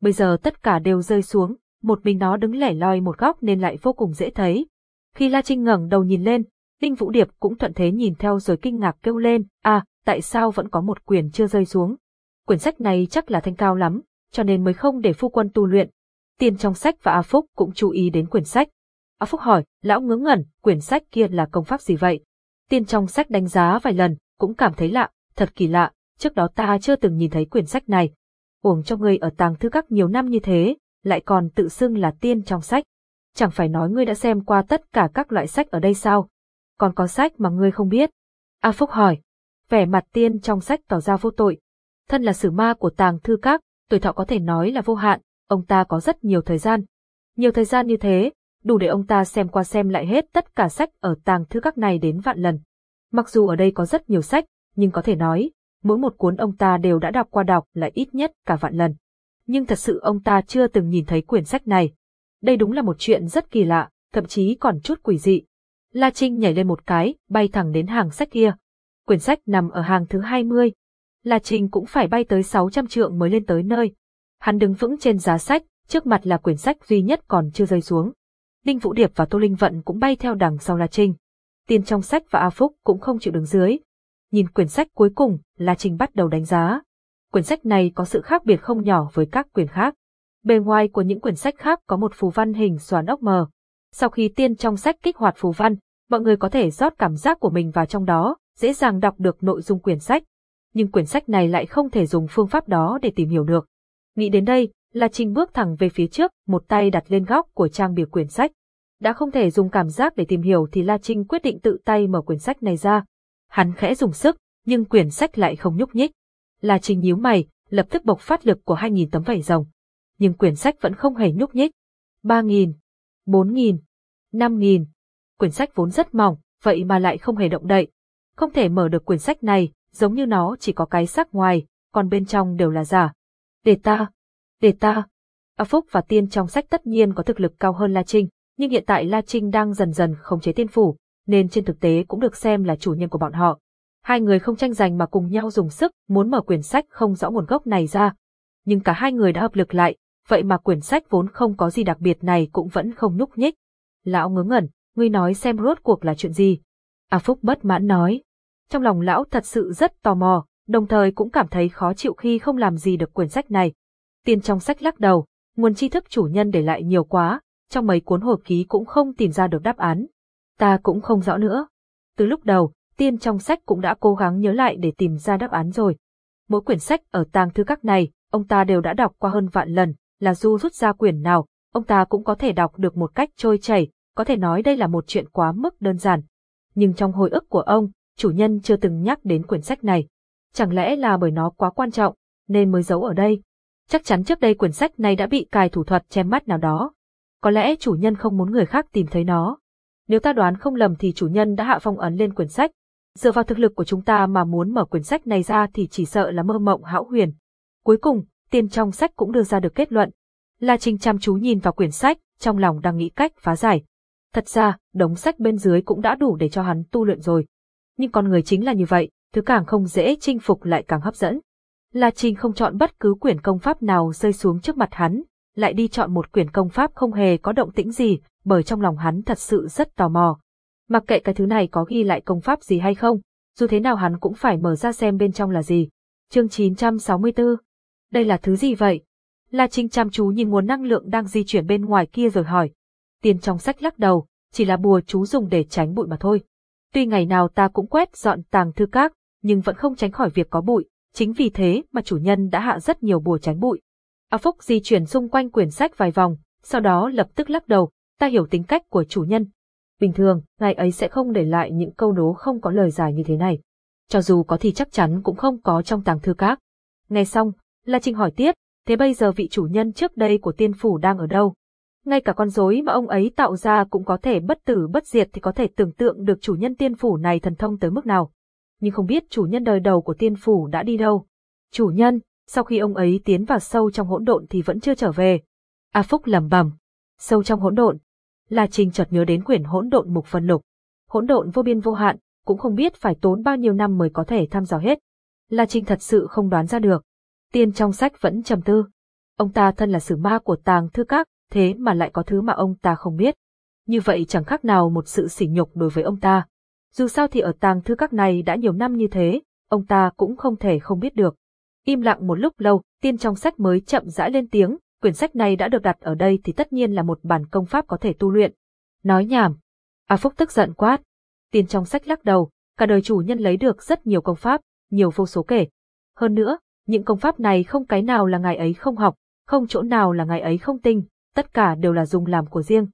Bây giờ tất cả đều rơi xuống, một mình nó đứng lẻ loi một góc nên lại vô cùng dễ thấy. Khi La Trinh ngẩng đầu nhìn lên, Đinh Vũ Điệp cũng thuận thế nhìn theo rồi kinh ngạc kêu lên, à, tại sao vẫn có một quyển chưa rơi xuống? Quyển sách này chắc là thanh cao lắm, cho nên mới không để phu quân tu luyện. Tiên trong sách và A Phúc cũng chú ý đến quyển sách. A Phúc hỏi, lão ngớ ngẩn, quyển sách kia là công pháp gì vậy? Tiên trong sách đánh giá vài lần, cũng cảm thấy lạ, thật kỳ lạ, trước đó ta chưa từng nhìn thấy quyển sách này. Uổng cho ngươi ở tàng thư các nhiều năm như thế, lại còn tự xưng là tiên trong sách. Chẳng phải nói ngươi đã xem qua tất cả các loại sách ở đây sao? Còn có sách mà ngươi không biết. A Phúc hỏi. Vẻ mặt tiên trong sách tỏ ra vô tội. Thân là sử ma của tàng thư các, tuổi thọ có thể nói là vô hạn, ông ta có rất nhiều thời gian. Nhiều thời gian như thế, đủ để ông ta xem qua xem lại hết tất cả sách ở tàng thư các này đến vạn lần. Mặc dù ở đây có rất nhiều sách, nhưng có thể nói, mỗi một cuốn ông ta đều đã đọc qua đọc lại ít nhất cả vạn lần. Nhưng thật sự ông ta chưa từng nhìn thấy quyển sách này. Đây đúng là một chuyện rất kỳ lạ, thậm chí còn chút quỷ dị. La Trinh nhảy lên một cái, bay thẳng đến hàng sách kia. Quyển sách nằm ở hàng thứ 20. La Trinh cũng phải bay tới 600 trượng mới lên tới nơi. Hắn đứng vững trên giá sách, trước mặt là quyển sách duy nhất còn chưa rơi xuống. Đinh Vũ Điệp và Tô Linh Vận cũng bay theo đằng sau La Trinh. Tiên trong sách và A Phúc cũng không chịu đứng dưới. Nhìn quyển sách cuối cùng, La Trinh bắt đầu đánh giá. Quyển sách này có sự khác biệt không nhỏ với các quyển khác. Bề ngoài của những quyển sách khác có một phù văn hình xoắn ốc mờ. Sau khi tiên trong sách kích hoạt phù văn, mọi người có thể rót cảm giác của mình vào trong đó, dễ dàng đọc được nội dung quyển sách. Nhưng quyển sách này lại không thể dùng phương pháp đó để tìm hiểu được. Nghĩ đến đây, La Trinh bước thẳng về phía trước, một tay đặt lên góc của trang bìa quyển sách. Đã không thể dùng cảm giác để tìm hiểu thì La Trinh quyết định tự tay mở quyển sách này ra. Hắn khẽ dùng sức, nhưng quyển sách lại không nhúc nhích. La Trinh nhíu mày, lập tức bộc phát lực của 2.000 tấm vảy rồng. Nhưng quyển sách vẫn không hề nhúc nhích. 3.000, 4.000, 5.000. Quyển sách vốn rất mỏng, vậy mà lại không hề động đậy. Không thể mở được quyển sách này, giống như nó chỉ có cái sắc ngoài, còn bên trong đều là giả. Để ta, để ta. A Phúc và Tiên trong sách tất nhiên có thực lực cao hơn La Trinh, nhưng hiện tại La Trinh đang dần dần khống chế tiên phủ, nên trên thực tế cũng được xem là chủ nhân của bọn họ. Hai người không tranh giành mà cùng nhau dùng sức muốn mở quyển sách không rõ nguồn gốc này ra. Nhưng cả hai người đã hợp lực lại, vậy mà quyển sách vốn không có gì đặc biệt này cũng vẫn không nhúc nhích. Lão ngớ ngẩn, ngươi nói xem rốt cuộc là chuyện gì. A Phúc bất mãn nói. Trong lòng lão thật sự rất tò mò, đồng thời cũng cảm thấy khó chịu khi không làm gì được quyển sách này. Tiên trong sách lắc đầu, nguồn tri thức chủ nhân để lại nhiều quá, trong mấy cuốn hồi ký cũng không tìm ra được đáp án. Ta cũng không rõ nữa. Từ lúc đầu, tiên trong sách cũng đã cố gắng nhớ lại để tìm ra đáp án rồi. Mỗi quyển sách ở tàng thư các này, ông ta đều đã đọc qua hơn vạn lần, là du rút ra quyển nào, ông ta cũng có thể đọc được một cách trôi chảy, có thể nói đây là một chuyện quá mức đơn giản. Nhưng trong hồi ức của ông, chủ nhân chưa từng nhắc đến quyển sách này. Chẳng lẽ là bởi nó quá quan trọng, nên mới giấu ở đây? Chắc chắn trước đây quyển sách này đã bị cài thủ thuật che mắt nào đó. Có lẽ chủ nhân không muốn người khác tìm thấy nó. Nếu ta đoán không lầm thì chủ nhân đã hạ phong ấn lên quyển sách. Dựa vào thực lực của chúng ta mà muốn mở quyển sách này ra thì chỉ sợ là mơ mộng hão huyền. Cuối cùng, tiên trong sách cũng đưa ra được kết luận. La Trinh chăm chú nhìn vào quyển sách, trong lòng đang nghĩ cách phá giải. Thật ra, đống sách bên dưới cũng đã đủ để cho hắn tu luyện rồi. Nhưng con người chính là như vậy, thứ càng không dễ chinh phục lại càng hấp dẫn. La Trinh không chọn bất cứ quyển công pháp nào rơi xuống trước mặt hắn, lại đi chọn một quyển công pháp không hề có động tĩnh gì, bởi trong lòng hắn thật sự rất tò mò. Mặc kệ cái thứ này có ghi lại công pháp gì hay không, dù thế nào hắn cũng phải mở ra xem bên trong là gì. Chương 964 Đây là thứ gì vậy? La Trinh chăm chú nhìn nguồn năng lượng đang di chuyển bên ngoài kia rồi hỏi. Tiền trong sách lắc đầu, chỉ là bùa chú dùng để tránh bụi mà thôi. Tuy ngày nào ta cũng quét dọn tàng thư các, nhưng vẫn không tránh khỏi việc có bụi, chính vì thế mà chủ nhân đã hạ rất nhiều bùa tránh bụi. A Phúc di chuyển xung quanh quyển sách vài vòng, sau đó lập tức lắc đầu, ta hiểu tính cách của chủ nhân. Bình thường, ngài ấy sẽ không để lại những câu đố không có lời giải như thế này. Cho dù có thì chắc chắn cũng không có trong tàng thư các. Nghe xong, La Trinh hỏi tiếp, thế bây giờ vị chủ nhân trước đây của tiên phủ đang ở đâu? Ngay cả con rối mà ông ấy tạo ra cũng có thể bất tử bất diệt thì có thể tưởng tượng được chủ nhân tiên phủ này thần thông tới mức nào. Nhưng không biết chủ nhân đời đầu của tiên phủ đã đi đâu. Chủ nhân, sau khi ông ấy tiến vào sâu trong hỗn độn thì vẫn chưa trở về. A Phúc lẩm bẩm, sâu trong hỗn độn. La trinh chợt nhớ đến quyển hỗn độn mục phân lục. Hỗn độn vô biên vô hạn, cũng không biết phải tốn bao nhiêu năm mới có thể thăm dò hết. La trinh thật sự không đoán ra được. Tiên trong sách vẫn trầm tư. Ông ta thân là sử ma của tàng thư các, thế mà lại có thứ mà ông ta không biết. Như vậy chẳng khác nào một sự sỉ nhục đối với ông ta. Dù sao thì ở tàng thư các này đã nhiều năm như thế, ông ta cũng không thể không biết được. Im lặng một lúc lâu, tiên trong sách mới chậm rãi lên tiếng, quyển sách này đã được đặt ở đây thì tất nhiên là một bản công pháp có thể tu luyện. Nói nhảm. A Phúc tức giận quát. Tiên trong sách lắc đầu, cả đời chủ nhân lấy được rất nhiều công pháp, nhiều vô số kể. Hơn nữa, những công pháp này không cái nào là ngài ấy không học, không chỗ nào là ngài ấy không tinh, tất cả đều là dùng làm của riêng.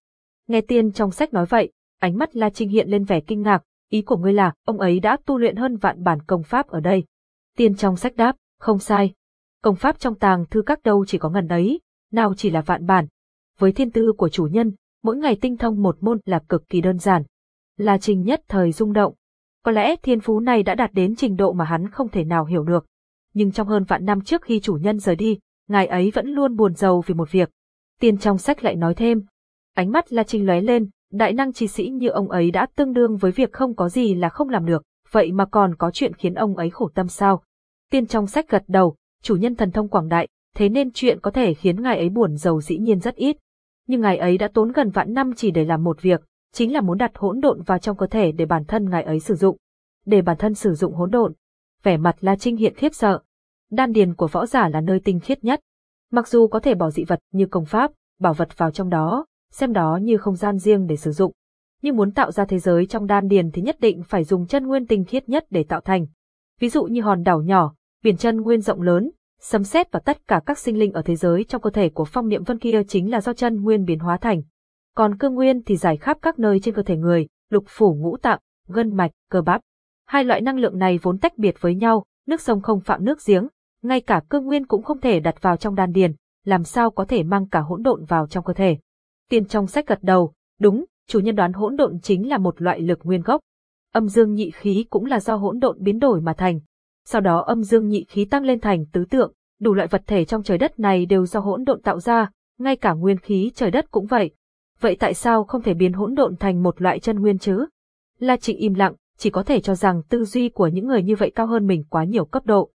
Nghe tiên trong sách nói vậy, ánh mắt La Trinh hiện lên vẻ kinh ngạc, ý của ngươi là, ông ấy đã tu luyện hơn vạn bản công pháp ở đây. Tiên trong sách đáp, không sai. Công pháp trong tàng thư các đâu chỉ có ngần ấy, nào chỉ là vạn bản. Với thiên tư của chủ nhân, mỗi ngày tinh thông một môn là cực kỳ đơn giản. Là trình nhất thời rung động. Có lẽ thiên phú này đã đạt đến trình độ mà hắn không thể nào hiểu được. Nhưng trong hơn vạn năm trước khi chủ nhân rời đi, ngài ấy vẫn luôn buồn giàu vì một việc. Tiên trong sách lại nói thêm. Ánh mắt La Trinh lóe lên, đại năng chi sĩ như ông ấy đã tương đương với việc không có gì là không làm được, vậy mà còn có chuyện khiến ông ấy khổ tâm sao? Tiên trong sách gật đầu, chủ nhân thần thông quảng đại, thế nên chuyện có thể khiến ngài ấy buồn giàu dĩ nhiên rất ít. Nhưng ngài ấy đã tốn gần vạn năm chỉ để làm một việc, chính là muốn đặt hỗn độn vào trong cơ thể để bản thân ngài ấy sử dụng. Để bản thân sử dụng hỗn độn. Vẻ mặt La Trinh hiện khiếp sợ. Đan điền của võ giả là nơi tinh khiết nhất. Mặc dù có thể bỏ dị vật như công pháp, bảo vật vào trong đó, xem đó như không gian riêng để sử dụng. Nhưng muốn tạo ra thế giới trong đan điền thì nhất định phải dùng chân nguyên tinh khiết nhất để tạo thành. Ví dụ như hòn đảo nhỏ, biển chân nguyên rộng lớn, sấm sét và tất cả các sinh linh ở thế giới trong cơ thể của phong niệm vân kia chính là do chân nguyên biến hóa thành. Còn cương nguyên thì giải khắp các nơi trên cơ thể người, lục phủ ngũ tạng, gân mạch, cơ bắp. Hai loại năng lượng này vốn tách biệt với nhau, nước sông không phạm nước giếng, ngay cả cương nguyên cũng không thể đặt vào trong đan điền, làm sao có thể mang cả hỗn độn vào trong cơ thể. Tiên trong sách gật đầu, đúng, chủ nhân đoán hỗn độn chính là một loại lực nguyên gốc. Âm dương nhị khí cũng là do hỗn độn biến đổi mà thành. Sau đó âm dương nhị khí tăng lên thành tứ tượng, đủ loại vật thể trong trời đất này đều do hỗn độn tạo ra, ngay cả nguyên khí trời đất cũng vậy. Vậy tại sao không thể biến hỗn độn thành một loại chân nguyên chứ? La Trịnh im lặng, chỉ có thể cho rằng tư duy của những người như vậy cao hơn mình quá nhiều cấp độ.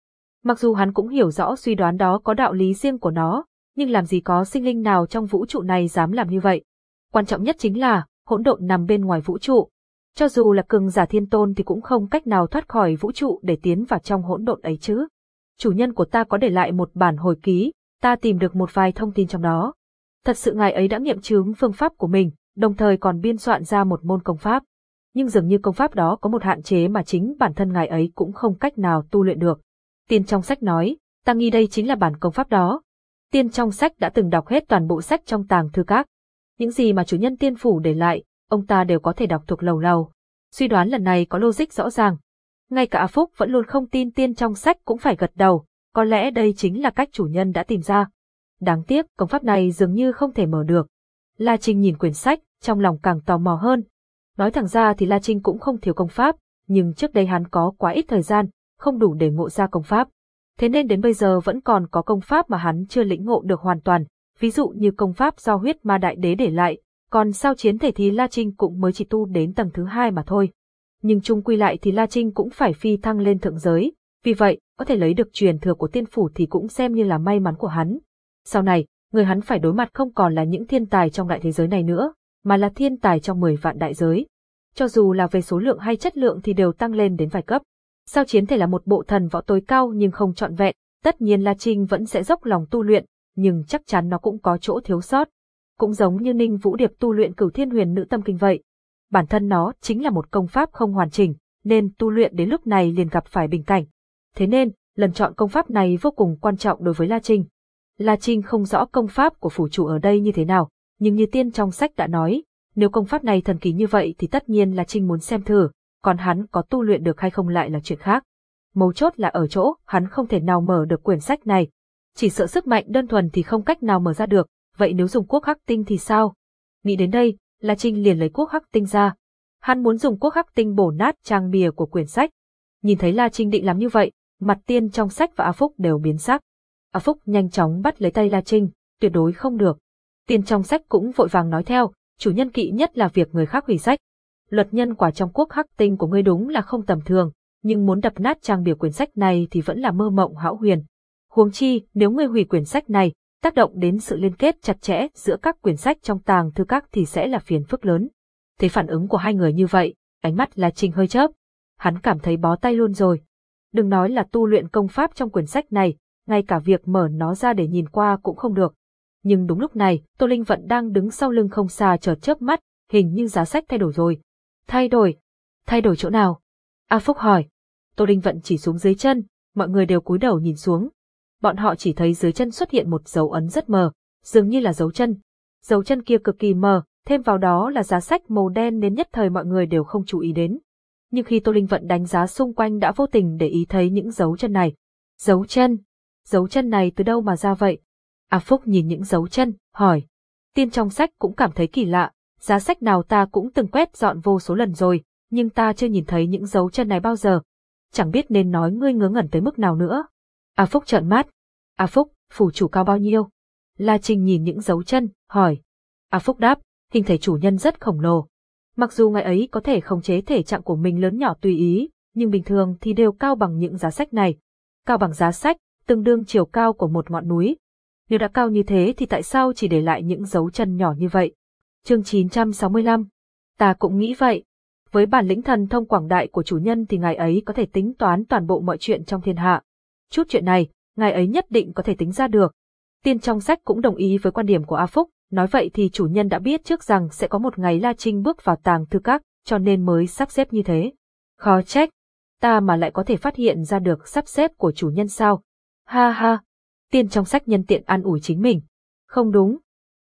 Mặc dù hắn cũng hiểu rõ suy đoán đó có đạo lý riêng của nó, nhưng làm gì có sinh linh nào trong vũ trụ này dám làm như vậy. Quan trọng nhất chính là, hỗn độn nằm bên ngoài vũ trụ. Cho dù là cường giả thiên tôn thì cũng không cách nào thoát khỏi vũ trụ để tiến vào trong hỗn độn ấy chứ. Chủ nhân của ta có để lại một bản hồi ký, ta tìm được một vài thông tin trong đó. Thật sự ngài ấy đã nghiệm chứng phương pháp của mình, đồng thời còn biên soạn ra một môn công pháp. Nhưng dường như công pháp đó có một hạn chế mà chính bản thân ngài ấy cũng không cách nào tu luyện được. Tiên trong sách nói, ta nghi đây chính là bản công pháp đó. Tiên trong sách đã từng đọc hết toàn bộ sách trong tàng thư các. Những gì mà chủ nhân tiên phủ để lại, ông ta đều có thể đọc thuộc lầu lầu. Suy đoán lần này có logic rõ ràng. Ngay cả A Phúc vẫn luôn không tin tiên trong sách cũng phải gật đầu, có lẽ đây chính là cách chủ nhân đã tìm ra. Đáng tiếc, công pháp này dường như không thể mở được. La Trinh nhìn quyển sách, trong lòng càng tò mò hơn. Nói thẳng ra thì La Trinh cũng không thiếu công pháp, nhưng trước đây hắn có quá ít thời gian, không đủ để ngộ ra công pháp. Thế nên đến bây giờ vẫn còn có công pháp mà hắn chưa lĩnh ngộ được hoàn toàn, ví dụ như công pháp do huyết ma đại đế để lại, còn sao chiến thể thì La Trinh cũng mới chỉ tu đến tầng thứ hai mà thôi. Nhưng chung quy lại thì La Trinh cũng phải phi thăng lên thượng giới, vì vậy, có thể lấy được truyền thừa của tiên phủ thì cũng xem như là may mắn của hắn. Sau này, người hắn phải đối mặt không còn là những thiên tài trong đại thế giới này nữa, mà là thiên tài trong 10 vạn đại giới. Cho dù là về số lượng hay chất lượng thì đều tăng lên đến vài cấp. Sao chiến thể là một bộ thần võ tối cao nhưng không trọn vẹn, tất nhiên La Trinh vẫn sẽ dốc lòng tu luyện, nhưng chắc chắn nó cũng có chỗ thiếu sót. Cũng giống như Ninh Vũ Điệp tu luyện cửu thiên huyền nữ tâm kinh vậy. Bản thân nó chính là một công pháp không hoàn chỉnh, nên tu luyện đến lúc này liền gặp phải bình cảnh. Thế nên, lần chọn công pháp này vô cùng quan trọng đối với La Trinh. La Trinh không rõ công pháp của phủ chủ ở đây như thế nào, nhưng như tiên trong sách đã nói, nếu công pháp này thần kỳ như vậy thì tất nhiên La Trinh muốn xem thử, còn hắn có tu luyện được hay không lại là chuyện khác. Mấu chốt là ở chỗ, hắn không thể nào mở được quyển sách này. Chỉ sợ sức mạnh đơn thuần thì không cách nào mở ra được, vậy nếu dùng quốc hắc tinh thì sao? Nghĩ đến đây, La Trinh liền lấy quốc hắc tinh ra. Hắn muốn dùng quốc hắc tinh bổ nát trang bìa của quyển sách. Nhìn thấy La Trinh định làm như vậy, mặt tiên trong sách và A Phúc đều biến sắc. A Phúc nhanh chóng bắt lấy tay La Trinh, tuyệt đối không được. Tiên trong sách cũng vội vàng nói theo, chủ nhân kỵ nhất là việc người khác hủy sách. Luật nhân quả trong quốc hắc tinh của ngươi đúng là không tầm thường, nhưng muốn đập nát trang bìa quyển sách này thì vẫn là mơ mộng hão huyền. Huống chi, nếu ngươi hủy quyển sách này, tác động đến sự liên kết chặt chẽ giữa các quyển sách trong tàng thư các thì sẽ là phiền phức lớn. Thấy phản ứng của hai người như vậy, ánh mắt là Trình hơi chớp. Hắn cảm thấy bó tay luôn rồi. Đừng nói là tu luyện công pháp trong quyển sách này, ngay cả việc mở nó ra để nhìn qua cũng không được. Nhưng đúng lúc này, Tô Linh vẫn đang đứng sau lưng không xa chợt chớp mắt, hình như giá sách thay đổi rồi. Thay đổi? Thay đổi chỗ nào? A Phúc hỏi. Tô Linh Vận chỉ xuống dưới chân, mọi người đều cúi đầu nhìn xuống. Bọn họ chỉ thấy dưới chân xuất hiện một dấu ấn rất mờ, dường như là dấu chân. Dấu chân kia cực kỳ mờ, thêm vào đó là giá sách màu đen nên nhất thời mọi người đều không chú ý đến. Nhưng khi Tô Linh Vận đánh giá xung quanh đã vô tình để ý thấy những dấu chân này. Dấu chân? Dấu chân này từ đâu mà ra vậy? A Phúc nhìn những dấu chân, hỏi. Tiên trong sách cũng cảm thấy kỳ lạ, giá sách nào ta cũng từng quét dọn vô số lần rồi, nhưng ta chưa nhìn thấy những dấu chân này bao giờ. Chẳng biết nên nói ngươi ngớ ngẩn tới mức nào nữa. A Phúc trợn mắt. A Phúc, phủ chủ cao bao nhiêu? La Trinh nhìn những dấu chân, hỏi. A Phúc đáp, hình thể chủ nhân rất khổng lồ. Mặc dù ngài ấy có thể khống chế thể trạng của mình lớn nhỏ tùy ý, nhưng bình thường thì đều cao bằng những giá sách này. Cao bằng giá sách, tương đương chiều cao của một ngọn núi. Nếu đã cao như thế thì tại sao chỉ để lại những dấu chân nhỏ như vậy? Chương 965 Ta cũng nghĩ vậy. Với bản lĩnh thần thông quảng đại của chủ nhân thì ngài ấy có thể tính toán toàn bộ mọi chuyện trong thiên hạ. Chút chuyện này, ngài ấy nhất định có thể tính ra được. Tiên trong sách cũng đồng ý với quan điểm của A Phúc, nói vậy thì chủ nhân đã biết trước rằng sẽ có một ngày La Trinh bước vào tàng thư các, cho nên mới sắp xếp như thế. Khó trách, ta mà lại có thể phát hiện ra được sắp xếp của chủ nhân sao. Ha ha, tiên trong sách nhân tiện an ủi chính mình. Không đúng.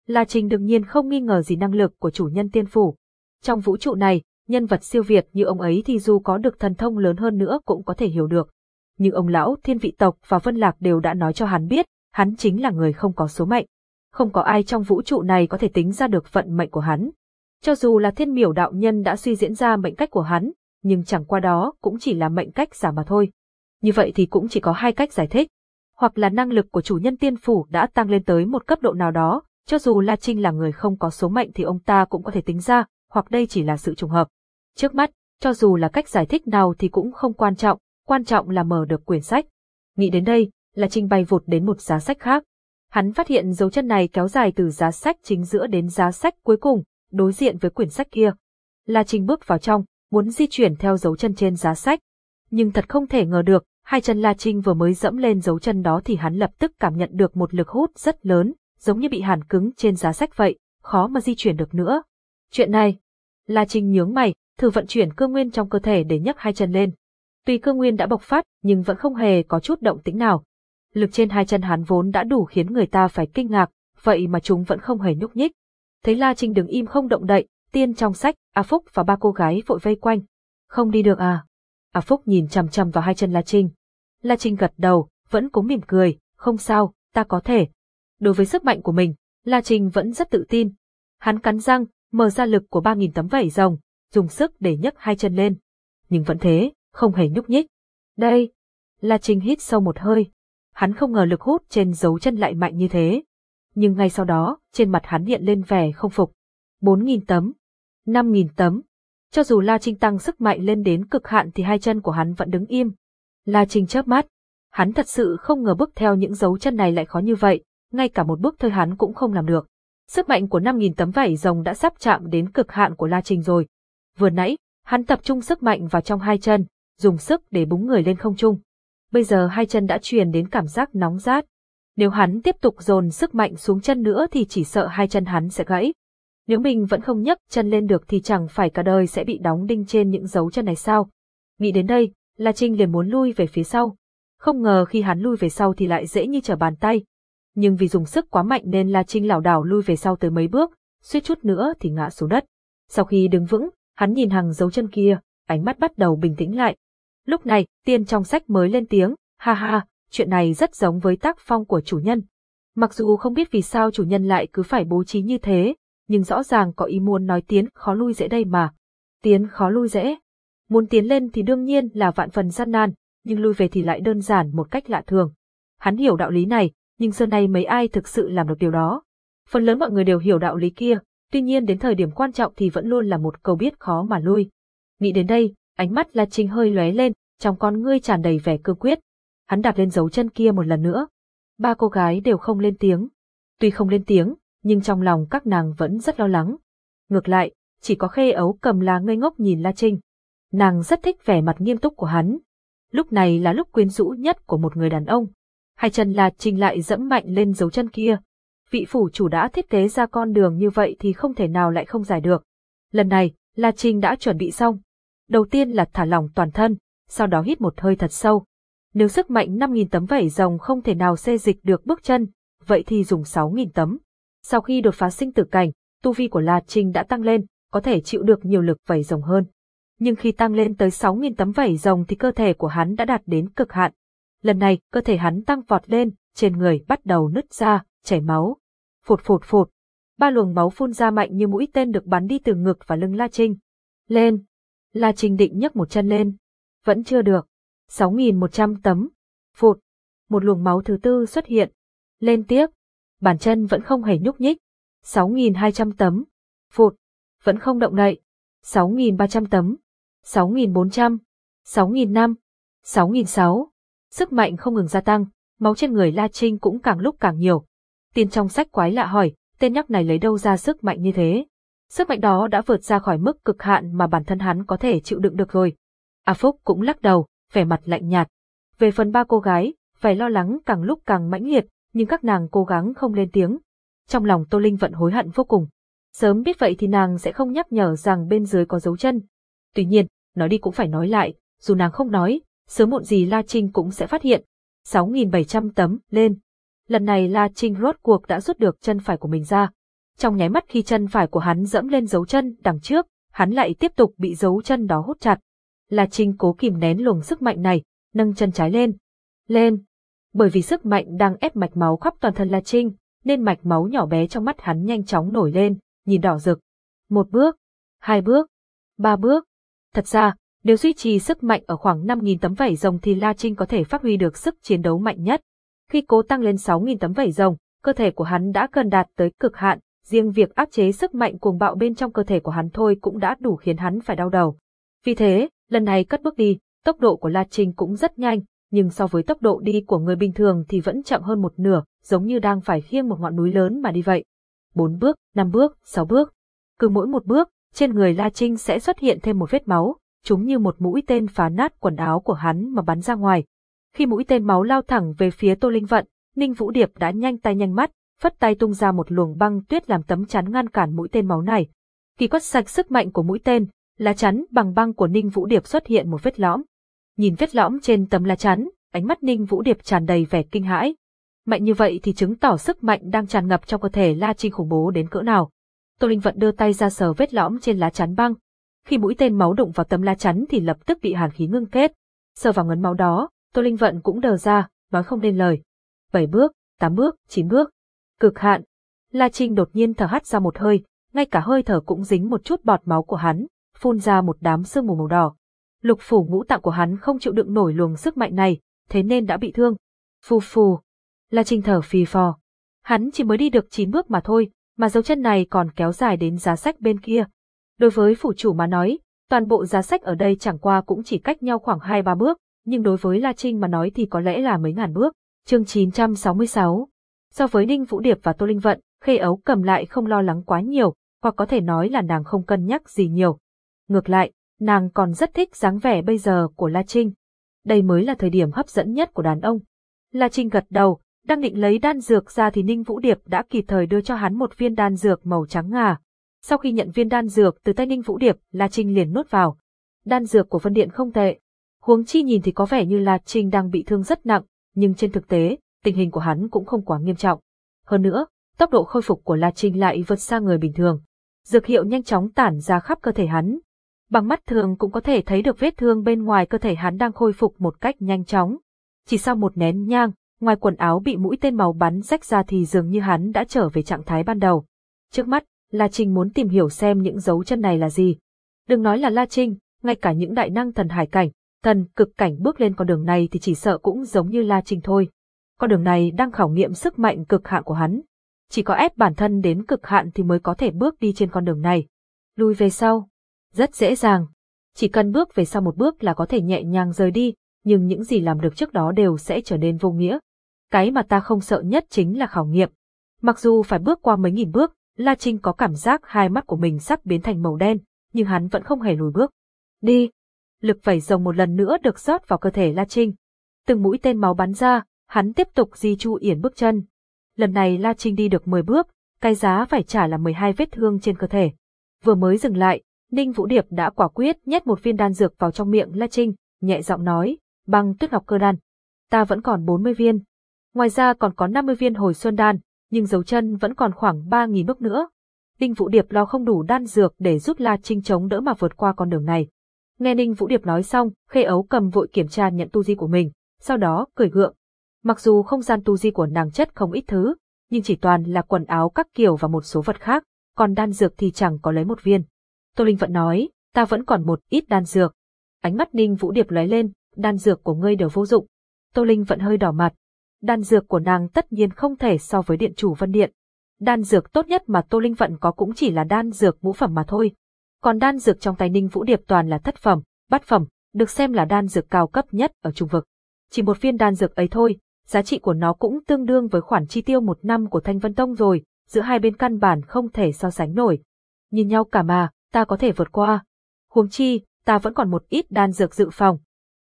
La Trinh đương nhiên không nghi ngờ gì năng lực của chủ nhân tiên phủ. Trong vũ trụ này, nhân vật siêu việt như ông ấy thì dù có được thần thông lớn hơn nữa cũng có thể hiểu được. Nhưng ông lão thiên vị tộc và Vân Lạc đều đã nói cho hắn biết, hắn chính là người không có số mệnh. Không có ai trong vũ trụ này có thể tính ra được vận mệnh của hắn. Cho dù là thiên miểu đạo nhân đã suy diễn ra mệnh cách của hắn, nhưng chẳng qua đó cũng chỉ là mệnh cách giả mà thôi. Như vậy thì cũng chỉ có hai cách giải thích. Hoặc là năng lực của chủ nhân tiên phủ đã tăng lên tới một cấp độ nào đó, cho dù La Trinh là người không có số mệnh thì ông ta cũng có thể tính ra, hoặc đây chỉ là sự trùng hợp. Trước mắt, cho dù là cách giải thích nào thì cũng không quan trọng, quan trọng là mở được quyển sách. Nghĩ đến đây, La Trinh bay vụt đến một giá sách khác. Hắn phát hiện dấu chân này kéo dài từ giá sách chính giữa đến giá sách cuối cùng, đối diện với quyển sách kia. La Trinh bước vào trong, muốn di chuyển theo dấu chân trên giá sách. Nhưng thật không thể ngờ được, hai chân La Trinh vừa mới dẫm lên dấu chân đó thì hắn lập tức cảm nhận được một lực hút rất lớn, giống như bị hàn cứng trên giá sách vậy, khó mà di chuyển được nữa. Chuyện này, La Trinh nhướng mày, thử vận chuyển cơ nguyên trong cơ thể để nhấc hai chân lên. Tuy cơ nguyên đã bộc phát, nhưng vẫn không hề có chút động tĩnh nào. Lực trên hai chân hắn vốn đã đủ khiến người ta phải kinh ngạc, vậy mà chúng vẫn không hề nhúc nhích. Thấy La Trinh đứng im không động đậy, tiên trong sách, A Phúc và ba cô gái vội vây quanh. Không đi được à? A Phúc nhìn chằm chằm vào hai chân La Trinh. La Trinh gật đầu, vẫn cố mỉm cười, không sao, ta có thể. Đối với sức mạnh của mình, La Trinh vẫn rất tự tin. Hắn cắn răng, mở ra lực của ba nghìn tấm vảy rồng, dùng sức để nhấc hai chân lên. Nhưng vẫn thế, không hề nhúc nhích. Đây, La Trinh hít sâu một hơi. Hắn không ngờ lực hút trên dấu chân lại mạnh như thế. Nhưng ngay sau đó, trên mặt hắn hiện lên vẻ không phục. Bốn nghìn tấm, năm nghìn tấm. Cho dù La Trinh tăng sức mạnh lên đến cực hạn thì hai chân của hắn vẫn đứng im. La Trinh chớp mắt. Hắn thật sự không ngờ bước theo những dấu chân này lại khó như vậy, ngay cả một bước thôi hắn cũng không làm được. Sức mạnh của 5.000 tấm vảy rồng đã sắp chạm đến cực hạn của La Trình rồi. Vừa nãy, hắn tập trung sức mạnh vào trong hai chân, dùng sức để búng người lên không trung. Bây giờ hai chân đã truyền đến cảm giác nóng rát. Nếu hắn tiếp tục dồn sức mạnh xuống chân nữa thì chỉ sợ hai chân hắn sẽ gãy. Nếu mình vẫn không nhấc chân lên được thì chẳng phải cả đời sẽ bị đóng đinh trên những dấu chân này sao. Nghĩ đến đây, La Trinh liền muốn lui về phía sau. Không ngờ khi hắn lui về sau thì lại dễ như trở bàn tay. Nhưng vì dùng sức quá mạnh nên La Trinh lảo đảo lui về sau tới mấy bước, suýt chút nữa thì ngã xuống đất. Sau khi đứng vững, hắn nhìn hàng dấu chân kia, ánh mắt bắt đầu bình tĩnh lại. Lúc này, tiên trong sách mới lên tiếng, ha ha, chuyện này rất giống với tác phong của chủ nhân. Mặc dù không biết vì sao chủ nhân lại cứ phải bố trí như thế, nhưng rõ ràng có ý muốn nói tiến khó lui dễ đây mà. Tiến khó lui dễ. Muốn tiến lên thì đương nhiên là vạn phần gian nan, nhưng lui về thì lại đơn giản một cách lạ thường. Hắn hiểu đạo lý này, nhưng giờ này mấy ai thực sự làm được điều đó. Phần lớn mọi người đều hiểu đạo lý kia, tuy nhiên đến thời điểm quan trọng thì vẫn luôn là một câu biết khó mà lui. Nghĩ đến đây, ánh mắt La Trinh hơi lóe lên, trong con ngươi tràn đầy vẻ cương quyết. Hắn đạp lên dấu chân kia một lần nữa. Ba cô gái đều không lên tiếng. Tuy không lên tiếng, nhưng trong lòng các nàng vẫn rất lo lắng. Ngược lại, chỉ có khê ấu cầm là ngây ngốc nhìn La Trinh. Nàng rất thích vẻ mặt nghiêm túc của hắn. Lúc này là lúc quyến rũ nhất của một người đàn ông. Hai chân là Trinh lại dẫm mạnh lên dấu chân kia. Vị phủ chủ đã thiết kế ra con đường như vậy thì không thể nào lại không giải được. Lần này, La Trinh đã chuẩn bị xong. Đầu tiên là thả lỏng toàn thân, sau đó hít một hơi thật sâu. Nếu sức mạnh 5.000 tấm vảy rồng không thể nào xê dịch được bước chân, vậy thì dùng 6.000 tấm. Sau khi đột phá sinh tử cảnh, tu vi của La Trinh đã tăng lên, có thể chịu được nhiều lực vảy rồng hơn. Nhưng khi tăng lên tới 6.000 tấm vảy rồng thì cơ thể của hắn đã đạt đến cực hạn. Lần này, cơ thể hắn tăng vọt lên, trên người bắt đầu nứt ra, chảy máu. Phụt phụt phụt. ba luồng máu phun ra mạnh như mũi tên được bắn đi từ ngực và lưng La Trinh. Lên! La Trinh định nhấc một chân lên. Vẫn chưa được. 6.100 tấm. Phụt! Một luồng máu thứ tư xuất hiện. Lên tiếp. Bàn chân vẫn không hề nhúc nhích. 6.200 tấm. Phụt! Vẫn không động đậy. 6.300 tấm. 6.400. 6.500. 6.600. Sức mạnh không ngừng gia tăng, máu trên người La Trinh cũng càng lúc càng nhiều. Tiên trong sách quái lạ hỏi, tên nhóc này lấy đâu ra sức mạnh như thế? Sức mạnh đó đã vượt ra khỏi mức cực hạn mà bản thân hắn có thể chịu đựng được rồi. A Phúc cũng lắc đầu, vẻ mặt lạnh nhạt. Về phần ba cô gái, vẻ lo lắng càng lúc càng mãnh liệt, nhưng các nàng cố gắng không lên tiếng. Trong lòng Tô Linh vẫn hối hận vô cùng. Sớm biết vậy thì nàng sẽ không nhắc nhở rằng bên dưới có dấu chân. Tuy nhiên, nói đi cũng phải nói lại, dù nàng không nói, sớm muộn gì La Trinh cũng sẽ phát hiện. 6.700 tấm, lên. Lần này La Trinh rốt cuộc đã rút được chân phải của mình ra. Trong nháy mắt khi chân phải của hắn dẫm lên dấu chân đằng trước, hắn lại tiếp tục bị dấu chân đó hút chặt. La Trinh cố kìm nén luồng sức mạnh này, nâng chân trái lên. Lên. Bởi vì sức mạnh đang ép mạch máu khắp toàn thân La Trinh, nên mạch máu nhỏ bé trong mắt hắn nhanh chóng nổi lên, nhìn đỏ rực. Một bước, hai bước, ba bước. Thật ra, nếu duy trì sức mạnh ở khoảng 5.000 tấm vảy rồng thì La Trinh có thể phát huy được sức chiến đấu mạnh nhất. Khi cố tăng lên 6.000 tấm vảy rồng, cơ thể của hắn đã gần đạt tới cực hạn, riêng việc áp chế sức mạnh cuồng bạo bên trong cơ thể của hắn thôi cũng đã đủ khiến hắn phải đau đầu. Vì thế, lần này cất bước đi, tốc độ của La Trinh cũng rất nhanh, nhưng so với tốc độ đi của người bình thường thì vẫn chậm hơn một nửa, giống như đang phải khiêng một ngọn núi lớn mà đi vậy. Bốn bước, năm bước, sáu bước. Cứ mỗi một bước, trên người La Trinh sẽ xuất hiện thêm một vết máu, chúng như một mũi tên phá nát quần áo của hắn mà bắn ra ngoài. Khi mũi tên máu lao thẳng về phía Tô Linh Vận, Ninh Vũ Điệp đã nhanh tay nhanh mắt, phất tay tung ra một luồng băng tuyết làm tấm chắn ngăn cản mũi tên máu này. Khi quất sạch sức mạnh của mũi tên, lá chắn bằng băng của Ninh Vũ Điệp xuất hiện một vết lõm. Nhìn vết lõm trên tấm lá chắn, ánh mắt Ninh Vũ Điệp tràn đầy vẻ kinh hãi. Mạnh như vậy thì chứng tỏ sức mạnh đang tràn ngập trong cơ thể La Trinh khủng bố đến cỡ nào. Tô Linh Vận đưa tay ra sờ vết lõm trên lá chắn băng. Khi mũi tên máu đụng vào tấm lá chắn thì lập tức bị hàn khí ngưng kết. Sờ vào ngấn máu đó, Tô Linh Vận cũng đờ ra, nói không nên lời. Bảy bước, tám bước, chín bước. Cực hạn. La Trinh đột nhiên thở hắt ra một hơi, ngay cả hơi thở cũng dính một chút bọt máu của hắn, phun ra một đám sương mù màu đỏ. Lục phủ ngũ tạng của hắn không chịu đựng nổi luồng sức mạnh này, thế nên đã bị thương. Phù phù. La Trinh thở phì phò. Hắn chỉ mới đi được chín bước mà thôi, mà dấu chân này còn kéo dài đến giá sách bên kia. Đối với phủ chủ mà nói, toàn bộ giá sách ở đây chẳng qua cũng chỉ cách nhau khoảng 2-3 bước, nhưng đối với La Trinh mà nói thì có lẽ là mấy ngàn bước. Chương 966 So với Ninh Vũ Điệp và Tô Linh Vận, Khê Ấu cầm lại không lo lắng quá nhiều, hoặc có thể nói là nàng không cân nhắc gì nhiều. Ngược lại, nàng còn rất thích dáng vẻ bây giờ của La Trinh. Đây mới là thời điểm hấp dẫn nhất của đàn ông. La Trinh gật đầu, đang định lấy đan dược ra thì Ninh Vũ Điệp đã kịp thời đưa cho hắn một viên đan dược màu trắng ngà. Sau khi nhận viên đan dược từ tay Ninh Vũ Điệp, La Trinh liền nuốt vào. Đan dược của phân Điện không tệ. Huống chi nhìn thì có vẻ như La Trinh đang bị thương rất nặng, nhưng trên thực tế, tình hình của hắn cũng không quá nghiêm trọng. Hơn nữa, tốc độ khôi phục của La Trinh lại vượt xa người bình thường. Dược hiệu nhanh chóng tản ra khắp cơ thể hắn. Bằng mắt thường cũng có thể thấy được vết thương bên ngoài cơ thể hắn đang khôi phục một cách nhanh chóng. Chỉ sau một nén nhang, ngoài quần áo bị mũi tên màu bắn rách ra thì dường như hắn đã trở về trạng thái ban đầu. Trước mắt, La Trinh muốn tìm hiểu xem những dấu chân này là gì. Đừng nói là La Trinh, ngay cả những đại năng thần hải cảnh, thần cực cảnh bước lên con đường này thì chỉ sợ cũng giống như La Trinh thôi. Con đường này đang khảo nghiệm sức mạnh cực hạn của hắn. Chỉ có ép bản thân đến cực hạn thì mới có thể bước đi trên con đường này. Lùi về sau. Rất dễ dàng. Chỉ cần bước về sau một bước là có thể nhẹ nhàng rời đi, nhưng những gì làm được trước đó đều sẽ trở nên vô nghĩa. Cái mà ta không sợ nhất chính là khảo nghiệm. Mặc dù phải bước qua mấy nghìn bước, La Trinh có cảm giác hai mắt của mình sắp biến thành màu đen, nhưng hắn vẫn không hề lùi bước. Đi! Lực vẩy rồng một lần nữa được rót vào cơ thể La Trinh. Từng mũi tên máu bắn ra, hắn tiếp tục di chu yển bước chân. Lần này La Trinh đi được 10 bước, cái giá phải trả là 12 vết thương trên cơ thể. Vừa mới dừng lại, Ninh Vũ Điệp đã quả quyết nhét một viên đan dược vào trong miệng La Trinh, nhẹ giọng nói, băng tuyết ngọc cơ đan. Ta vẫn còn 40 viên. Ngoài ra còn có 50 viên hồi xuân đan, nhưng dấu chân vẫn còn khoảng 3.000 bước nữa. Ninh Vũ Điệp lo không đủ đan dược để giúp La Trinh chống đỡ mà vượt qua con đường này. Nghe Ninh Vũ Điệp nói xong, Khê Ấu cầm vội kiểm tra nhận tu di của mình, sau đó cười gượng. Mặc dù không gian tu di của nàng chất không ít thứ, nhưng chỉ toàn là quần áo các kiểu và một số vật khác, còn đan dược thì chẳng có lấy một viên. Tô Linh vẫn nói, ta vẫn còn một ít đan dược. Ánh mắt Ninh Vũ Điệp lóe lên, đan dược của ngươi đều vô dụng. Tô Linh vẫn hơi đỏ mặt. Đan dược của nàng tất nhiên không thể so với điện chủ Vân Điện. Đan dược tốt nhất mà Tô Linh vận có cũng chỉ là đan dược ngũ phẩm mà thôi. Còn đan dược trong tay Ninh Vũ Điệp toàn là thất phẩm, bát phẩm, được xem là đan dược cao cấp nhất ở trung vực. Chỉ một viên đan dược ấy thôi, giá trị của nó cũng tương đương với khoản chi tiêu một năm của Thanh Vân Tông rồi, giữa hai bên căn bản không thể so sánh nổi. Nhìn nhau cả mà, ta có thể vượt qua. Huống chi, ta vẫn còn một ít đan dược dự phòng.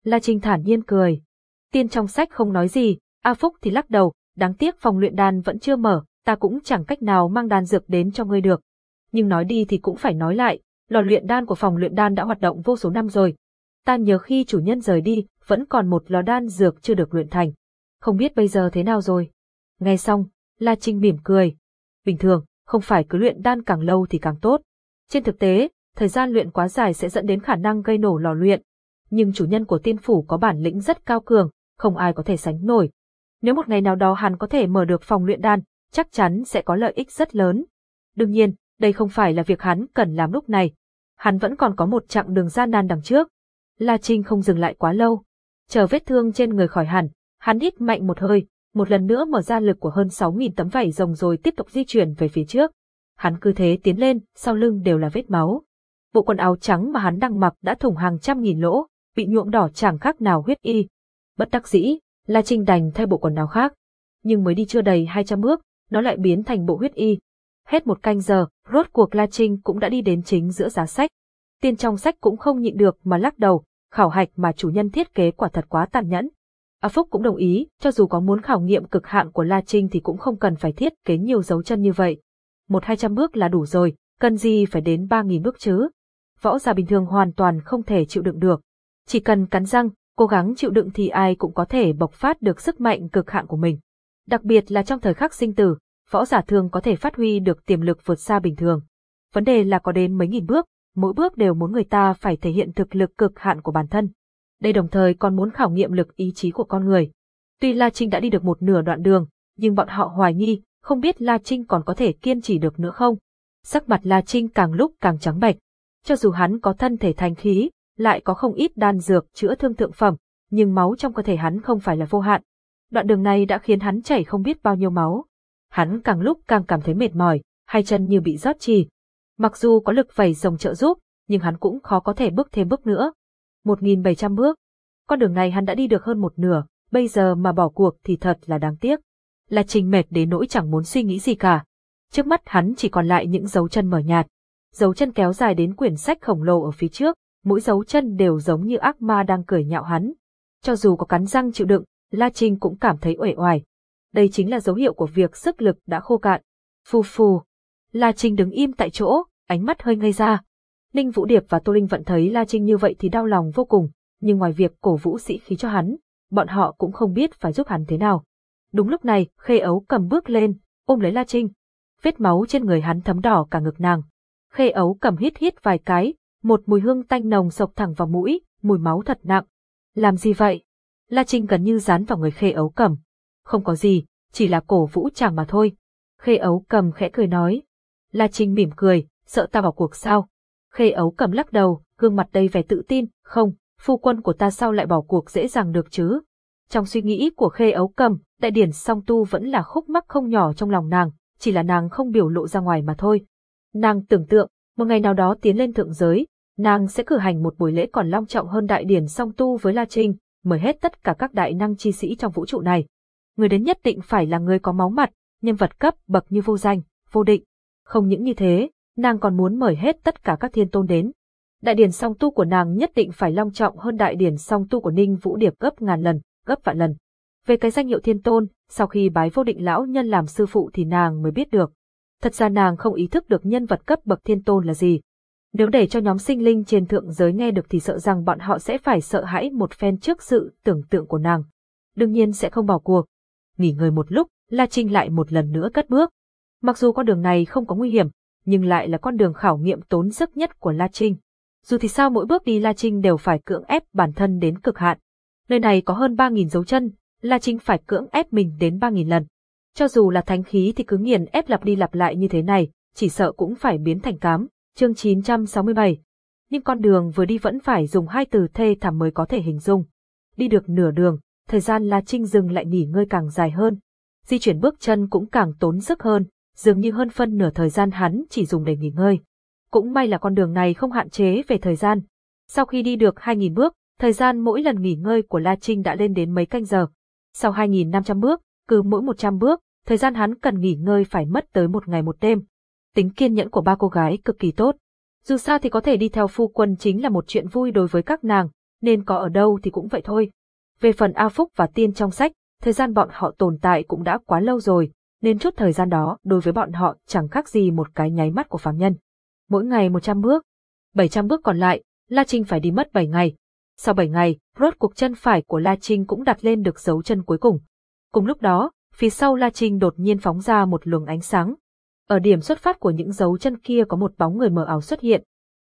La Trinh thản nhiên cười. Tiên trong sách không nói gì, A Phúc thì lắc đầu, đáng tiếc phòng luyện đan vẫn chưa mở, ta cũng chẳng cách nào mang đan dược đến cho ngươi được. Nhưng nói đi thì cũng phải nói lại, lò luyện đan của phòng luyện đan đã hoạt động vô số năm rồi. Ta nhớ khi chủ nhân rời đi, vẫn còn một lò đan dược chưa được luyện thành. Không biết bây giờ thế nào rồi. Nghe xong, La Trinh mỉm cười. Bình thường, không phải cứ luyện đan càng lâu thì càng tốt. Trên thực tế, thời gian luyện quá dài sẽ dẫn đến khả năng gây nổ lò luyện. Nhưng chủ nhân của tiên phủ có bản lĩnh rất cao cường, không ai có thể sánh nổi. Nếu một ngày nào đó hắn có thể mở được phòng luyện đan, chắc chắn sẽ có lợi ích rất lớn. Đương nhiên, đây không phải là việc hắn cần làm lúc này. Hắn vẫn còn có một chặng đường gian nan đằng trước. La Trinh không dừng lại quá lâu. Chờ vết thương trên người khỏi hẳn, hắn hít mạnh một hơi, một lần nữa mở ra lực của hơn 6.000 tấm vảy rồng rồi tiếp tục di chuyển về phía trước. Hắn cứ thế tiến lên, sau lưng đều là vết máu. Bộ quần áo trắng mà hắn đang mặc đã thủng hàng trăm nghìn lỗ, bị nhuộm đỏ chẳng khác nào huyết y. Bất đắc dĩ, La Trinh đành thay bộ quần áo khác. Nhưng mới đi chưa đầy 200 bước, nó lại biến thành bộ huyết y. Hết một canh giờ, rốt cuộc La Trinh cũng đã đi đến chính giữa giá sách. Tiên trong sách cũng không nhịn được mà lắc đầu, khảo hạch mà chủ nhân thiết kế quả thật quá tàn nhẫn. A Phúc cũng đồng ý, cho dù có muốn khảo nghiệm cực hạn của La Trinh thì cũng không cần phải thiết kế nhiều dấu chân như vậy. Một hai trăm bước là đủ rồi, cần gì phải đến ba nghìn bước chứ? Võ giả bình thường hoàn toàn không thể chịu đựng được. Chỉ cần cắn răng, cố gắng chịu đựng thì ai cũng có thể bộc phát được sức mạnh cực hạn của mình. Đặc biệt là trong thời khắc sinh tử, võ giả thường có thể phát huy được tiềm lực vượt xa bình thường. Vấn đề là có đến mấy nghìn bước, mỗi bước đều muốn người ta phải thể hiện thực lực cực hạn của bản thân. Đây đồng thời còn muốn khảo nghiệm lực ý chí của con người. Tuy La Trinh đã đi được một nửa đoạn đường, nhưng bọn họ hoài nghi, không biết La Trinh còn có thể kiên trì được nữa không. Sắc mặt La Trinh càng lúc càng trắng bệch. Cho dù hắn có thân thể thành khí, lại có không ít đan dược chữa thương thượng phẩm, nhưng máu trong cơ thể hắn không phải là vô hạn. Đoạn đường này đã khiến hắn chảy không biết bao nhiêu máu. Hắn càng lúc càng cảm thấy mệt mỏi, hai chân như bị rót trì. Mặc dù có lực vẩy rồng trợ giúp, nhưng hắn cũng khó có thể bước thêm bước nữa. 1.700 bước. Con đường này hắn đã đi được hơn một nửa, bây giờ mà bỏ cuộc thì thật là đáng tiếc. Là trình mệt đến nỗi chẳng muốn suy nghĩ gì cả. Trước mắt hắn chỉ còn lại những dấu chân mở nhạt. Dấu chân kéo dài đến quyển sách khổng lồ ở phía trước, mỗi dấu chân đều giống như ác ma đang cười nhạo hắn. Cho dù có cắn răng chịu đựng, La Trinh cũng cảm thấy uể oải. Đây chính là dấu hiệu của việc sức lực đã khô cạn. Phù phù. La Trinh đứng im tại chỗ, ánh mắt hơi ngây ra. Ninh Vũ Điệp và Tô Linh vẫn thấy La Trinh như vậy thì đau lòng vô cùng, nhưng ngoài việc cổ vũ sĩ khí cho hắn, bọn họ cũng không biết phải giúp hắn thế nào. Đúng lúc này, Khê Ấu cầm bước lên, ôm lấy La Trinh. Vết máu trên người hắn thấm đỏ cả ngực nàng. Khê Ấu cầm hít hít vài cái, một mùi hương tanh nồng sộc thẳng vào mũi, mùi máu thật nặng. Làm gì vậy? La Trinh gần như dán vào người Khê Ấu cầm. Không có gì, chỉ là cổ vũ chàng mà thôi. Khê Ấu cầm khẽ cười nói. La Trinh mỉm cười, sợ ta vào cuộc sao? Khê Ấu cầm lắc đầu, gương mặt đầy vẻ tự tin, không, phu quân của ta sao lại bỏ cuộc dễ dàng được chứ? Trong suy nghĩ của Khê Ấu cầm, đại điển song tu vẫn là khúc mắc không nhỏ trong lòng nàng, chỉ là nàng không biểu lộ ra ngoài mà thôi. Nàng tưởng tượng, một ngày nào đó tiến lên thượng giới, nàng sẽ cử hành một buổi lễ còn long trọng hơn đại điển song tu với La Trinh, mời hết tất cả các đại năng chi sĩ trong vũ trụ này. Người đến nhất định phải là người có máu mặt, nhân vật cấp bậc như vô danh, vô định. Không những như thế, nàng còn muốn mời hết tất cả các thiên tôn đến. Đại điển song tu của nàng nhất định phải long trọng hơn đại điển song tu của Ninh Vũ Điệp gấp ngàn lần, gấp vạn lần. Về cái danh hiệu thiên tôn, sau khi bái vô định lão nhân làm sư phụ thì nàng mới biết được. Thật ra nàng không ý thức được nhân vật cấp bậc thiên tôn là gì. Nếu để cho nhóm sinh linh trên thượng giới nghe được thì sợ rằng bọn họ sẽ phải sợ hãi một phen trước sự tưởng tượng của nàng. Đương nhiên sẽ không bỏ cuộc. Nghỉ ngơi một lúc, La Trinh lại một lần nữa cất bước. Mặc dù con đường này không có nguy hiểm, nhưng lại là con đường khảo nghiệm tốn sức nhất của La Trinh. Dù thì sao mỗi bước đi La Trinh đều phải cưỡng ép bản thân đến cực hạn. Nơi này có hơn 3.000 dấu chân, La Trinh phải cưỡng ép mình đến 3.000 lần. Cho dù là thánh khí thì cứ nghiền ép lặp đi lặp lại như thế này, chỉ sợ cũng phải biến thành cám. Chương 967 Nhưng con đường vừa đi vẫn phải dùng hai từ thê thảm mới có thể hình dung. Đi được nửa đường, thời gian La Trinh dừng lại nghỉ ngơi càng dài hơn. Di chuyển bước chân cũng càng tốn sức hơn, dường như hơn phân nửa thời gian hắn chỉ dùng để nghỉ ngơi. Cũng may là con đường này không hạn chế về thời gian. Sau khi đi được 2.000 bước, thời gian mỗi lần nghỉ ngơi của La Trinh đã lên đến mấy canh giờ. Sau 2.500 bước, cứ mỗi 100 bước, thời gian hắn cần nghỉ ngơi phải mất tới một ngày một đêm. Tính kiên nhẫn của ba cô gái cực kỳ tốt. Dù sao thì có thể đi theo phu quân chính là một chuyện vui đối với các nàng, nên có ở đâu thì cũng vậy thôi. Về phần A Phúc và Tiên trong sách, thời gian bọn họ tồn tại cũng đã quá lâu rồi, nên chút thời gian đó đối với bọn họ chẳng khác gì một cái nháy mắt của phàm nhân. Mỗi ngày 100 bước, 700 bước còn lại, La Trinh phải đi mất 7 ngày. Sau 7 ngày, rốt cuộc chân phải của La Trinh cũng đặt lên được dấu chân cuối cùng. Cùng lúc đó, phía sau La Trinh đột nhiên phóng ra một luồng ánh sáng. Ở điểm xuất phát của những dấu chân kia có một bóng người mờ ảo xuất hiện.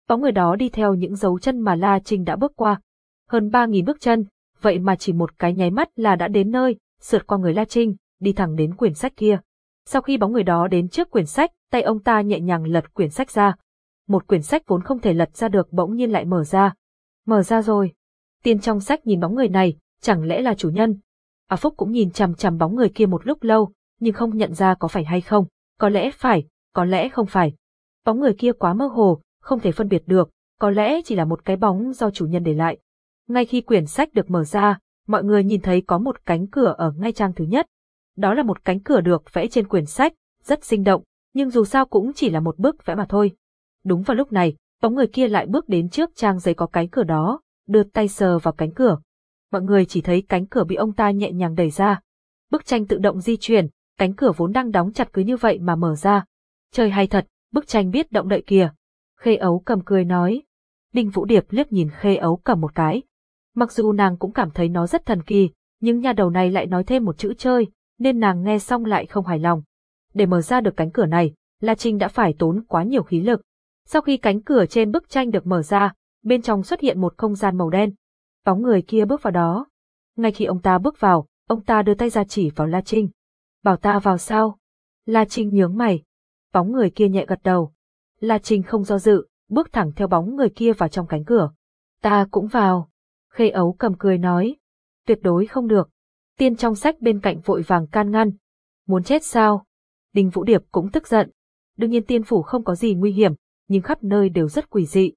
Bóng người đó đi theo những dấu chân mà La Trinh đã bước qua. Hơn 3.000 bước chân, vậy mà chỉ một cái nháy mắt là đã đến nơi, sượt qua người La Trinh, đi thẳng đến quyển sách kia. Sau khi bóng người đó đến trước quyển sách, tay ông ta nhẹ nhàng lật quyển sách ra. Một quyển sách vốn không thể lật ra được bỗng nhiên lại mở ra. Mở ra rồi. Tiên trong sách nhìn bóng người này, chẳng lẽ là chủ nhân? A Phúc cũng nhìn chằm chằm bóng người kia một lúc lâu, nhưng không nhận ra có phải hay không. Có lẽ phải, có lẽ không phải. Bóng người kia quá mơ hồ, không thể phân biệt được, có lẽ chỉ là một cái bóng do chủ nhân để lại. Ngay khi quyển sách được mở ra, mọi người nhìn thấy có một cánh cửa ở ngay trang thứ nhất. Đó là một cánh cửa được vẽ trên quyển sách, rất sinh động, nhưng dù sao cũng chỉ là một bức vẽ mà thôi. Đúng vào lúc này, bóng người kia lại bước đến trước trang giấy có cánh cửa đó, đưa tay sờ vào cánh cửa. Mọi người chỉ thấy cánh cửa bị ông ta nhẹ nhàng đẩy ra. Bức tranh tự động di chuyển, cánh cửa vốn đang đóng chặt cứ như vậy mà mở ra. Trời hay thật, bức tranh biết động đậy kìa. Khê ấu cầm cười nói. Đinh Vũ Điệp liếc nhìn khê ấu cầm một cái. Mặc dù nàng cũng cảm thấy nó rất thần kỳ, nhưng nhà đầu này lại nói thêm một chữ chơi, nên nàng nghe xong lại không hài lòng. Để mở ra được cánh cửa này, La Trinh đã phải tốn quá nhiều khí lực. Sau khi cánh cửa trên bức tranh được mở ra, bên trong xuất hiện một không gian màu đen. Bóng người kia bước vào đó. Ngay khi ông ta bước vào, ông ta đưa tay ra chỉ vào La Trinh. Bảo ta vào sao? La Trinh nhướng mày. Bóng người kia nhẹ gật đầu. La Trinh không do dự, bước thẳng theo bóng người kia vào trong cánh cửa. Ta cũng vào. Khê ấu cầm cười nói. Tuyệt đối không được. Tiên trong sách bên cạnh vội vàng can ngăn. Muốn chết sao? Đinh Vũ Điệp cũng tức giận. Đương nhiên tiên phủ không có gì nguy hiểm, nhưng khắp nơi đều rất quỷ dị.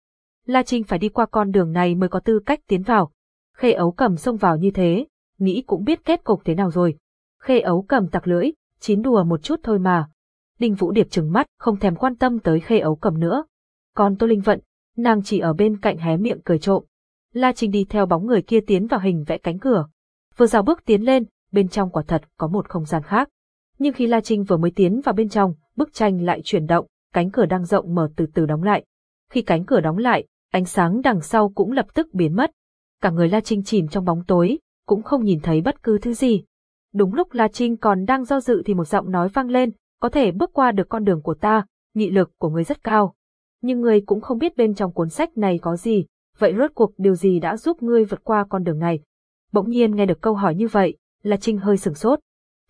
La Trinh phải đi qua con đường này mới có tư cách tiến vào. Khê ấu cầm xông vào như thế, nghĩ cũng biết kết cục thế nào rồi. Khê ấu cầm tặc lưỡi, chín đùa một chút thôi mà. Đinh Vũ Điệp trừng mắt, không thèm quan tâm tới khê ấu cầm nữa. Còn Tô Linh Vận, nàng chỉ ở bên cạnh hé miệng cười trộm. La Trinh đi theo bóng người kia tiến vào hình vẽ cánh cửa. Vừa rào bước tiến lên, bên trong quả thật có một không gian khác. Nhưng khi La Trinh vừa mới tiến vào bên trong, bức tranh lại chuyển động, cánh cửa đang rộng mở từ từ đóng lại. Khi cánh cửa đóng lại, ánh sáng đằng sau cũng lập tức biến mất. Cả người La Trinh chìm trong bóng tối, cũng không nhìn thấy bất cứ thứ gì. Đúng lúc La Trinh còn đang do dự thì một giọng nói vang lên, có thể bước qua được con đường của ta, nghị lực của người rất cao. Nhưng người cũng không biết bên trong cuốn sách này có gì, vậy rốt cuộc điều gì đã giúp ngươi vượt qua con đường này? Bỗng nhiên nghe được câu hỏi như vậy, La Trinh hơi sửng sốt.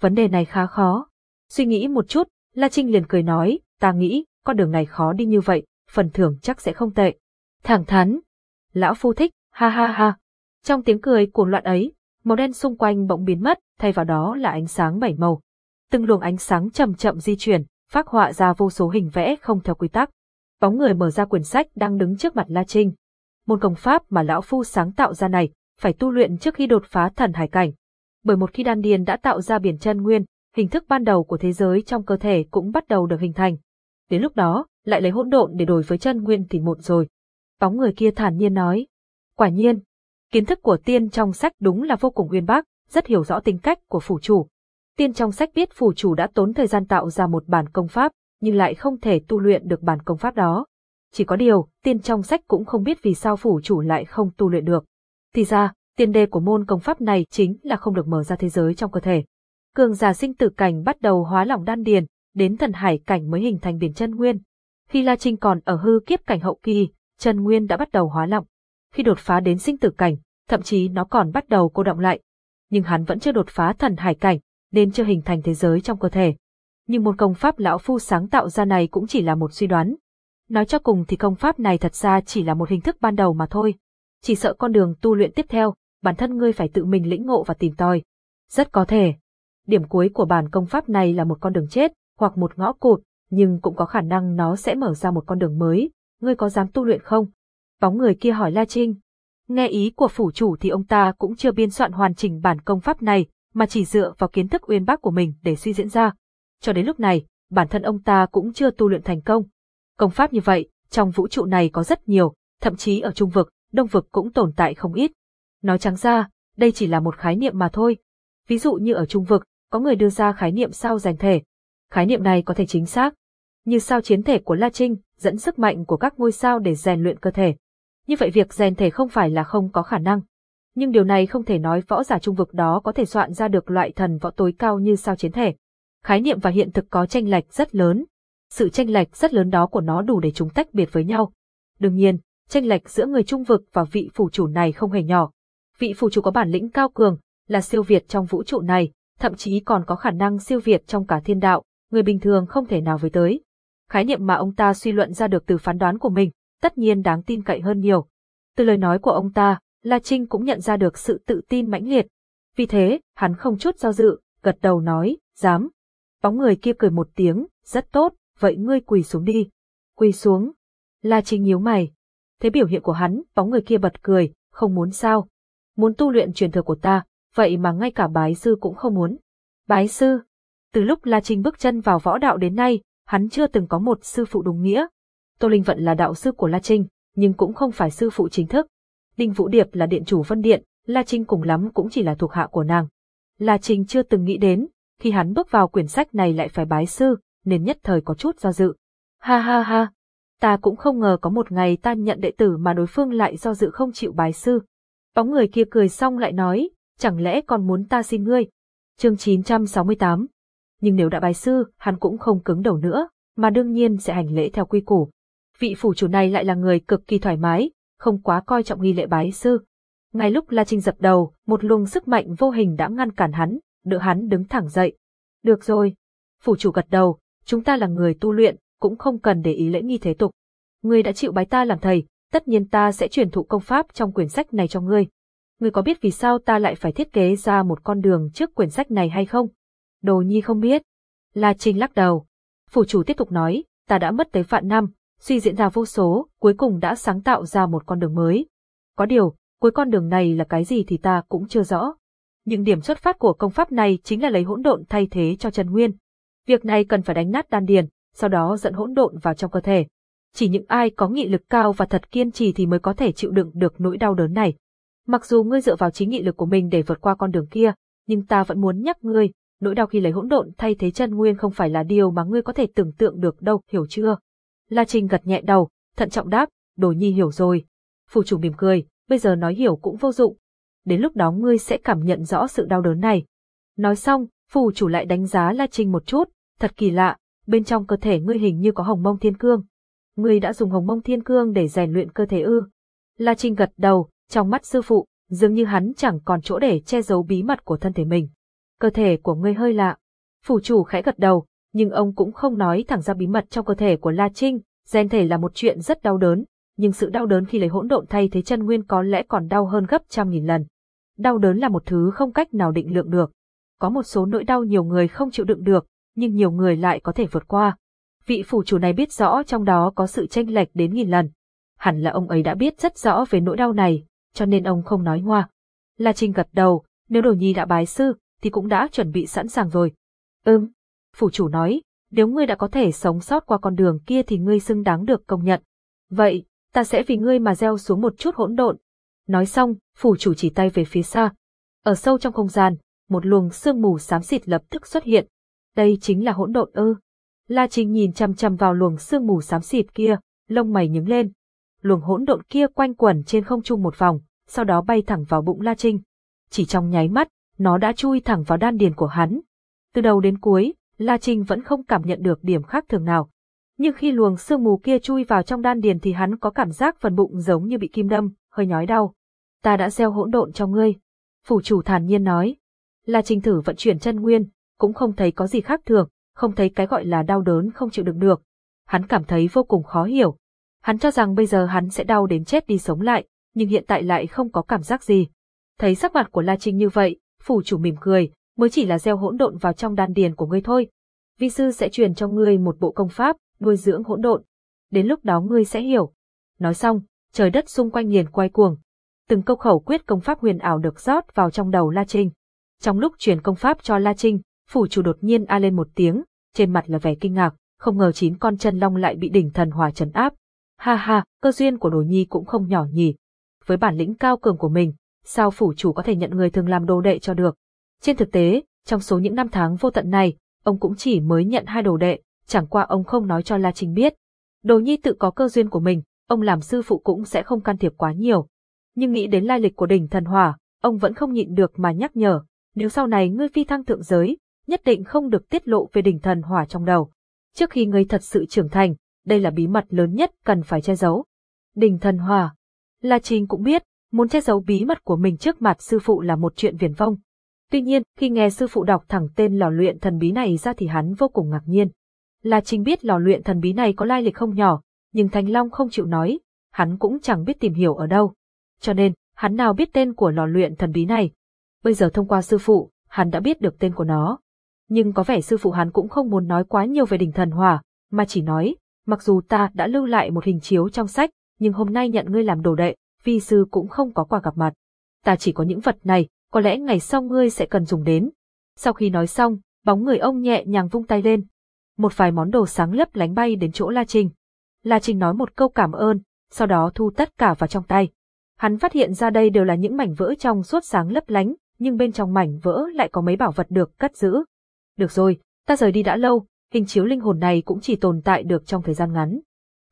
Vấn đề này khá khó. Suy nghĩ một chút, La Trinh liền cười nói, ta nghĩ, con đường này khó đi như vậy, phần thưởng chắc sẽ không tệ. Thẳng thắn. Lão phu thích, ha ha ha. Trong tiếng cười cuồng loạn ấy, màu đen xung quanh bỗng biến mất, thay vào đó là ánh sáng bảy màu. Từng luồng ánh sáng chậm chậm di chuyển, phác họa ra vô số hình vẽ không theo quy tắc. Bóng người mở ra quyển sách đang đứng trước mặt La Trinh. Môn công pháp mà lão phu sáng tạo ra này, phải tu luyện trước khi đột phá thần hải cảnh. Bởi một khi đan điền đã tạo ra biển chân nguyên, hình thức ban đầu của thế giới trong cơ thể cũng bắt đầu được hình thành. Đến lúc đó, lại lấy hỗn độn để đổi với chân nguyên thì một rồi. Bóng người kia thản nhiên nói. Quả nhiên, kiến thức của tiên trong sách đúng là vô cùng uyên bác, rất hiểu rõ tính cách của phủ chủ. Tiên trong sách biết phủ chủ đã tốn thời gian tạo ra một bản công pháp, nhưng lại không thể tu luyện được bản công pháp đó. Chỉ có điều, tiên trong sách cũng không biết vì sao phủ chủ lại không tu luyện được. Thì ra, tiền đề của môn công pháp này chính là không được mở ra thế giới trong cơ thể. Cường giả sinh tử cảnh bắt đầu hóa lỏng đan điền, đến thần hải cảnh mới hình thành biển chân nguyên. Khi La Trinh còn ở hư kiếp cảnh hậu kỳ, chân nguyên đã bắt đầu hóa lỏng. Khi đột phá đến sinh tử cảnh, thậm chí nó còn bắt đầu cô động lại. Nhưng hắn vẫn chưa đột phá thần hải cảnh, nên chưa hình thành thế giới trong cơ thể. Nhưng một công pháp lão phu sáng tạo ra này cũng chỉ là một suy đoán. Nói cho cùng thì công pháp này thật ra chỉ là một hình thức ban đầu mà thôi. Chỉ sợ con đường tu luyện tiếp theo, bản thân ngươi phải tự mình lĩnh ngộ và tìm tòi. Rất có thể. Điểm cuối của bản công pháp này là một con đường chết, hoặc một ngõ cụt, nhưng cũng có khả năng nó sẽ mở ra một con đường mới. Ngươi có dám tu luyện không? Bóng người kia hỏi La Trinh. Nghe ý của phủ chủ thì ông ta cũng chưa biên soạn hoàn chỉnh bản công pháp này, mà chỉ dựa vào kiến thức uyên bác của mình để suy diễn ra. Cho đến lúc này, bản thân ông ta cũng chưa tu luyện thành công. Công pháp như vậy, trong vũ trụ này có rất nhiều, thậm chí ở trung vực, đông vực cũng tồn tại không ít. Nói trắng ra, đây chỉ là một khái niệm mà thôi. Ví dụ như ở trung vực, có người đưa ra khái niệm sao rèn thể. Khái niệm này có thể chính xác. Như sao chiến thể của La Trinh, dẫn sức mạnh của các ngôi sao để rèn luyện cơ thể. Như vậy việc rèn thể không phải là không có khả năng. Nhưng điều này không thể nói võ giả trung vực đó có thể soạn ra được loại thần võ tối cao như sao chiến thể. Khái niệm và hiện thực có tranh lệch rất lớn. Sự tranh lệch rất lớn đó của nó đủ để chúng tách biệt với nhau. Đương nhiên, tranh lệch giữa người trung vực và vị phủ chủ này không hề nhỏ. Vị phủ chủ có bản lĩnh cao cường, là siêu việt trong vũ trụ này, thậm chí còn có khả năng siêu việt trong cả thiên đạo, người bình thường không thể nào với tới. Khái niệm mà ông ta suy luận ra được từ phán đoán của mình, tất nhiên đáng tin cậy hơn nhiều. Từ lời nói của ông ta, La Trinh cũng nhận ra được sự tự tin mãnh liệt. Vì thế, hắn không chút do dự, gật đầu nói, dám. Bóng người kia cười một tiếng, rất tốt, vậy ngươi quỳ xuống đi. Quỳ xuống. La Trinh nhíu mày. Thế biểu hiện của hắn, bóng người kia bật cười, không muốn sao. Muốn tu luyện truyền thừa của ta, vậy mà ngay cả bái sư cũng không muốn. Bái sư. Từ lúc La Trinh bước chân vào võ đạo đến nay, hắn chưa từng có một sư phụ đúng nghĩa. Tô Linh Vận là đạo sư của La Trinh, nhưng cũng không phải sư phụ chính thức. Đinh Vũ Điệp là điện chủ Vân Điện, La Trinh cùng lắm cũng chỉ là thuộc hạ của nàng. La Trinh chưa từng nghĩ đến, khi hắn bước vào quyển sách này lại phải bái sư, nên nhất thời có chút do dự. Ha ha ha, ta cũng không ngờ có một ngày ta nhận đệ tử mà đối phương lại do dự không chịu bái sư. Bóng người kia cười xong lại nói, chẳng lẽ còn muốn ta xin ngươi? Chương 968 Nhưng nếu đã bái sư, hắn cũng không cứng đầu nữa, mà đương nhiên sẽ hành lễ theo quy củ. Vị phủ chủ này lại là người cực kỳ thoải mái, không quá coi trọng nghi lễ bái sư. Ngay lúc La Trinh dập đầu, một luồng sức mạnh vô hình đã ngăn cản hắn, đỡ hắn đứng thẳng dậy. Được rồi. Phủ chủ gật đầu, chúng ta là người tu luyện, cũng không cần để ý lễ nghi thế tục. Ngươi đã chịu bái ta làm thầy, tất nhiên ta sẽ truyền thụ công pháp trong quyển sách này cho ngươi. Ngươi có biết vì sao ta lại phải thiết kế ra một con đường trước quyển sách này hay không? Đồ nhi không biết. La Trinh lắc đầu. Phủ chủ tiếp tục nói, ta đã mất tới vạn năm, suy diễn ra vô số, cuối cùng đã sáng tạo ra một con đường mới. Có điều, cuối con đường này là cái gì thì ta cũng chưa rõ. Những điểm xuất phát của công pháp này chính là lấy hỗn độn thay thế cho chân nguyên. Việc này cần phải đánh nát đan điền, sau đó dẫn hỗn độn vào trong cơ thể. Chỉ những ai có nghị lực cao và thật kiên trì thì mới có thể chịu đựng được nỗi đau đớn này. Mặc dù ngươi dựa vào chính nghị lực của mình để vượt qua con đường kia, nhưng ta vẫn muốn nhắc ngươi, nỗi đau khi lấy hỗn độn thay thế chân nguyên không phải là điều mà ngươi có thể tưởng tượng được đâu, hiểu chưa? La Trinh gật nhẹ đầu, thận trọng đáp, đồ nhi hiểu rồi. Phủ chủ mỉm cười, bây giờ nói hiểu cũng vô dụng. Đến lúc đó ngươi sẽ cảm nhận rõ sự đau đớn này. Nói xong, phủ chủ lại đánh giá La Trinh một chút, thật kỳ lạ, bên trong cơ thể ngươi hình như có hồng mông thiên cương. Ngươi đã dùng hồng mông thiên cương để rèn luyện cơ thể ư. La Trinh gật đầu, trong mắt sư phụ, dường như hắn chẳng còn chỗ để che giấu bí mật của thân thể mình. Cơ thể của ngươi hơi lạ. Phủ chủ khẽ gật đầu, nhưng ông cũng không nói thẳng ra bí mật trong cơ thể của La Trinh, gen thể là một chuyện rất đau đớn, nhưng sự đau đớn khi lấy hỗn độn thay thế chân nguyên có lẽ còn đau hơn gấp trăm nghìn lần. Đau đớn là một thứ không cách nào định lượng được. Có một số nỗi đau nhiều người không chịu đựng được, nhưng nhiều người lại có thể vượt qua. Vị phủ chủ này biết rõ trong đó có sự tranh lệch đến nghìn lần. Hẳn là ông ấy đã biết rất rõ về nỗi đau này, cho nên ông không nói ngoa. La Trinh gật đầu, nếu đồ nhi đã bái sư, thì cũng đã chuẩn bị sẵn sàng rồi. Ừm, phủ chủ nói, nếu ngươi đã có thể sống sót qua con đường kia thì ngươi xứng đáng được công nhận. Vậy, ta sẽ vì ngươi mà gieo xuống một chút hỗn độn. Nói xong, phủ chủ chỉ tay về phía xa. Ở sâu trong không gian, một luồng sương mù xám xịt lập tức xuất hiện. Đây chính là hỗn độn ư. La Trinh nhìn chăm chăm vào luồng sương mù xám xịt kia, lông mày nhướng lên. Luồng hỗn độn kia quanh quẩn trên không trung một vòng, sau đó bay thẳng vào bụng La Trinh. Chỉ trong nháy mắt, nó đã chui thẳng vào đan điền của hắn. Từ đầu đến cuối, La Trinh vẫn không cảm nhận được điểm khác thường nào. Nhưng khi luồng sương mù kia chui vào trong đan điền thì hắn có cảm giác phần bụng giống như bị kim đâm, hơi nhói đau. Ta đã gieo hỗn độn cho ngươi. Phủ chủ thản nhiên nói. La Trinh thử vận chuyển chân nguyên, cũng không thấy có gì khác thường, không thấy cái gọi là đau đớn không chịu đựng được. Hắn cảm thấy vô cùng khó hiểu. Hắn cho rằng bây giờ hắn sẽ đau đến chết đi sống lại, nhưng hiện tại lại không có cảm giác gì. Thấy sắc mặt của La Trinh như vậy, phủ chủ mỉm cười, mới chỉ là gieo hỗn độn vào trong đan điền của ngươi thôi. Vi sư sẽ truyền cho ngươi một bộ công pháp, nuôi dưỡng hỗn độn. Đến lúc đó ngươi sẽ hiểu. Nói xong, trời đất xung quanh liền quay cuồng. Từng câu khẩu quyết công pháp huyền ảo được rót vào trong đầu La Trinh. Trong lúc truyền công pháp cho La Trinh, phủ chủ đột nhiên a lên một tiếng, trên mặt là vẻ kinh ngạc, không ngờ chín con chân long lại bị đỉnh thần hỏa trấn áp. Ha ha, cơ duyên của đồ nhi cũng không nhỏ nhỉ. Với bản lĩnh cao cường của mình, sao phủ chủ có thể nhận người thường làm đồ đệ cho được? Trên thực tế, trong số những năm tháng vô tận này, ông cũng chỉ mới nhận hai đồ đệ, chẳng qua ông không nói cho La Trinh biết. Đồ nhi tự có cơ duyên của mình, ông làm sư phụ cũng sẽ không can thiệp quá nhiều. Nhưng nghĩ đến lai lịch của đỉnh thần hỏa, ông vẫn không nhịn được mà nhắc nhở, nếu sau này ngươi phi thăng thượng giới, nhất định không được tiết lộ về đỉnh thần hỏa trong đầu. Trước khi ngươi thật sự trưởng thành, đây là bí mật lớn nhất cần phải che giấu. Đỉnh thần hỏa. La Trinh cũng biết, muốn che giấu bí mật của mình trước mặt sư phụ là một chuyện viển vông. Tuy nhiên, khi nghe sư phụ đọc thẳng tên lò luyện thần bí này ra thì hắn vô cùng ngạc nhiên. là chính biết lò luyện thần bí này có lai lịch không nhỏ, nhưng Thanh Long không chịu nói, hắn cũng chẳng biết tìm hiểu ở đâu. Cho nên, hắn nào biết tên của lò luyện thần bí này. Bây giờ thông qua sư phụ, hắn đã biết được tên của nó. Nhưng có vẻ sư phụ hắn cũng không muốn nói quá nhiều về đỉnh thần hỏa, mà chỉ nói, mặc dù ta đã lưu lại một hình chiếu trong sách, nhưng hôm nay nhận ngươi làm đồ đệ, vi sư cũng không có quà gặp mặt. Ta chỉ có những vật này, có lẽ ngày sau ngươi sẽ cần dùng đến. Sau khi nói xong, bóng người ông nhẹ nhàng vung tay lên. Một vài món đồ sáng lấp lánh bay đến chỗ La Trinh. La Trinh nói một câu cảm ơn, sau đó thu tất cả vào trong tay. Hắn phát hiện ra đây đều là những mảnh vỡ trong suốt sáng lấp lánh, nhưng bên trong mảnh vỡ lại có mấy bảo vật được cất giữ. Được rồi, ta rời đi đã lâu, hình chiếu linh hồn này cũng chỉ tồn tại được trong thời gian ngắn.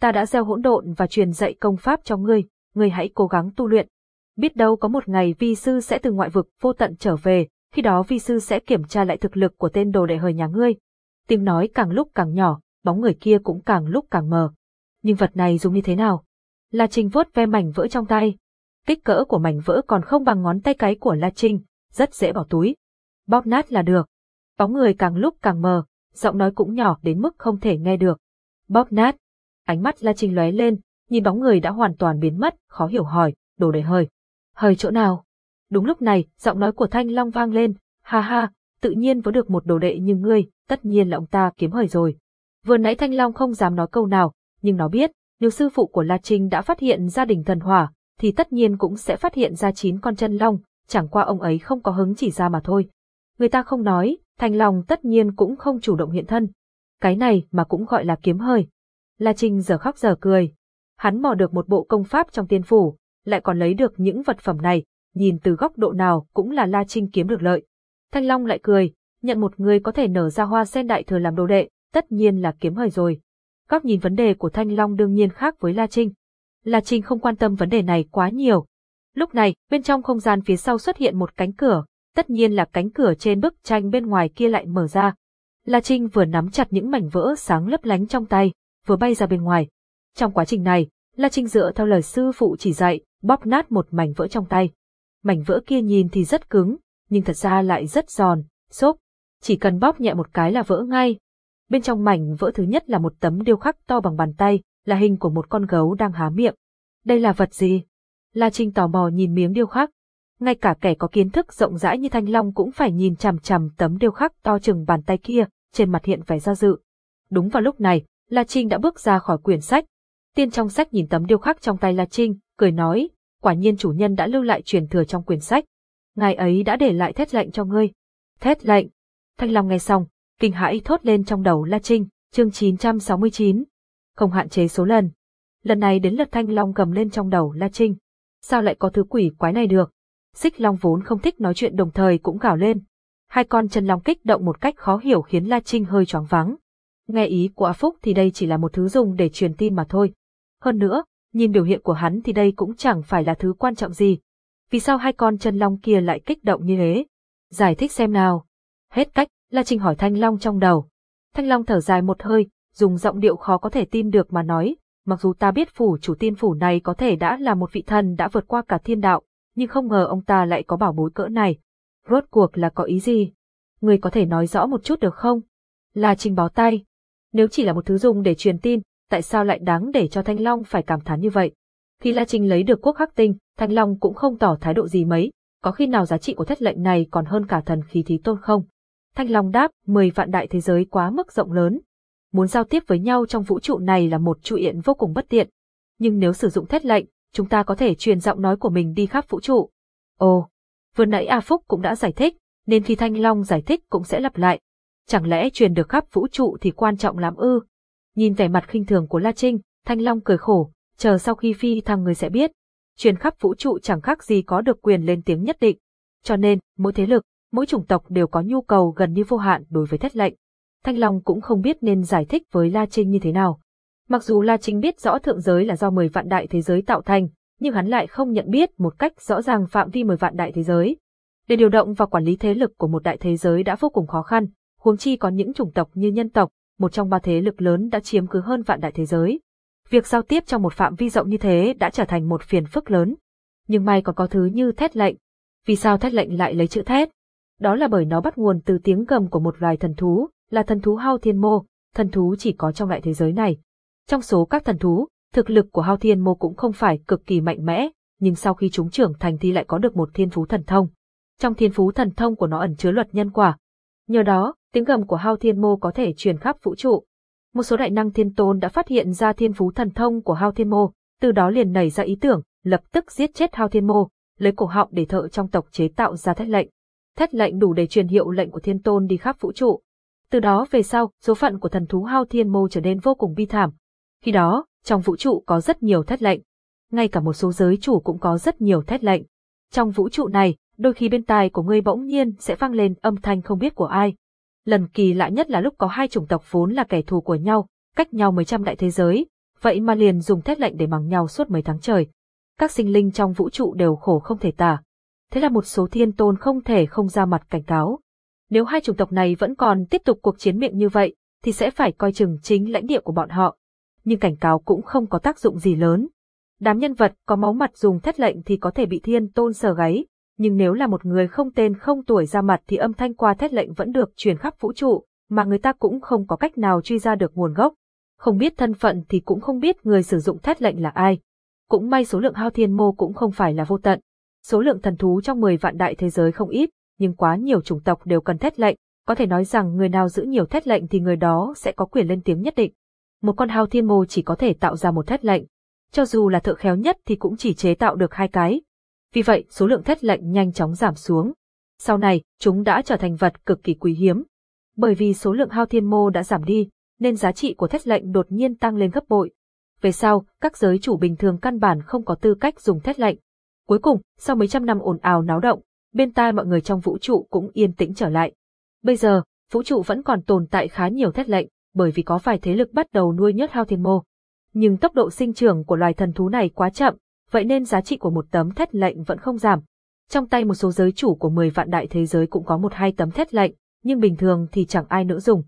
Ta đã gieo hỗn độn và truyền dạy công pháp cho ngươi, ngươi hãy cố gắng tu luyện. Biết đâu có một ngày vi sư sẽ từ ngoại vực vô tận trở về, khi đó vi sư sẽ kiểm tra lại thực lực của tên đồ đệ hời nhà ngươi. Tiếng nói càng lúc càng nhỏ, bóng người kia cũng càng lúc càng mờ. Nhưng vật này dùng như thế nào? La Trinh vuốt ve mảnh vỡ trong tay. Kích cỡ của mảnh vỡ còn không bằng ngón tay cái của La Trinh, rất dễ bỏ túi. Bóp nát là được. Bóng người càng lúc càng mờ, giọng nói cũng nhỏ đến mức không thể nghe được. Bóp nát. Ánh mắt La Trinh lóe lên, nhìn bóng người đã hoàn toàn biến mất, khó hiểu hỏi, đồ đệ hơi. Hơi chỗ nào? Đúng lúc này, giọng nói của Thanh Long vang lên, ha ha, tự nhiên có được một đồ đệ như ngươi, tất nhiên là ông ta kiếm hời rồi. Vừa nãy Thanh Long không dám nói câu nào, nhưng nó biết, nếu sư phụ của La Trinh đã phát hiện gia đình thần hỏa, thì tất nhiên cũng sẽ phát hiện ra chín con chân long, chẳng qua ông ấy không có hứng chỉ ra mà thôi. Người ta không nói, Thanh Long tất nhiên cũng không chủ động hiện thân. Cái này mà cũng gọi là kiếm hơi. La Trinh giờ khóc giờ cười. Hắn mò được một bộ công pháp trong tiên phủ, lại còn lấy được những vật phẩm này, nhìn từ góc độ nào cũng là La Trinh kiếm được lợi. Thanh Long lại cười, nhận một người có thể nở ra hoa sen đại thừa làm đồ đệ, tất nhiên là kiếm hời rồi. Góc nhìn vấn đề của Thanh Long đương nhiên khác với La Trinh. La Trinh không quan tâm vấn đề này quá nhiều. Lúc này, bên trong không gian phía sau xuất hiện một cánh cửa, tất nhiên là cánh cửa trên bức tranh bên ngoài kia lại mở ra. La Trinh vừa nắm chặt những mảnh vỡ sáng lấp lánh trong tay, vừa bay ra bên ngoài. Trong quá trình này, La Trinh dựa theo lời sư phụ chỉ dạy, bóp nát một mảnh vỡ trong tay. Mảnh vỡ kia nhìn thì rất cứng, nhưng thật ra lại rất giòn, xốp. Chỉ cần bóp nhẹ một cái là vỡ ngay. Bên trong mảnh vỡ thứ nhất là một tấm điêu khắc to bằng bàn tay, là hình của một con gấu đang há miệng. Đây là vật gì? La Trinh tò mò nhìn miếng điêu khắc. Ngay cả kẻ có kiến thức rộng rãi như Thanh Long cũng phải nhìn chằm chằm tấm điêu khắc to chừng bàn tay kia, trên mặt hiện vẻ do dự. Đúng vào lúc này, La Trinh đã bước ra khỏi quyển sách. Tiên trong sách nhìn tấm điêu khắc trong tay La Trinh, cười nói, quả nhiên chủ nhân đã lưu lại truyền thừa trong quyển sách. Ngài ấy đã để lại thét lệnh cho ngươi. Thét lệnh. Thanh Long nghe xong, kinh hãi thốt lên trong đầu La Trinh, chương 969. Không hạn chế số lần. Lần này đến lượt Thanh Long gầm lên trong đầu La Trinh. Sao lại có thứ quỷ quái này được? Xích Long vốn không thích nói chuyện đồng thời cũng gào lên. Hai con chân long kích động một cách khó hiểu khiến La Trinh hơi choáng váng. Nghe ý của A Phúc thì đây chỉ là một thứ dùng để truyền tin mà thôi. Hơn nữa, nhìn biểu hiện của hắn thì đây cũng chẳng phải là thứ quan trọng gì. Vì sao hai con chân long kia lại kích động như thế? Giải thích xem nào. Hết cách, La Trinh hỏi Thanh Long trong đầu. Thanh Long thở dài một hơi, dùng giọng điệu khó có thể tin được mà nói, mặc dù ta biết phủ chủ tiên phủ này có thể đã là một vị thần đã vượt qua cả thiên đạo, nhưng không ngờ ông ta lại có bảo bối cỡ này. Rốt cuộc là có ý gì? người có thể nói rõ một chút được không? La Trinh bó tay. Nếu chỉ là một thứ dùng để truyền tin, tại sao lại đáng để cho Thanh Long phải cảm thán như vậy? Khi La Trinh lấy được quốc hắc tinh, Thanh Long cũng không tỏ thái độ gì mấy, có khi nào giá trị của thất lệnh này còn hơn cả thần khí thí tôn không? Thanh Long đáp, 10 vạn đại thế giới quá mức rộng lớn. Muốn giao tiếp với nhau trong vũ trụ này là một trụ yện vô cùng bất tiện. Nhưng nếu sử dụng thất lệnh, chúng ta có thể truyền giọng nói của mình đi khắp vũ trụ. Ồ, vừa nãy A Phúc cũng đã giải thích, nên khi Thanh Long giải thích cũng sẽ lặp lại. Chẳng lẽ truyền được khắp vũ trụ thì quan trọng lắm ư? Nhìn vẻ mặt khinh thường của La Trinh, Thanh Long cười khổ, chờ sau khi phi thăng người sẽ biết. Truyền khắp vũ trụ chẳng khác gì có được quyền lên tiếng nhất định. Cho nên, mỗi thế lực, mỗi chủng tộc đều có nhu cầu gần như vô hạn đối với thất lệnh. Thanh Long cũng không biết nên giải thích với La Trinh như thế nào. Mặc dù La Trinh biết rõ thượng giới là do 10 vạn đại thế giới tạo thành, nhưng hắn lại không nhận biết một cách rõ ràng phạm vi 10 vạn đại thế giới. Để điều động và quản lý thế lực của một đại thế giới đã vô cùng khó khăn, huống chi có những chủng tộc như nhân tộc, một trong ba thế lực lớn đã chiếm cứ hơn vạn đại thế giới. Việc giao tiếp trong một phạm vi rộng như thế đã trở thành một phiền phức lớn. Nhưng may còn có thứ như thét lệnh. Vì sao thét lệnh lại lấy chữ thét? Đó là bởi nó bắt nguồn từ tiếng gầm của một loài thần thú, là thần thú Hao Thiên Mô, thần thú chỉ có trong đại thế giới này. Trong số các thần thú, thực lực của Hao Thiên Mô cũng không phải cực kỳ mạnh mẽ, nhưng sau khi chúng trưởng thành thì lại có được một thiên phú thần thông. Trong thiên phú thần thông của nó ẩn chứa luật nhân quả. Nhờ đó, tiếng gầm của Hao Thiên Mô có thể truyền khắp vũ trụ. Một số đại năng thiên tôn đã phát hiện ra thiên phú thần thông của Hao Thiên Mô, từ đó liền nảy ra ý tưởng, lập tức giết chết Hao Thiên Mô, lấy cổ họng để thợ trong tộc chế tạo ra thách lệnh. thách lệnh đủ để truyền hiệu lệnh của thiên tôn đi khắp vũ trụ. Từ đó về sau, số phận của thần thú Hao Thiên Mô trở nên vô cùng bi thảm. Khi đó, trong vũ trụ có rất nhiều thách lệnh. Ngay cả một số giới chủ cũng có rất nhiều thét lệnh. Trong vũ trụ này, đôi khi bên tai của ngươi bỗng nhiên sẽ vang lên âm thanh không biết của ai. Lần kỳ lạ nhất là lúc có hai chủng tộc vốn là kẻ thù của nhau, cách nhau mấy trăm đại thế giới, vậy mà liền dùng thét lệnh để mắng nhau suốt mấy tháng trời. Các sinh linh trong vũ trụ đều khổ không thể tả. Thế là một số thiên tôn không thể không ra mặt cảnh cáo. Nếu hai chủng tộc này vẫn còn tiếp tục cuộc chiến miệng như vậy, thì sẽ phải coi chừng chính lãnh địa của bọn họ. Nhưng cảnh cáo cũng không có tác dụng gì lớn. Đám nhân vật có máu mặt dùng thét lệnh thì có thể bị thiên tôn sờ gáy, nhưng nếu là một người không tên không tuổi ra mặt thì âm thanh qua thét lệnh vẫn được truyền khắp vũ trụ, mà người ta cũng không có cách nào truy ra được nguồn gốc. Không biết thân phận thì cũng không biết người sử dụng thét lệnh là ai. Cũng may số lượng hao thiên mô cũng không phải là vô tận. Số lượng thần thú trong 10 vạn đại thế giới không ít, nhưng quá nhiều chủng tộc đều cần thét lệnh, có thể nói rằng người nào giữ nhiều thét lệnh thì người đó sẽ có quyền lên tiếng nhất định. Một con hao thiên mô chỉ có thể tạo ra một thét lệnh. Cho dù là thợ khéo nhất thì cũng chỉ chế tạo được hai cái, vì vậy, số lượng thét lệnh nhanh chóng giảm xuống. Sau này, chúng đã trở thành vật cực kỳ quý hiếm. Bởi vì số lượng hao thiên mô đã giảm đi, nên giá trị của thét lệnh đột nhiên tăng lên gấp bội. Về sau, các giới chủ bình thường căn bản không có tư cách dùng thét lệnh. Cuối cùng, sau mấy trăm năm ồn ào náo động, bên tai mọi người trong vũ trụ cũng yên tĩnh trở lại. Bây giờ, vũ trụ vẫn còn tồn tại khá nhiều thét lệnh, bởi vì có vài thế lực bắt đầu nuôi nhốt hao thiên mô. Nhưng tốc độ sinh trưởng của loài thần thú này quá chậm, vậy nên giá trị của một tấm thét lệnh vẫn không giảm. Trong tay một số giới chủ của 10 vạn đại thế giới cũng có một hai tấm thét lệnh, nhưng bình thường thì chẳng ai nữa dùng.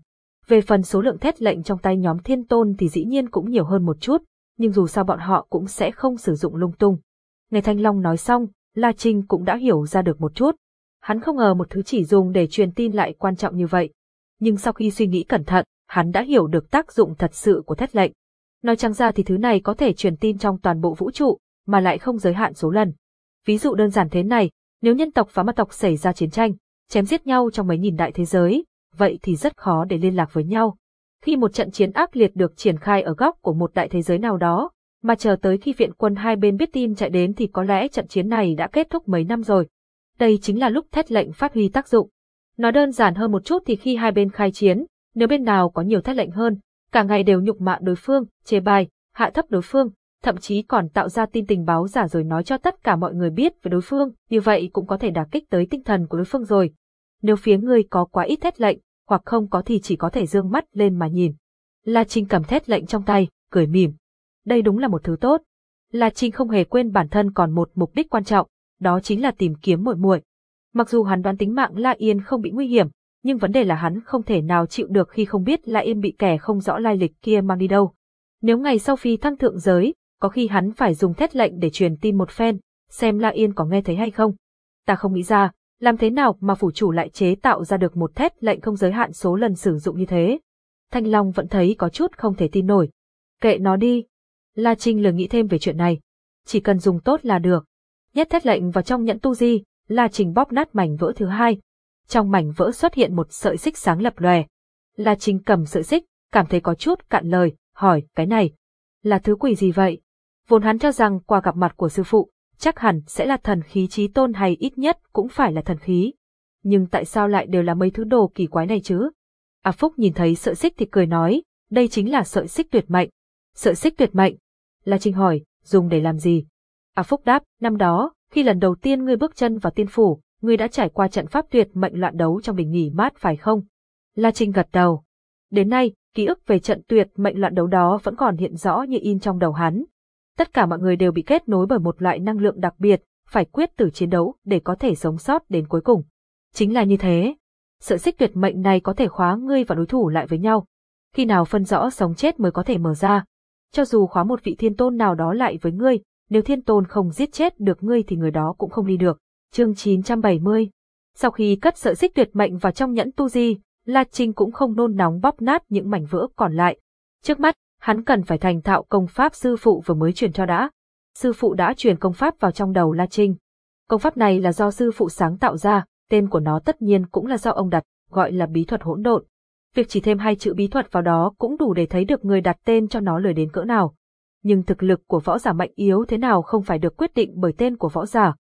Về phần số lượng thét lệnh trong tay nhóm thiên tôn thì dĩ nhiên cũng nhiều hơn một chút, nhưng dù sao bọn họ cũng sẽ không sử dụng lung tung. Nghe Thanh Long nói xong, La Trinh cũng đã hiểu ra được một chút. Hắn không ngờ một thứ chỉ dùng để truyền tin lại quan trọng như vậy. Nhưng sau khi suy nghĩ cẩn thận, hắn đã hiểu được tác dụng thật sự của thét lệnh. Nói chẳng ra thì thứ này có thể truyền tin trong toàn bộ vũ trụ, mà lại không giới hạn số lần. Ví dụ đơn giản thế này, nếu nhân tộc và ma tộc xảy ra chiến tranh, chém giết nhau trong mấy nghìn đại thế giới, vậy thì rất khó để liên lạc với nhau. Khi một trận chiến ác liệt được triển khai ở góc của một đại thế giới nào đó, mà chờ tới khi viện quân hai bên biết tin chạy đến thì có lẽ trận chiến này đã kết thúc mấy năm rồi. Đây chính là lúc thét lệnh phát huy tác dụng. Nói đơn giản hơn một chút thì khi hai bên khai chiến, nếu bên nào có nhiều thét lệnh hơn, cả ngày đều nhục mạ đối phương, chê bai, hạ thấp đối phương, thậm chí còn tạo ra tin tình báo giả rồi nói cho tất cả mọi người biết về đối phương, như vậy cũng có thể đả kích tới tinh thần của đối phương rồi. Nếu phía ngươi có quá ít thét lệnh, hoặc không có thì chỉ có thể dương mắt lên mà nhìn. La Trinh cầm thét lệnh trong tay, cười mỉm. Đây đúng là một thứ tốt. La Trinh không hề quên bản thân còn một mục đích quan trọng, đó chính là tìm kiếm muội muội. Mặc dù hắn đoán tính mạng La Yên không bị nguy hiểm, nhưng vấn đề là hắn không thể nào chịu được khi không biết La Yên bị kẻ không rõ lai lịch kia mang đi đâu. Nếu ngày sau phi thăng thượng giới, có khi hắn phải dùng thét lệnh để truyền tin một phen, xem La Yên có nghe thấy hay không. Ta không nghĩ ra, Làm thế nào mà phủ chủ lại chế tạo ra được một thét lệnh không giới hạn số lần sử dụng như thế? Thanh Long vẫn thấy có chút không thể tin nổi. Kệ nó đi. La Trinh lừa nghĩ thêm về chuyện này. Chỉ cần dùng tốt là được. Nhét thét lệnh vào trong nhẫn tu di, La Trinh bóp nát mảnh vỡ thứ hai. Trong mảnh vỡ xuất hiện một sợi xích sáng lập lòe. La Trinh cầm sợi xích, cảm thấy có chút cạn lời, hỏi, cái này, là thứ quỷ gì vậy? Vốn hắn cho rằng qua gặp mặt của sư phụ, chắc hẳn sẽ là thần khí trí tôn hay ít nhất cũng phải là thần khí. Nhưng tại sao lại đều là mấy thứ đồ kỳ quái này chứ? A Phúc nhìn thấy sợi xích thì cười nói, đây chính là sợi xích tuyệt mệnh. Sợi xích tuyệt mệnh? La Trinh hỏi, dùng để làm gì? A Phúc đáp, năm đó, khi lần đầu tiên ngươi bước chân vào tiên phủ, ngươi đã trải qua trận pháp tuyệt mệnh loạn đấu trong bình nghỉ mát phải không? La Trinh gật đầu. Đến nay, ký ức về trận tuyệt mệnh loạn đấu đó vẫn còn hiện rõ như in trong đầu hắn. Tất cả mọi người đều bị kết nối bởi một loại năng lượng đặc biệt, phải quyết tử chiến đấu để có thể sống sót đến cuối cùng. Chính là như thế. Sợi xích tuyệt mệnh này có thể khóa ngươi và đối thủ lại với nhau. Khi nào phân rõ sống chết mới có thể mở ra. Cho dù khóa một vị thiên tôn nào đó lại với ngươi, nếu thiên tôn không giết chết được ngươi thì người đó cũng không đi được. Chương 970 Sau khi cất sợi xích tuyệt mệnh vào trong nhẫn tu di, La Trinh cũng không nôn nóng bóp nát những mảnh vỡ còn lại. Trước mắt, hắn cần phải thành thạo công pháp sư phụ vừa mới truyền cho đã. Sư phụ đã truyền công pháp vào trong đầu La Trinh. Công pháp này là do sư phụ sáng tạo ra, tên của nó tất nhiên cũng là do ông đặt, gọi là bí thuật hỗn độn. Việc chỉ thêm hai chữ bí thuật vào đó cũng đủ để thấy được người đặt tên cho nó lời đến cỡ nào. Nhưng thực lực của võ giả mạnh yếu thế nào không phải được quyết định bởi tên của võ giả.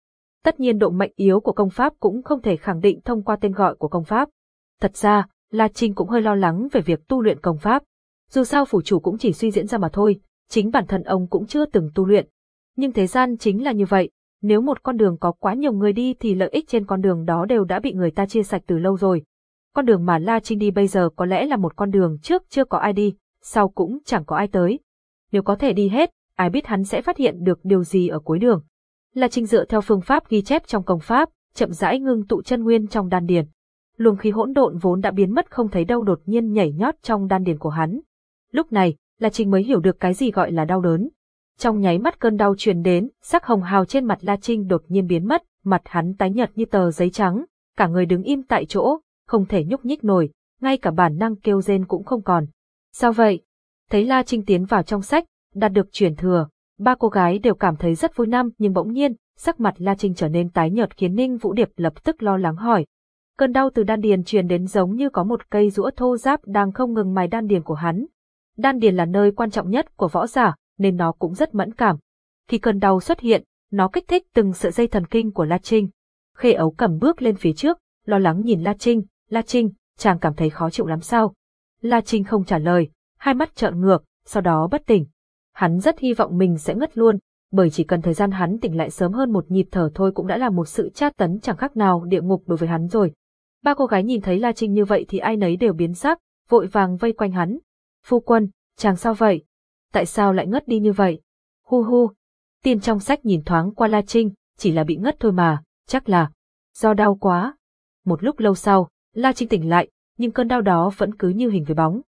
Tất nhiên độ mạnh yếu của công pháp cũng không thể khẳng định thông qua tên gọi của công pháp. Thật ra, La Trinh cũng hơi lo lắng về việc tu luyện công pháp. Dù sao phủ chủ cũng chỉ suy diễn ra mà thôi, chính bản thân ông cũng chưa từng tu luyện. Nhưng thế gian chính là như vậy, nếu một con đường có quá nhiều người đi thì lợi ích trên con đường đó đều đã bị người ta chia sạch từ lâu rồi. Con đường mà La Trinh đi bây giờ có lẽ là một con đường trước chưa có ai đi, sau cũng chẳng có ai tới. Nếu có thể đi hết, ai biết hắn sẽ phát hiện được điều gì ở cuối đường. La Trinh dựa theo phương pháp ghi chép trong công pháp, chậm rãi ngưng tụ chân nguyên trong đan điền. Luồng khí hỗn độn vốn đã biến mất không thấy đâu đột nhiên nhảy nhót trong đan điền của hắn. Lúc này, La Trinh mới hiểu được cái gì gọi là đau đớn. Trong nháy mắt cơn đau truyền đến, sắc hồng hào trên mặt La Trinh đột nhiên biến mất, mặt hắn tái nhợt như tờ giấy trắng, cả người đứng im tại chỗ, không thể nhúc nhích nổi, ngay cả bản năng kêu rên cũng không còn. Sao vậy? Thấy La Trinh tiến vào trong sách, đạt được truyền thừa, ba cô gái đều cảm thấy rất vui năm nhưng bỗng nhiên, sắc mặt La Trinh trở nên tái nhợt khiến Ninh Vũ Điệp lập tức lo lắng hỏi. Cơn đau từ đan điền truyền đến giống như có một cây rũa thô giáp đang không ngừng mài đan điền của hắn. Đan điền là nơi quan trọng nhất của võ giả, nên nó cũng rất mẫn cảm. Khi cơn đau xuất hiện, nó kích thích từng sợi dây thần kinh của La Trinh. Khê ấu cầm bước lên phía trước, lo lắng nhìn La Trinh, La Trinh, chàng cảm thấy khó chịu lắm sao? La Trinh không trả lời, hai mắt trợn ngược, sau đó bất tỉnh. Hắn rất hy vọng mình sẽ ngất luôn, bởi chỉ cần thời gian hắn tỉnh lại sớm hơn một nhịp thở thôi cũng đã là một sự tra tấn chẳng khác nào địa ngục đối với hắn rồi. Ba cô gái nhìn thấy La Trinh như vậy thì ai nấy đều biến sắc, vội vàng vây quanh hắn. Phu quân, chàng sao vậy? Tại sao lại ngất đi như vậy? Hu hu. Tiên trong sách nhìn thoáng qua La Trinh, chỉ là bị ngất thôi mà, chắc là do đau quá. Một lúc lâu sau, La Trinh tỉnh lại, nhưng cơn đau đó vẫn cứ như hình với bóng.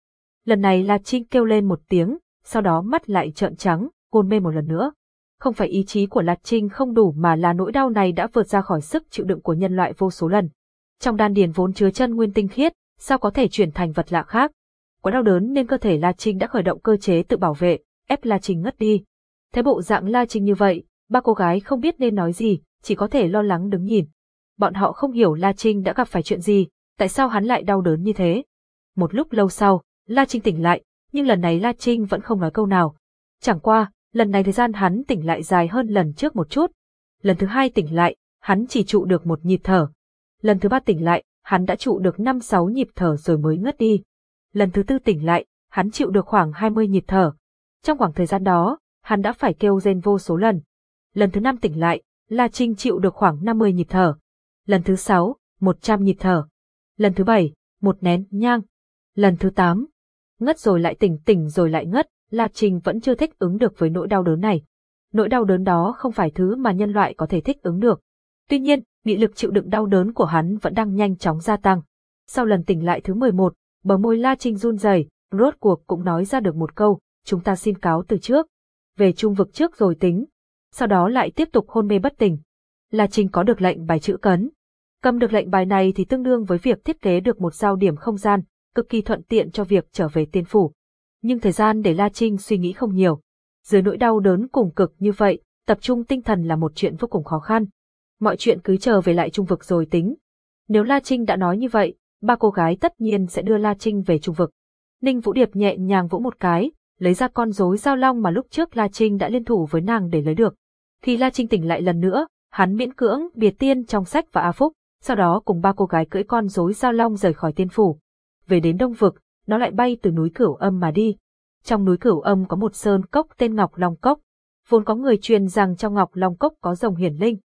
Lần này La Trinh kêu lên một tiếng, sau đó mắt lại trợn trắng, hôn mê một lần nữa. Không phải ý chí của La Trinh không đủ mà là nỗi đau này đã vượt ra khỏi sức chịu đựng của nhân loại vô số lần. Trong đan điền vốn chứa chân nguyên tinh khiết, sao có thể chuyển thành vật lạ khác? Quá đau đớn nên cơ thể La Trinh đã khởi động cơ chế tự bảo vệ, ép La Trinh ngất đi. Thấy bộ dạng La Trinh như vậy, ba cô gái không biết nên nói gì, chỉ có thể lo lắng đứng nhìn. Bọn họ không hiểu La Trinh đã gặp phải chuyện gì, tại sao hắn lại đau đớn như thế. Một lúc lâu sau, La Trinh tỉnh lại, nhưng lần này La Trinh vẫn không nói câu nào. Chẳng qua, lần này thời gian hắn tỉnh lại dài hơn lần trước một chút. Lần thứ hai tỉnh lại, hắn chỉ trụ được một nhịp thở, Lần thứ ba tỉnh lại, hắn đã trụ được 5-6 nhịp thở rồi mới ngất đi. Lần thứ tư tỉnh lại, hắn chịu được khoảng 20 nhịp thở. Trong khoảng thời gian đó, hắn đã phải kêu rên vô số lần. Lần thứ năm tỉnh lại, La Trinh chịu được khoảng 50 nhịp thở. Lần thứ sáu, 100 nhịp thở. Lần thứ bảy, một nén nhang. Lần thứ tám, ngất rồi lại tỉnh tỉnh rồi lại ngất, La Trinh vẫn chưa thích ứng được với nỗi đau đớn này. Nỗi đau đớn đó không phải thứ mà nhân loại có thể thích ứng được. Tuy nhiên, nghị lực chịu đựng đau đớn của hắn vẫn đang nhanh chóng gia tăng. Sau lần tỉnh lại thứ 11, bờ môi La Trinh run rẩy, rốt cuộc cũng nói ra được một câu, chúng ta xin cáo từ trước. Về trung vực trước rồi tính. Sau đó lại tiếp tục hôn mê bất tỉnh. La Trinh có được lệnh bài chữ cấn. Cầm được lệnh bài này thì tương đương với việc thiết kế được một giao điểm không gian, cực kỳ thuận tiện cho việc trở về tiên phủ. Nhưng thời gian để La Trinh suy nghĩ không nhiều. Dưới nỗi đau đớn cùng cực như vậy, tập trung tinh thần là một chuyện vô cùng khó khăn. Mọi chuyện cứ chờ về lại trung vực rồi tính. Nếu La Trinh đã nói như vậy, ba cô gái tất nhiên sẽ đưa La Trinh về trung vực. Ninh Vũ Điệp nhẹ nhàng vỗ một cái, lấy ra con rối giao long mà lúc trước La Trinh đã liên thủ với nàng để lấy được. Khi La Trinh tỉnh lại lần nữa, hắn miễn cưỡng biệt tiên trong sách và A Phúc, sau đó cùng ba cô gái cưỡi con rối giao long rời khỏi tiên phủ. Về đến đông vực, nó lại bay từ núi Cửu Âm mà đi. Trong núi Cửu Âm có một sơn cốc tên Ngọc Long Cốc. Vốn có người truyền rằng trong Ngọc Long Cốc có rồng hiển linh.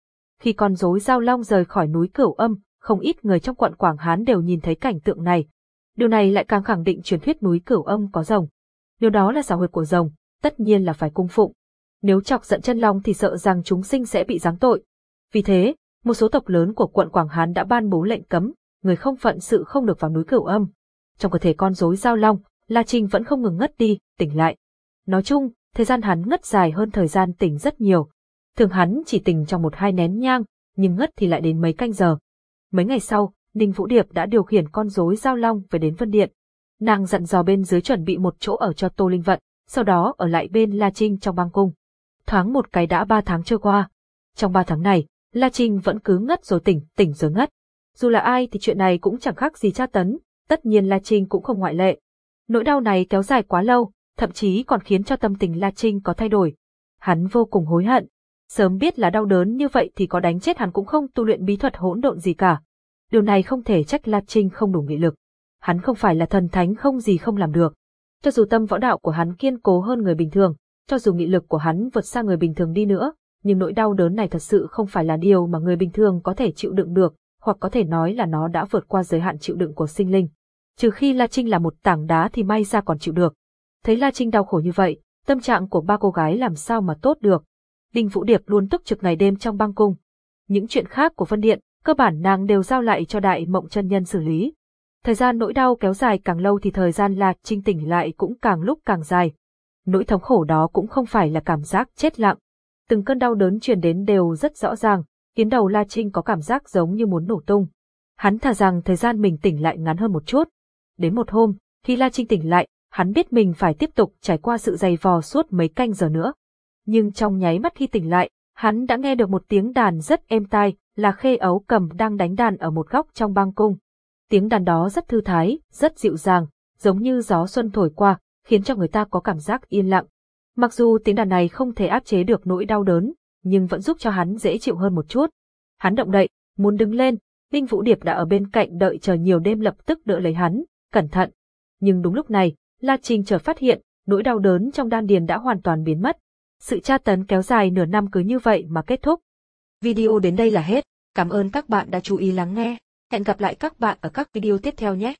Khi con rối giao long rời khỏi núi Cửu Âm, không ít người trong quận Quảng Hán đều nhìn thấy cảnh tượng này. Điều này lại càng khẳng định truyền thuyết núi Cửu Âm có rồng. Nếu đó là xảo huyệt của rồng, tất nhiên là phải cung phụng. Nếu chọc giận chân long thì sợ rằng chúng sinh sẽ bị giáng tội. Vì thế, một số tộc lớn của quận Quảng Hán đã ban bố lệnh cấm, người không phận sự không được vào núi Cửu Âm. Trong cơ thể con rối giao long, La Trinh vẫn không ngừng ngất đi, tỉnh lại. Nói chung, thời gian hắn ngất dài hơn thời gian tỉnh rất nhiều. Thường hắn chỉ tỉnh trong một hai nén nhang, nhưng ngất thì lại đến mấy canh giờ. Mấy ngày sau, Ninh Vũ Điệp đã điều khiển con rối giao long về đến Vân Điện. Nàng dặn dò bên dưới chuẩn bị một chỗ ở cho Tô Linh Vận, sau đó ở lại bên La Trinh trong băng cung. Thoáng một cái đã ba tháng trôi qua. Trong ba tháng này, La Trinh vẫn cứ ngất rồi tỉnh, tỉnh rồi ngất. Dù là ai thì chuyện này cũng chẳng khác gì tra tấn, tất nhiên La Trinh cũng không ngoại lệ. Nỗi đau này kéo dài quá lâu, thậm chí còn khiến cho tâm tình La Trinh có thay đổi. Hắn vô cùng hối hận. Sớm biết là đau đớn như vậy thì có đánh chết hắn cũng không tu luyện bí thuật hỗn độn gì cả. Điều này không thể trách La Trinh không đủ nghị lực. Hắn không phải là thần thánh không gì không làm được. Cho dù tâm võ đạo của hắn kiên cố hơn người bình thường, cho dù nghị lực của hắn vượt xa người bình thường đi nữa, nhưng nỗi đau đớn này thật sự không phải là điều mà người bình thường có thể chịu đựng được, hoặc có thể nói là nó đã vượt qua giới hạn chịu đựng của sinh linh. Trừ khi La Trinh là một tảng đá thì may ra còn chịu được. Thấy La Trinh đau khổ như vậy, tâm trạng của ba cô gái làm sao mà tốt được. Đinh Vũ Điệp luôn túc trực ngày đêm trong băng cung. Những chuyện khác của Vân Điện, cơ bản nàng đều giao lại cho đại mộng chân nhân xử lý. Thời gian nỗi đau kéo dài càng lâu thì thời gian La Trinh tỉnh lại cũng càng lúc càng dài. Nỗi thống khổ đó cũng không phải là cảm giác chết lặng. Từng cơn đau đớn truyền đến đều rất rõ ràng, khiến đầu La Trinh có cảm giác giống như muốn nổ tung. Hắn thà rằng thời gian mình tỉnh lại ngắn hơn một chút. Đến một hôm, khi La Trinh tỉnh lại, hắn biết mình phải tiếp tục trải qua sự dày vò suốt mấy canh giờ nữa. Nhưng trong nháy mắt khi tỉnh lại, hắn đã nghe được một tiếng đàn rất êm tai, là khê ấu cầm đang đánh đàn ở một góc trong băng cung. Tiếng đàn đó rất thư thái, rất dịu dàng, giống như gió xuân thổi qua, khiến cho người ta có cảm giác yên lặng. Mặc dù tiếng đàn này không thể áp chế được nỗi đau đớn, nhưng vẫn giúp cho hắn dễ chịu hơn một chút. Hắn động đậy, muốn đứng lên, Ninh Vũ Điệp đã ở bên cạnh đợi chờ nhiều đêm lập tức đỡ lấy hắn, cẩn thận. Nhưng đúng lúc này, La Trinh chợt phát hiện, nỗi đau đớn trong đan điền đã hoàn toàn biến mất. Sự tra tấn kéo dài nửa năm cứ như vậy mà kết thúc. Video đến đây là hết. Cảm ơn các bạn đã chú ý lắng nghe. Hẹn gặp lại các bạn ở các video tiếp theo nhé.